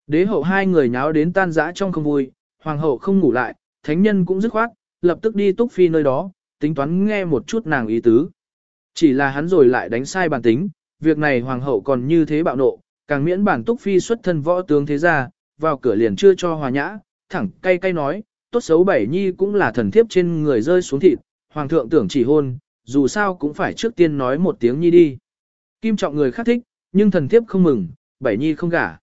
Đế hậu hai người nháo đến tan rã trong không vui, hoàng hậu không ngủ lại, thánh nhân cũng dứt khoát, lập tức đi túc phi nơi đó, tính toán nghe một chút nàng ý tứ. Chỉ là hắn rồi lại đánh sai bản tính, việc này hoàng hậu còn như thế bạo nộ, càng miễn bản túc phi xuất thân võ tướng thế gia, vào cửa liền chưa cho hòa nhã, thẳng cay cay nói, tốt xấu bảy nhi cũng là thần thiếp trên người rơi xuống thịt, hoàng thượng tưởng chỉ hôn, dù sao cũng phải trước tiên nói một tiếng nhi đi. Kim trọng người khác thích, nhưng thần thiếp không mừng, bảy nhi không gả.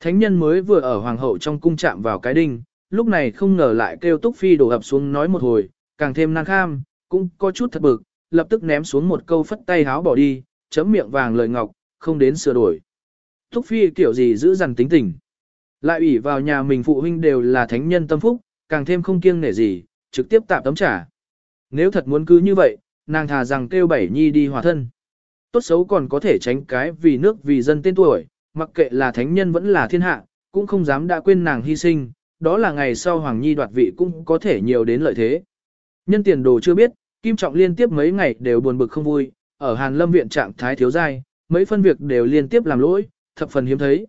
Thánh nhân mới vừa ở hoàng hậu trong cung chạm vào cái đinh, lúc này không ngờ lại kêu túc phi đổ ập xuống nói một hồi, càng thêm năng kham, cũng có chút thật bực, lập tức ném xuống một câu phất tay háo bỏ đi, chấm miệng vàng lời ngọc, không đến sửa đổi. Thúc phi kiểu gì giữ dằn tính tình. Lại ủy vào nhà mình phụ huynh đều là thánh nhân tâm phúc, càng thêm không kiêng nể gì, trực tiếp tạm tấm trả. Nếu thật muốn cứ như vậy, nàng thà rằng kêu bảy nhi đi hòa thân. Tốt xấu còn có thể tránh cái vì nước vì dân tên tuổi, mặc kệ là thánh nhân vẫn là thiên hạ, cũng không dám đã quên nàng hy sinh, đó là ngày sau Hoàng Nhi đoạt vị cũng có thể nhiều đến lợi thế. Nhân tiền đồ chưa biết, Kim Trọng liên tiếp mấy ngày đều buồn bực không vui, ở Hàn Lâm viện trạng thái thiếu dai, mấy phân việc đều liên tiếp làm lỗi, thập phần hiếm thấy.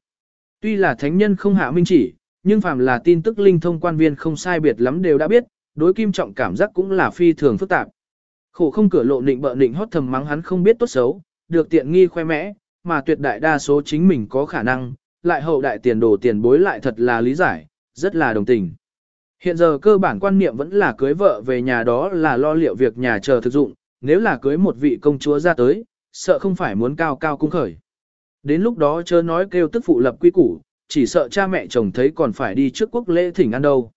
Tuy là thánh nhân không hạ minh chỉ, nhưng phàm là tin tức linh thông quan viên không sai biệt lắm đều đã biết, đối Kim Trọng cảm giác cũng là phi thường phức tạp. Khổ không cửa lộ nịnh bợ nịnh hót thầm mắng hắn không biết tốt xấu, được tiện nghi khoe mẽ, mà tuyệt đại đa số chính mình có khả năng, lại hậu đại tiền đồ tiền bối lại thật là lý giải, rất là đồng tình. Hiện giờ cơ bản quan niệm vẫn là cưới vợ về nhà đó là lo liệu việc nhà chờ thực dụng, nếu là cưới một vị công chúa ra tới, sợ không phải muốn cao cao cung khởi. Đến lúc đó chớ nói kêu tức phụ lập quy củ, chỉ sợ cha mẹ chồng thấy còn phải đi trước quốc lễ thỉnh ăn đâu.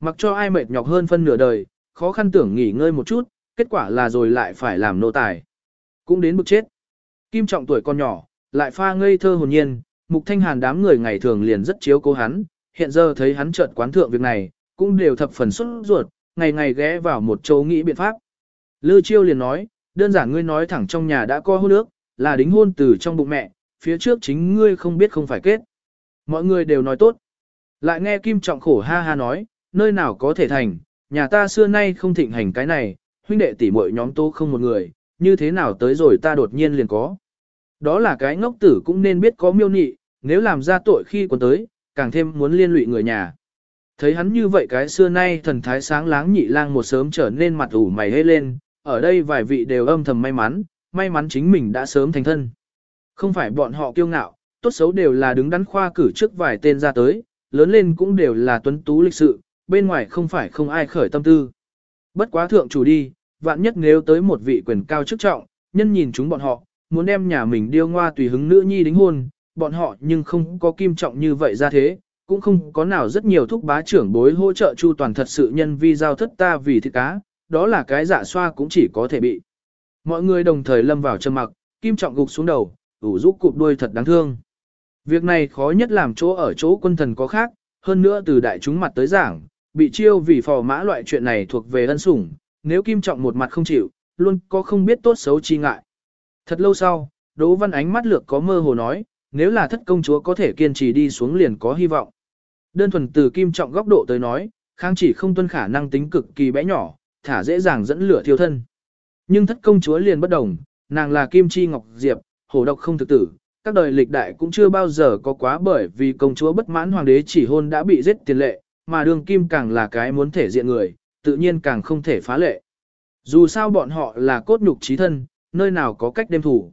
Mặc cho ai mệt nhọc hơn phân nửa đời, khó khăn tưởng nghỉ ngơi một chút, kết quả là rồi lại phải làm nô tài. Cũng đến bực chết. Kim trọng tuổi con nhỏ, lại pha ngây thơ hồn nhiên, mục thanh hàn đám người ngày thường liền rất chiếu cố hắn, hiện giờ thấy hắn chợt quán thượng việc này, cũng đều thập phần xuất ruột, ngày ngày ghé vào một chỗ nghĩ biện pháp. Lư chiêu liền nói, đơn giản ngươi nói thẳng trong nhà đã có hôn ước, là đính hôn từ trong bụng mẹ, phía trước chính ngươi không biết không phải kết. Mọi người đều nói tốt. Lại nghe Kim Trọng khổ ha ha nói, nơi nào có thể thành, nhà ta xưa nay không thịnh hành cái này, huynh đệ tỷ muội nhóm tô không một người, như thế nào tới rồi ta đột nhiên liền có. Đó là cái ngốc tử cũng nên biết có miêu nị, nếu làm ra tội khi còn tới, càng thêm muốn liên lụy người nhà. Thấy hắn như vậy cái xưa nay thần thái sáng láng nhị lang một sớm trở nên mặt ủ mày hê lên, ở đây vài vị đều âm thầm may mắn, may mắn chính mình đã sớm thành thân. Không phải bọn họ kiêu ngạo, tốt xấu đều là đứng đắn khoa cử trước vài tên ra tới, lớn lên cũng đều là tuấn tú lịch sự, bên ngoài không phải không ai khởi tâm tư. Bất quá thượng chủ đi, vạn nhất nếu tới một vị quyền cao chức trọng, nhân nhìn chúng bọn họ, muốn đem nhà mình điêu ngoa tùy hứng nữ nhi đính hôn, bọn họ nhưng không có kim trọng như vậy ra thế, cũng không có nào rất nhiều thúc bá trưởng bối hỗ trợ chu toàn thật sự nhân vi giao thất ta vì thịt cá, đó là cái giả xoa cũng chỉ có thể bị. Mọi người đồng thời lâm vào trầm mặc, kim trọng gục xuống đầu, ủ rũ cụp đuôi thật đáng thương. Việc này khó nhất làm chỗ ở chỗ quân thần có khác, hơn nữa từ đại chúng mặt tới giảng, bị chiêu vì phò mã loại chuyện này thuộc về ân sủng, nếu kim trọng một mặt không chịu, luôn có không biết tốt xấu chi ngại. Thật lâu sau, Đỗ Văn ánh mắt lược có mơ hồ nói, nếu là thất công chúa có thể kiên trì đi xuống liền có hy vọng. Đơn thuần từ kim trọng góc độ tới nói, kháng chỉ không tuân khả năng tính cực kỳ bé nhỏ, thả dễ dàng dẫn lửa thiêu thân. Nhưng thất công chúa liền bất đồng, nàng là kim chi ngọc diệp, hổ độc không thực tử, các đời lịch đại cũng chưa bao giờ có quá bởi vì công chúa bất mãn hoàng đế chỉ hôn đã bị giết tiền lệ, mà đường kim càng là cái muốn thể diện người, tự nhiên càng không thể phá lệ. Dù sao bọn họ là cốt nhục trí thân, nơi nào có cách đêm thủ.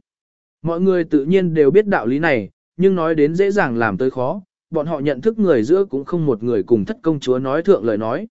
Mọi người tự nhiên đều biết đạo lý này, nhưng nói đến dễ dàng làm tới khó, bọn họ nhận thức người giữa cũng không một người cùng thất công chúa nói thượng lời nói.